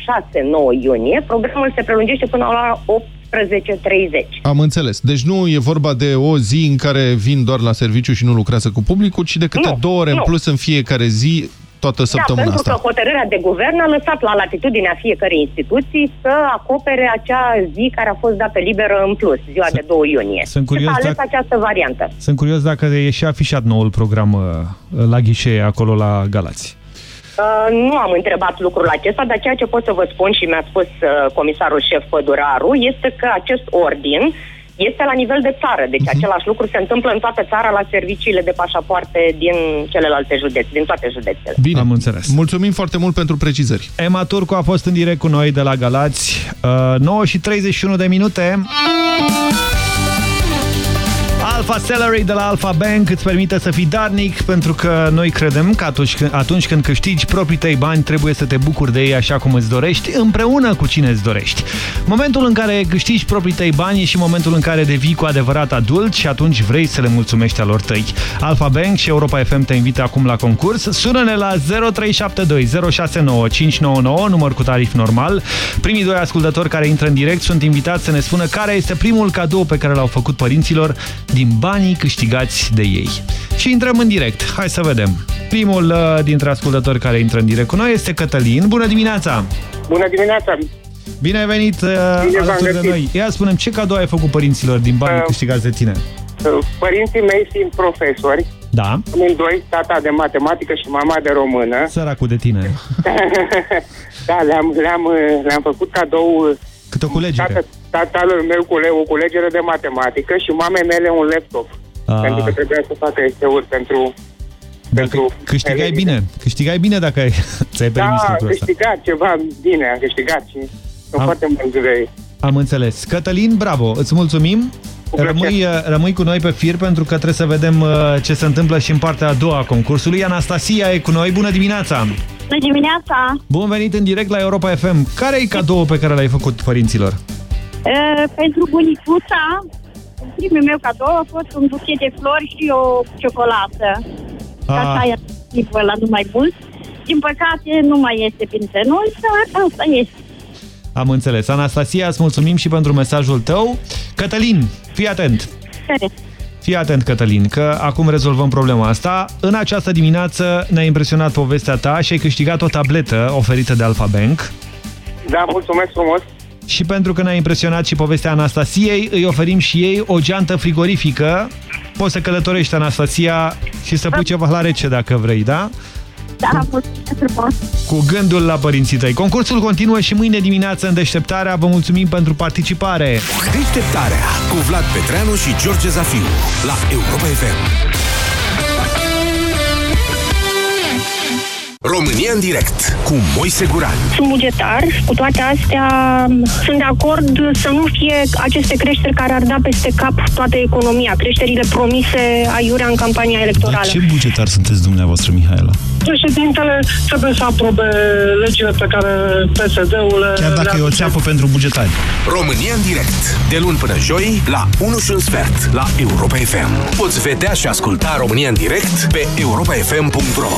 iunie, programul se prelungește până la ora 18.30. Am înțeles. Deci nu e vorba de o zi în care vin doar la serviciu și nu lucrează cu publicul, ci de câte nu, două ore nu. în plus în fiecare zi toată da, săptămâna da, pentru asta. că hotărârea de guvern a lăsat la latitudinea fiecărei instituții să acopere acea zi care a fost dată liberă în plus, ziua S de 2 iunie. Sunt curios a ales dacă... această variantă. Sunt curios dacă e și afișat noul program uh, la ghișee acolo la Galați. Uh, nu am întrebat lucrul acesta, dar ceea ce pot să vă spun și mi-a spus uh, comisarul șef Păduraru este că acest ordin este la nivel de țară. Deci uh-huh. același lucru se întâmplă în toată țara la serviciile de pașapoarte din celelalte județe, din toate județele. Bine, am înțeles. Mulțumim foarte mult pentru precizări. Emma Turcu a fost în direct cu noi de la Galați. Uh, 9 și 31 de minute. Alpha Salary de la Alpha Bank îți permite să fii darnic pentru că noi credem că atunci când, atunci când câștigi proprii tăi bani trebuie să te bucuri de ei așa cum îți dorești, împreună cu cine îți dorești. Momentul în care câștigi proprii tăi bani e și momentul în care devii cu adevărat adult și atunci vrei să le mulțumești alor tăi. Alpha Bank și Europa FM te invită acum la concurs. Sună-ne la 0372 069 599, număr cu tarif normal. Primii doi ascultători care intră în direct sunt invitați să ne spună care este primul cadou pe care l-au făcut părinților din banii câștigați de ei. Și intrăm în direct. Hai să vedem. Primul uh, dintre ascultători care intră în direct cu noi este Cătălin. Bună dimineața! Bună dimineața! Bine ai venit uh, Bine alături de noi. Ia spunem, ce cadou ai făcut părinților din banii uh, câștigați de tine? Uh, părinții mei fiind profesori, da. doi, tata de matematică și mama de română. Săracul de tine. da, le-am le -am, le -am făcut cadou Câte o culegere? Tata, tatăl meu cu o culegere de matematică și mamei mele un laptop. A. Pentru că trebuia să facă este-uri pentru dacă pentru câștigai elevii. bine, câștigai bine dacă ai, ți-ai permis da, lucrul ăsta. câștigat ceva bine, am câștigat și sunt am, foarte mândru de ei. Am înțeles. Cătălin, bravo, îți mulțumim. Rămâi, uh, rămâi cu noi pe fir pentru că trebuie să vedem uh, ce se întâmplă și în partea a doua a concursului. Anastasia e cu noi. Bună dimineața! Bună dimineața! Bun venit în direct la Europa FM. Care e cadou pe care l-ai făcut părinților? Uh, pentru bunicuța, primul meu cadou a fost un buchet de flori și o ciocolată. A. Așa e la numai mult. Din păcate, nu mai este printre noi, dar asta este. Am înțeles. Anastasia, îți mulțumim și pentru mesajul tău. Cătălin, fii atent! Care? Fii atent, Cătălin, că acum rezolvăm problema asta. În această dimineață ne-a impresionat povestea ta și ai câștigat o tabletă oferită de Alfa Bank. Da, mulțumesc frumos! Și pentru că ne-a impresionat și povestea Anastasiei, îi oferim și ei o geantă frigorifică. Poți să călătorești, Anastasia, și să pui ceva la rece dacă vrei, da? Da, mulțumesc frumos. Cu gândul la părinții tăi. Concursul continuă și mâine dimineață în deșteptarea. Vă mulțumim pentru participare. Deșteptarea cu Vlad Petreanu și George Zafiu la Europa FM. România în direct cu Moise Guran. Sunt bugetar, cu toate astea sunt de acord să nu fie aceste creșteri care ar da peste cap toată economia, creșterile promise aiurea în campania electorală. Ce bugetar sunteți dumneavoastră, Mihaela? Președintele trebuie să aprobe legile pe care PSD-ul le... Chiar dacă e o țeapă pentru bugetari. România în direct, de luni până joi, la 1 și un sfert, la Europa FM. Poți vedea și asculta România în direct pe europafm.ro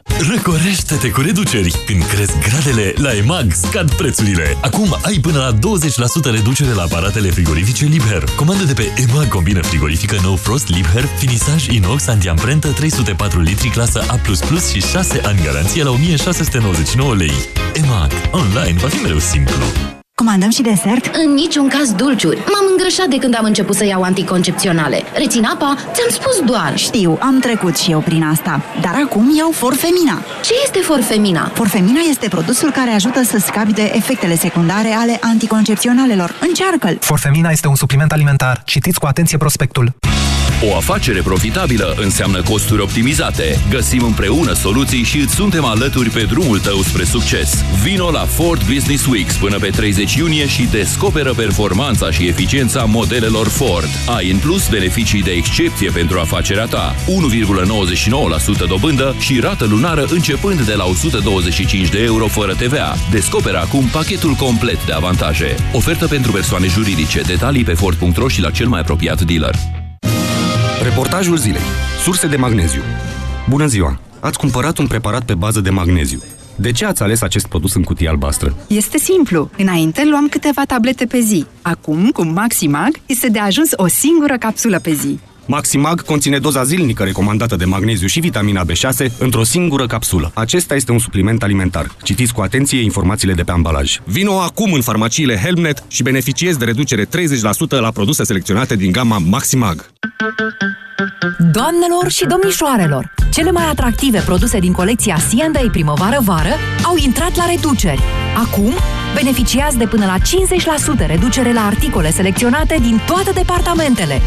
Răcorește-te cu reduceri! Când cresc gradele, la EMAG scad prețurile. Acum ai până la 20% reducere la aparatele frigorifice Liebherr. Comandă de pe EMAG combină frigorifică No Frost Liebherr, finisaj inox antiamprentă 304 litri clasă A++ și 6 ani garanție la 1699 lei. EMAG. Online va fi mereu simplu. Comandăm și desert? În niciun caz dulciuri. M-am îngrășat de când am început să iau anticoncepționale. Rețin apa? Ți-am spus doar. Știu, am trecut și eu prin asta. Dar acum iau Forfemina. Ce este Forfemina? Forfemina este produsul care ajută să scapi de efectele secundare ale anticoncepționalelor. Încearcă-l! Forfemina este un supliment alimentar. Citiți cu atenție prospectul. O afacere profitabilă înseamnă costuri optimizate. Găsim împreună soluții și îți suntem alături pe drumul tău spre succes. Vino la Ford Business Weeks până pe 30 iunie și descoperă performanța și eficiența modelelor Ford. Ai în plus beneficii de excepție pentru afacerea ta. 1,99% dobândă și rată lunară începând de la 125 de euro fără TVA. Descoperă acum pachetul complet de avantaje. Ofertă pentru persoane juridice. Detalii pe Ford.ro și la cel mai apropiat dealer. Reportajul zilei. Surse de magneziu. Bună ziua! Ați cumpărat un preparat pe bază de magneziu. De ce ați ales acest produs în cutie albastră? Este simplu. Înainte luam câteva tablete pe zi. Acum, cu Maximag, este de ajuns o singură capsulă pe zi. Maximag conține doza zilnică recomandată de magneziu și vitamina B6 într-o singură capsulă. Acesta este un supliment alimentar. Citiți cu atenție informațiile de pe ambalaj. Vino acum în farmaciile Helmnet și beneficiezi de reducere 30% la produse selecționate din gama Maximag. Doamnelor și domnișoarelor, cele mai atractive produse din colecția C&A primăvară-vară au intrat la reduceri. Acum, beneficiați de până la 50% reducere la articole selecționate din toate departamentele.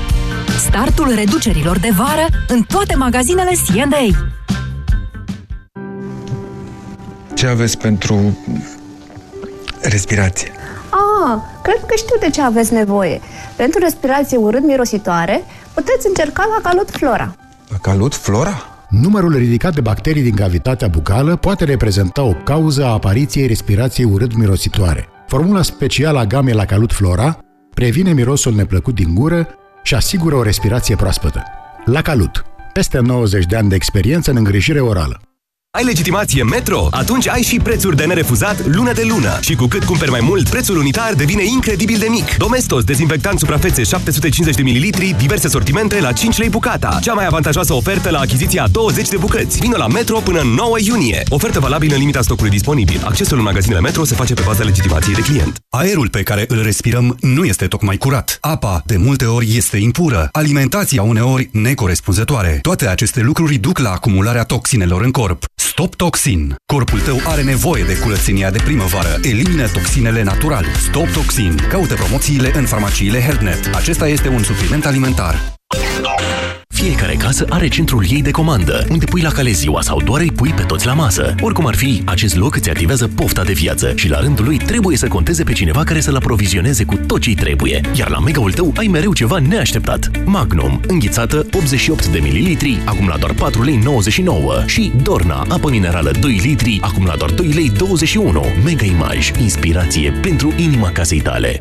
Startul reducerilor de vară în toate magazinele C&A. Ce aveți pentru respirație? Ah, cred că știu de ce aveți nevoie. Pentru respirație urât-mirositoare, puteți încerca la Calut Flora. La Calut Flora? Numărul ridicat de bacterii din cavitatea bucală poate reprezenta o cauză a apariției respirației urât-mirositoare. Formula specială a gamei la Calut Flora previne mirosul neplăcut din gură și asigură o respirație proaspătă. La Calut. Peste 90 de ani de experiență în îngrijire orală. Ai legitimație Metro? Atunci ai și prețuri de nerefuzat lună de lună. Și cu cât cumperi mai mult, prețul unitar devine incredibil de mic. Domestos, dezinfectant suprafețe 750 de ml, diverse sortimente la 5 lei bucata. Cea mai avantajoasă ofertă la achiziția 20 de bucăți. Vino la Metro până în 9 iunie. Ofertă valabilă în limita stocului disponibil. Accesul în magazinele Metro se face pe baza legitimației de client. Aerul pe care îl respirăm nu este tocmai curat. Apa, de multe ori, este impură. Alimentația, uneori, necorespunzătoare. Toate aceste lucruri duc la acumularea toxinelor în corp. Stop Toxin. Corpul tău are nevoie de curățenia de primăvară. Elimină toxinele natural. Stop Toxin. Caută promoțiile în farmaciile HealthNet. Acesta este un supliment alimentar. Fiecare casă are centrul ei de comandă, unde pui la cale ziua sau doar îi pui pe toți la masă. Oricum ar fi, acest loc îți activează pofta de viață și la rândul lui trebuie să conteze pe cineva care să-l aprovizioneze cu tot ce trebuie. Iar la megaul tău ai mereu ceva neașteptat. Magnum, înghițată 88 de ml, acum la doar 4 lei 99 și Dorna, apă minerală 2 litri, acum la doar 2 lei 21. Mega Image, inspirație pentru inima casei tale.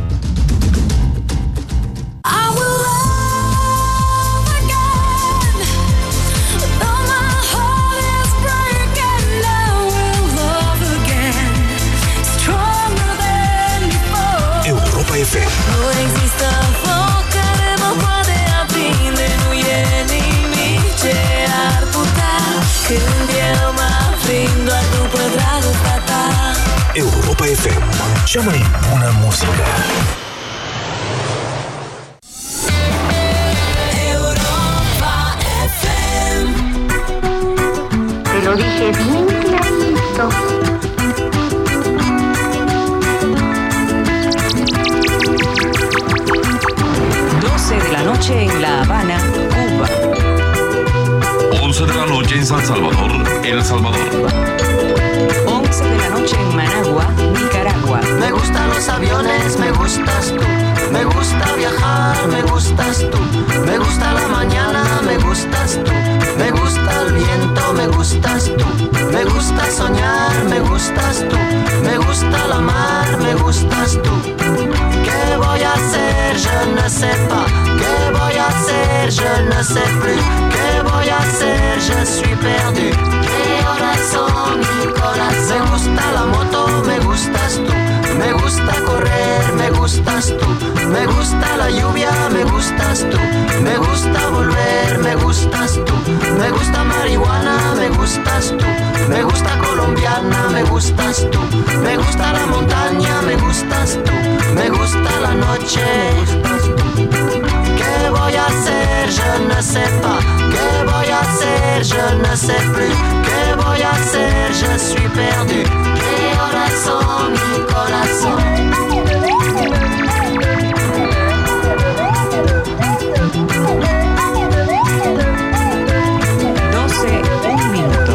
Cea mai bună muzică. Europa FM Te lo dije bien clarito. de la noche en La Habana, Cuba. 11 de la noche en San Salvador, El Salvador. 11 de la noche en Managua, Nicaragua. Me gustan los aviones, me gustas tú. Me gusta viajar, me gustas tú. Me gusta la mañana, me gustas tú. Me gusta el viento, me gustas tú. Me gusta soñar, me gustas tú. Me gusta la mar, me gustas tú. ¿Qué voy a hacer? Je ne sais pas. ¿Qué voy a hacer? Je ne sais plus. ¿Qué voy a hacer? Je suis perdu. ¿Qué horas son mi corazón? Me gusta la moto, me gustas tú. Me gusta correr, me gustas tú. Me gusta la lluvia, me gustas tú. Me gusta volver, me gustas tú. Me gusta marihuana, me gustas tú. Me gusta colombiana, me gustas tú. Me gusta la montaña, me gustas tú. Me gusta la noche. ¿Qué voy a hacer? Je ne sais pas. ¿Qué voy a hacer? Je ne sais plus. ¿Qué voy a hacer? Je suis perdu. ¿Qué horas son mi corazón? un minuto.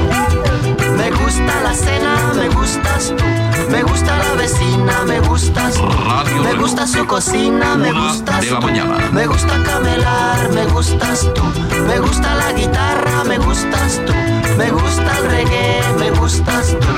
Me gusta la cena, me gustas tú. Me gusta la vecina, me gustas tú. Radio Me Reloj. gusta su cocina, me Una gustas de la tú. mañana. Me gusta camelar, me gustas tú. Me gusta la guitarra, me gustas tú. Me gusta el reggae, me gustas tú.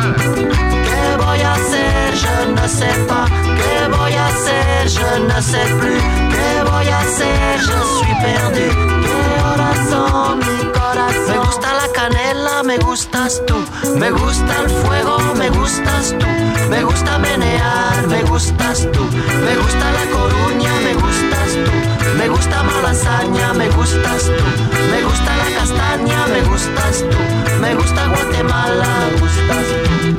¿Qué voy a hacer? Je ne sais pas. ¿Qué voy a hacer? Je ne sais plus. ¿Qué voy a hacer? Je suis perdu. ¿Qué horas son mi corazón? Me gusta la canela, me gustas tú. Me gusta el fuego, me gustas tú. Me gusta menear, me gustas tú. Me gusta la coruña, me gustas tú. Me gusta malasaña, me gustas tú. Me gusta la castaña, me gustas tú. Me gusta Guatemala, me gustas tú.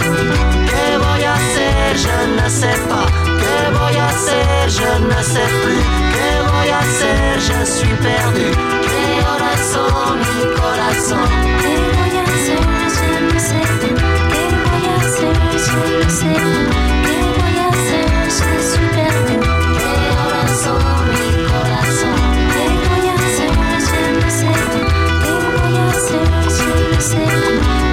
¿Qué voy a hacer? Je ne sais pas. ¿Qué voy a hacer? Je ne sais plus. ¿Qué voy a hacer? Je suis perdu. corazón, mi corazón. ¿Qué voy a hacer? No sé. ¿Qué voy a hacer? No sé. ¿Qué voy a hacer? Mi corazón, mi corazón. ¿Qué voy a hacer? No sé. ¿Qué voy a hacer? No sé.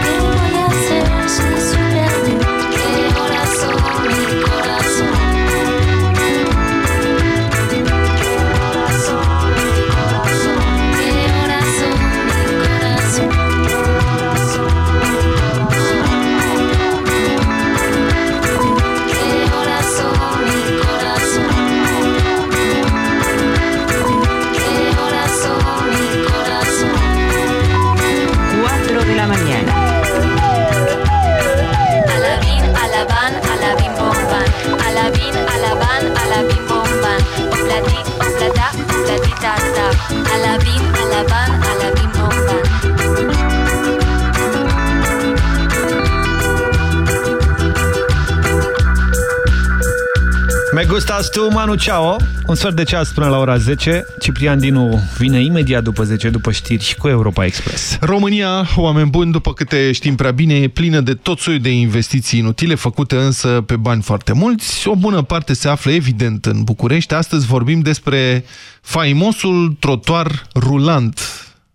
Gustas tu, Manu Chao. Un sfert de ceas până la ora 10. Ciprian Dinu vine imediat după 10, după știri cu Europa Express. România, oameni buni, după câte știm prea bine, e plină de tot soiul de investiții inutile, făcute însă pe bani foarte mulți. O bună parte se află evident în București. Astăzi vorbim despre faimosul trotuar rulant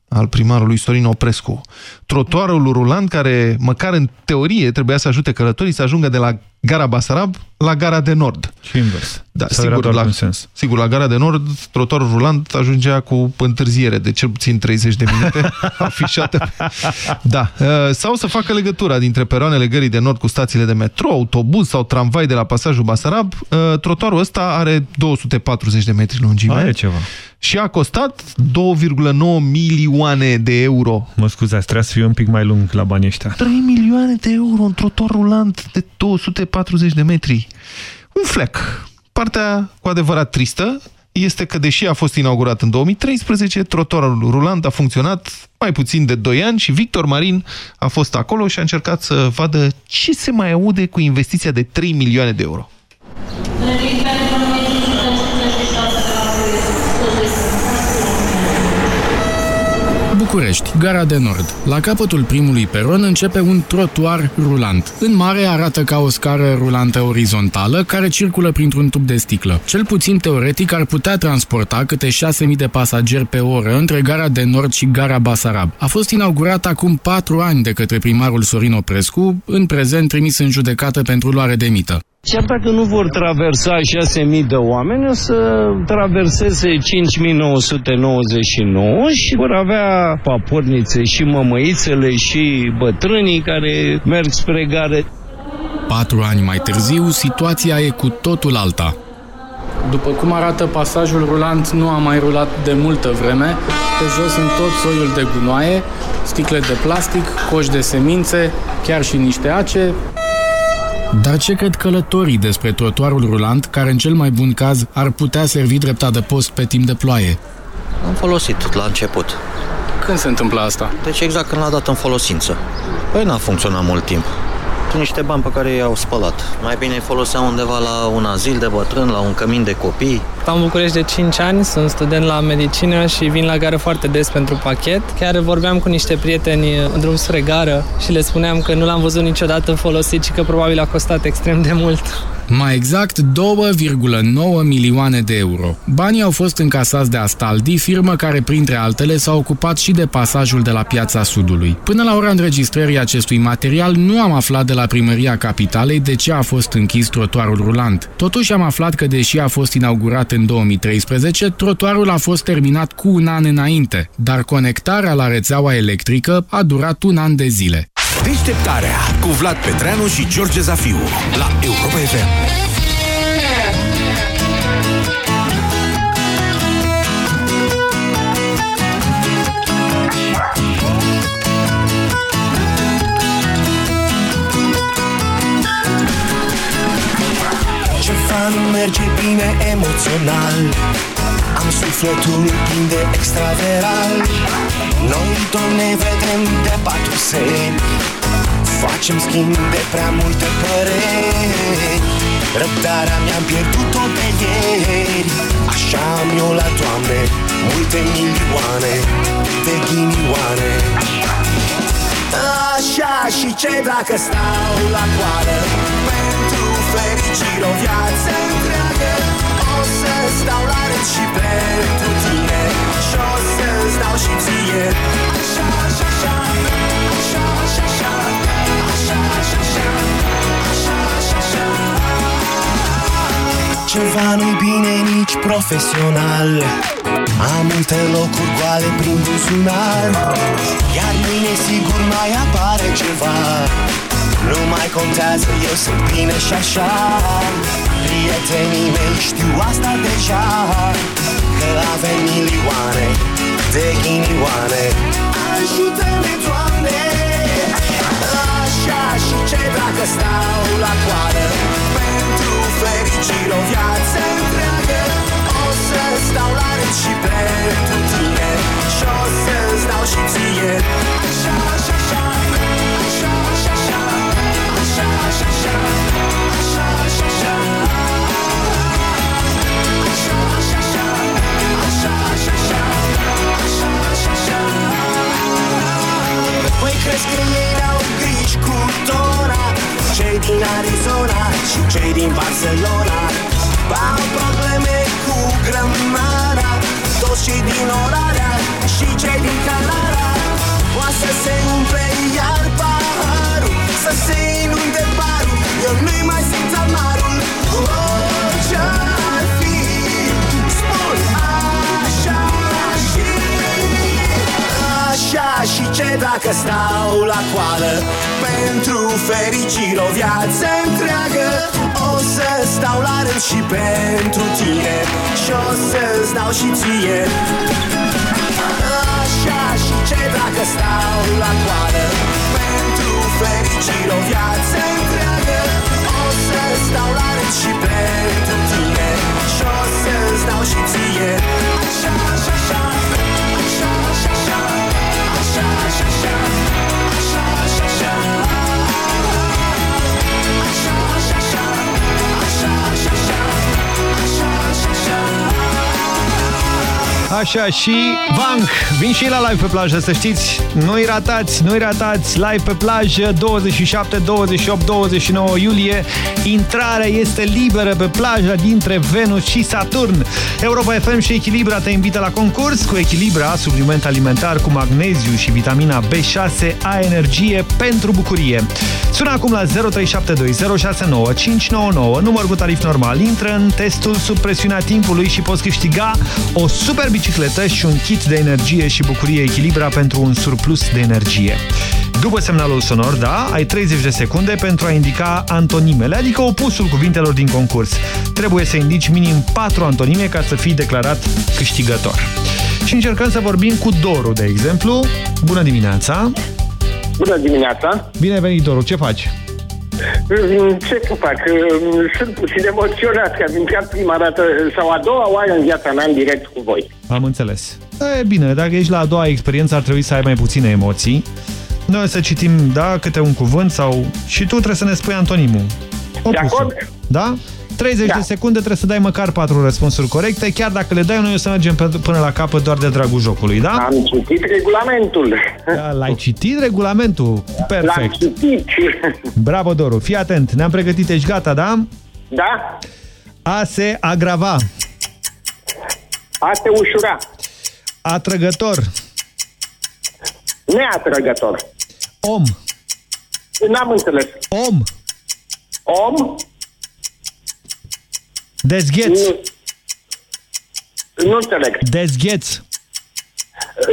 al primarului Sorin Oprescu. Trotuarul rulant care, măcar în teorie, trebuia să ajute călătorii să ajungă de la gara Basarab la gara de nord. Și invers. Da, Sau era sigur doar la, un sens? sigur, la gara de nord, trotuarul rulant ajungea cu întârziere de cel puțin 30 de minute afișată. Da. Uh, Sau să facă legătura dintre peroanele gării de nord cu stațiile de metro, autobuz sau tramvai de la pasajul Basarab. Uh, Trotuarul ăsta are 240 de metri lungime. Aia e ceva. Și a costat 2,9 milioane de euro. Mă scuzați, trebuia să fie un pic mai lung la banii ăștia. 3 milioane de euro, un trotuar rulant de 240 de metri. Un flec. Partea cu adevărat tristă este că, deși a fost inaugurat în 2013, trotuarul rulant a funcționat mai puțin de 2 ani și Victor Marin a fost acolo și a încercat să vadă ce se mai aude cu investiția de 3 milioane de euro. București, Gara de Nord. La capătul primului peron începe un trotuar rulant. În mare arată ca o scară rulantă orizontală care circulă printr-un tub de sticlă. Cel puțin teoretic ar putea transporta câte 6.000 de pasageri pe oră între Gara de Nord și Gara Basarab. A fost inaugurat acum 4 ani de către primarul Sorin Oprescu, în prezent trimis în judecată pentru luare de mită. Chiar dacă nu vor traversa 6.000 de oameni, o să traverseze 5.999 și vor avea papornițe și mămăițele și bătrânii care merg spre gare. Patru ani mai târziu, situația e cu totul alta. După cum arată pasajul rulant, nu a mai rulat de multă vreme. Pe jos sunt tot soiul de gunoaie, sticle de plastic, coși de semințe, chiar și niște ace, dar ce cred călătorii despre trotuarul rulant, care în cel mai bun caz ar putea servi drept adăpost pe timp de ploaie? Am folosit la început. Când se întâmplă asta? Deci exact când l-a dat în folosință. Păi n-a funcționat mult timp. Niște bani pe care i-au spălat. Mai bine îi foloseau undeva la un azil de bătrân, la un cămin de copii. Am în București de 5 ani, sunt student la medicină și vin la gară foarte des pentru pachet. Chiar vorbeam cu niște prieteni în drum spre gară și le spuneam că nu l-am văzut niciodată folosit și că probabil a costat extrem de mult. Mai exact 2,9 milioane de euro. Banii au fost încasați de Astaldi, firmă care, printre altele, s-a ocupat și de pasajul de la Piața Sudului. Până la ora înregistrării acestui material, nu am aflat de la Primăria Capitalei de ce a fost închis trotuarul rulant. Totuși am aflat că, deși a fost inaugurat în 2013, trotuarul a fost terminat cu un an înainte, dar conectarea la rețeaua electrică a durat un an de zile. Deșteptarea cu Vlad Petreanu și George Zafiu la Europa FM. Ceva nu merge bine emoțional Am sufletul plin de extraveral Noi doi ne vedem de patru seri. Facem schimb de prea multe păreri. Răbdarea mi-am pierdut-o de ieri. Așa am eu la toamne Multe milioane de ghinioane. Așa și ce dacă stau la coadă Pentru fericire o viață întreagă O să stau la rând și pentru tine. Și o să-ți dau și ție. Așa, așa, așa. Așa, așa, așa. Așa, așa, așa. Așa, așa, așa. Ceva nu-i bine nici profesional. Am multe locuri goale prin buzunar. Iar mâine sigur mai apare ceva. Nu mai contează, eu sunt bine și așa Prietenii mei știu asta deja Că avem milioane de ghinioane Ajută-ne, Doamne! Așa și ce dacă stau la coadă Pentru fericire o viață întreagă. O să stau la rând și pentru tine Și o să-ți dau și ție. Așa, așa, așa Așa, Păi crezi că ei au griji cu Dora Cei din Arizona și cei din Barcelona Au probleme cu grămada. Toți cei din Orarea și cei din Canara Poate să se umple iar paharul Să se inunde barul. Eu nu-i mai simt amarul. Orice-ar fi și ce dacă stau la coală? Pentru fericire o viață întreagă. O să stau la rând și pentru tine. Și o să-ți dau și ție. Așa și ce dacă stau la coală? Pentru fericire o viață întreagă. O să stau la rând și pentru tine. Și o să-ți dau și ție. Vank, vin și la live pe plajă, să știți. Nu-i ratați, nu-i ratați, live pe plajă, 27, 28, 29 iulie. Intrarea este liberă pe plaja dintre Venus și Saturn. Europa FM și Echilibra te invită la concurs. Cu Echilibra, supliment alimentar cu magneziu și vitamina B6, ai energie pentru bucurie. Sună acum la 0372069599, număr cu tarif normal. Intră în testul sub presiunea timpului și poți câștiga o super bicicletă și un kit de energie și bucurie Echilibra pentru un surplus de energie. După semnalul sonor, da, ai 30 de secunde pentru a indica antonimele, adică opusul cuvintelor din concurs. Trebuie să indici minim 4 antonime ca să fii declarat câștigător. Și încercăm să vorbim cu Doru, de exemplu. Bună dimineața! Bună dimineața! Bine venit, Doru, ce faci? Ce să fac? Sunt puțin emoționat că am intrat prima dată sau a doua oară în viața mea în direct cu voi. Am înțeles. E bine, dacă ești la a doua experiență ar trebui să ai mai puține emoții. Noi o să citim, da, câte un cuvânt sau... Și tu trebuie să ne spui antonimul. De acord? Da? 30 Da. de secunde trebuie să dai măcar 4 răspunsuri corecte, chiar dacă le dai, noi o să mergem pe- până la capăt doar de dragul jocului, da? Am citit regulamentul. Da, L-ai citit regulamentul? L-am Perfect. citit. Bravo, Doru. Fii atent. Ne-am pregătit. Ești gata, da? Da? A se agrava. A te ușura. Atrăgător. Neatrăgător. Om. N-am înțeles. Om. Om? Dezgheț. Nu, nu înțeleg. Dezgheț.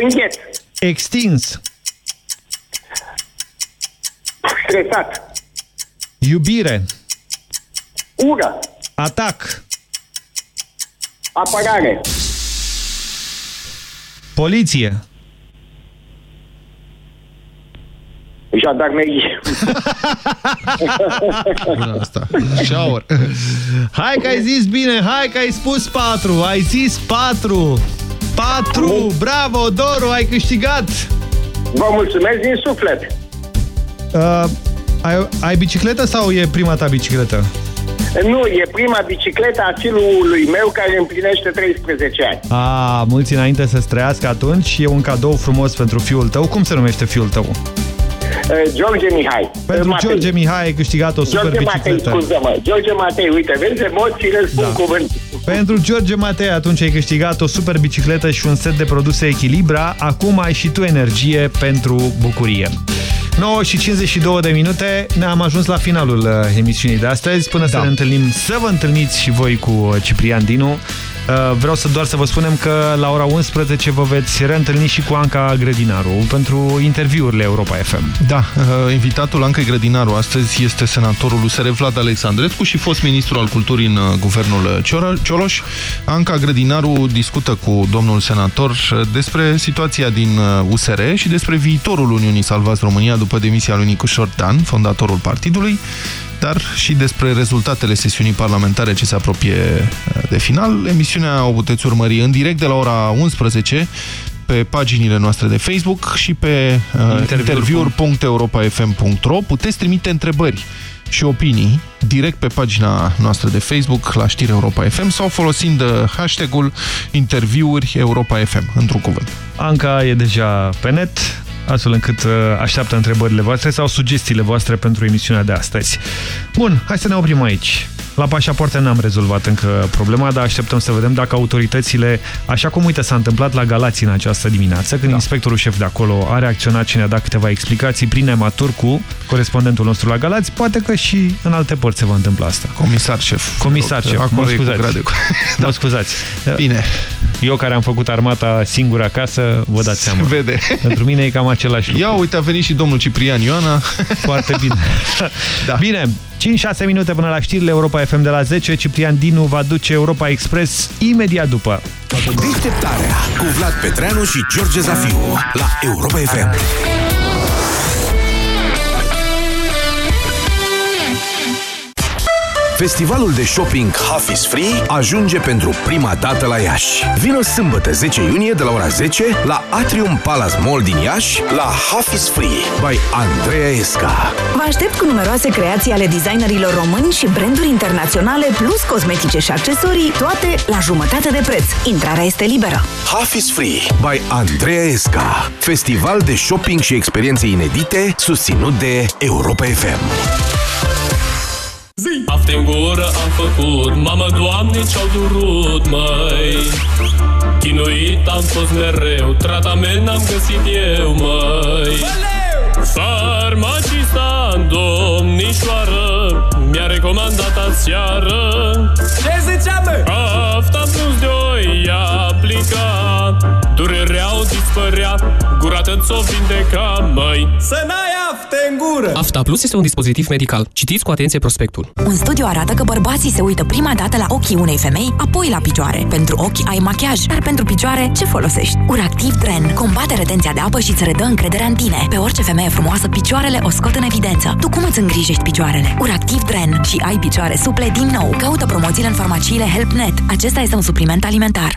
Îngheț. Extins. Stresat. Iubire. Ură. Atac. Apărare. Poliție. Jandarmerie. Bună asta. Shower. Hai că ai zis bine, hai că ai spus 4, ai zis 4. 4, bravo, Doru, ai câștigat. Vă mulțumesc din suflet. Uh, ai, ai bicicletă sau e prima ta bicicletă? Nu, e prima bicicletă a fiului meu care împlinește 13 ani. A, mulți înainte să trăiască atunci, e un cadou frumos pentru fiul tău. Cum se numește fiul tău? Uh, George Mihai. Pentru Matei. George Mihai ai câștigat o super George Matei, bicicletă. scuză-mă. George Matei, uite, vezi emoțiile, spun Da. cuvânt. Pentru George Matei atunci ai câștigat o super bicicletă și un set de produse Echilibra. Acum ai și tu energie pentru bucurie. 9 și 52 de minute, ne-am ajuns la finalul uh, emisiunii de astăzi. Până da. să ne întâlnim, să vă întâlniți și voi cu uh, Ciprian Dinu. Uh, Vreau să doar să vă spunem că la ora 11 vă veți reîntâlni și cu Anca Grădinaru pentru interviurile Europa FM. Da, uh, invitatul Anca Grădinaru astăzi este senatorul USR Vlad Alexandrescu și fost ministru al culturii în uh, guvernul Cior- Cioloș. Anca Grădinaru discută cu domnul senator uh, despre situația din uh, USR și despre viitorul Uniunii Salvați România după demisia lui Nicu Șordan, fondatorul partidului, dar și despre rezultatele sesiunii parlamentare ce se apropie uh, de final. Emisiunea o puteți urmări în direct de la ora 11 pe paginile noastre de Facebook și pe uh, interviuri.europafm.ro puteți trimite întrebări și opinii direct pe pagina noastră de Facebook la știri Europa FM sau folosind uh, hashtagul interviuri Europa FM, într-un cuvânt. Anca e deja pe net, astfel încât uh, așteaptă întrebările voastre sau sugestiile voastre pentru emisiunea de astăzi. Bun, hai să ne oprim aici. La pașapoarte n-am rezolvat încă problema, dar așteptăm să vedem dacă autoritățile, așa cum uite s-a întâmplat la Galați în această dimineață, când da. inspectorul șef de acolo a reacționat și ne-a dat câteva explicații prin Ema Turcu, corespondentul nostru la Galați, poate că și în alte părți se va întâmpla asta. Comisar șef. Comisar șef, Acolo mă e cu scuzați. grade. Mă scuzați. Bine. Eu care am făcut armata singur acasă, vă dați seama. vede. Pentru mine e cam același lucru. Ia uite, a venit și domnul Ciprian Ioana. Foarte bine. da. Bine, 5-6 minute până la știrile Europa FM de la 10. Ciprian Dinu va duce Europa Express imediat după. Deșteptarea cu Vlad Petreanu și George Zafiu la Europa FM. Festivalul de shopping Half is Free ajunge pentru prima dată la Iași. Vino sâmbătă 10 iunie de la ora 10 la Atrium Palace Mall din Iași la Half is Free by Andreea Esca. Vă aștept cu numeroase creații ale designerilor români și branduri internaționale, plus cosmetice și accesorii, toate la jumătate de preț. Intrarea este liberă. Half is Free by Andreea Esca. Festival de shopping și experiențe inedite susținut de Europa FM. Afte în gură am făcut. Mamă, Doamne, ce-au durut, măi. Chinuit am fost mereu Tratament n-am găsit eu, măi. Farmacista în domnișoară Mi-a recomandat aseară Ce zicea, mă? Afta plus de oi aplica Durerea-o dispărea Gura ți-o vindeca, măi. Să n-ai afte în gură Afta Plus este un dispozitiv medical. Citiți cu atenție prospectul. Un studiu arată că bărbații se uită prima dată la ochii unei femei, apoi la picioare. Pentru ochi ai machiaj, dar pentru picioare ce folosești? Uractiv Dren combate retenția de apă și îți redă încrederea în tine. Pe orice femeie frumoasă, picioarele o scot în evidență. Tu cum îți îngrijești picioarele? Uractiv Dren și ai picioare suple din nou. Caută promoțiile în farmaciile HelpNet. Acesta este un supliment alimentar.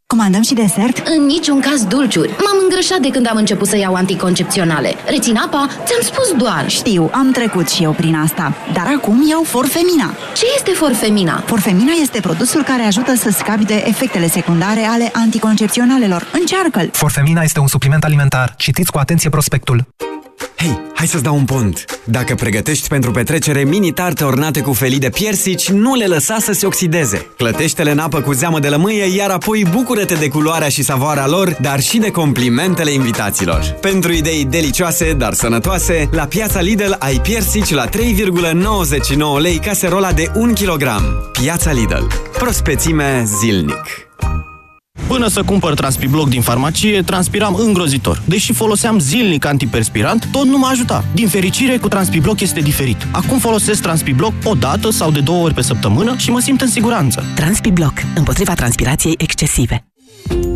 Comandăm și desert? În niciun caz dulciuri. M-am îngrășat de când am început să iau anticoncepționale. Rețin apa? Ți-am spus doar. Știu, am trecut și eu prin asta. Dar acum iau Forfemina. Ce este Forfemina? Forfemina este produsul care ajută să scapi de efectele secundare ale anticoncepționalelor. Încearcă-l! Forfemina este un supliment alimentar. Citiți cu atenție prospectul. Hei, hai să-ți dau un pont! Dacă pregătești pentru petrecere mini tarte ornate cu felii de piersici, nu le lăsa să se oxideze. Clătește-le în apă cu zeamă de lămâie, iar apoi bucură-te de culoarea și savoarea lor, dar și de complimentele invitaților. Pentru idei delicioase, dar sănătoase, la piața Lidl ai piersici la 3,99 lei caserola de 1 kg. Piața Lidl. Prospețime zilnic. Până să cumpăr Transpibloc din farmacie, transpiram îngrozitor. Deși foloseam zilnic antiperspirant, tot nu mă ajuta. Din fericire, cu Transpibloc este diferit. Acum folosesc Transpibloc o dată sau de două ori pe săptămână și mă simt în siguranță. Transpibloc, împotriva transpirației excesive.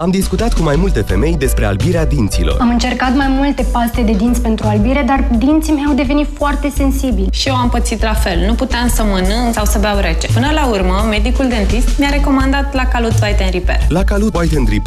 Am discutat cu mai multe femei despre albirea dinților. Am încercat mai multe paste de dinți pentru albire, dar dinții mei au devenit foarte sensibili. Și eu am pățit la fel. Nu puteam să mănânc sau să beau rece. Până la urmă, medicul dentist mi-a recomandat la Calut White Repair. La Calut White Repair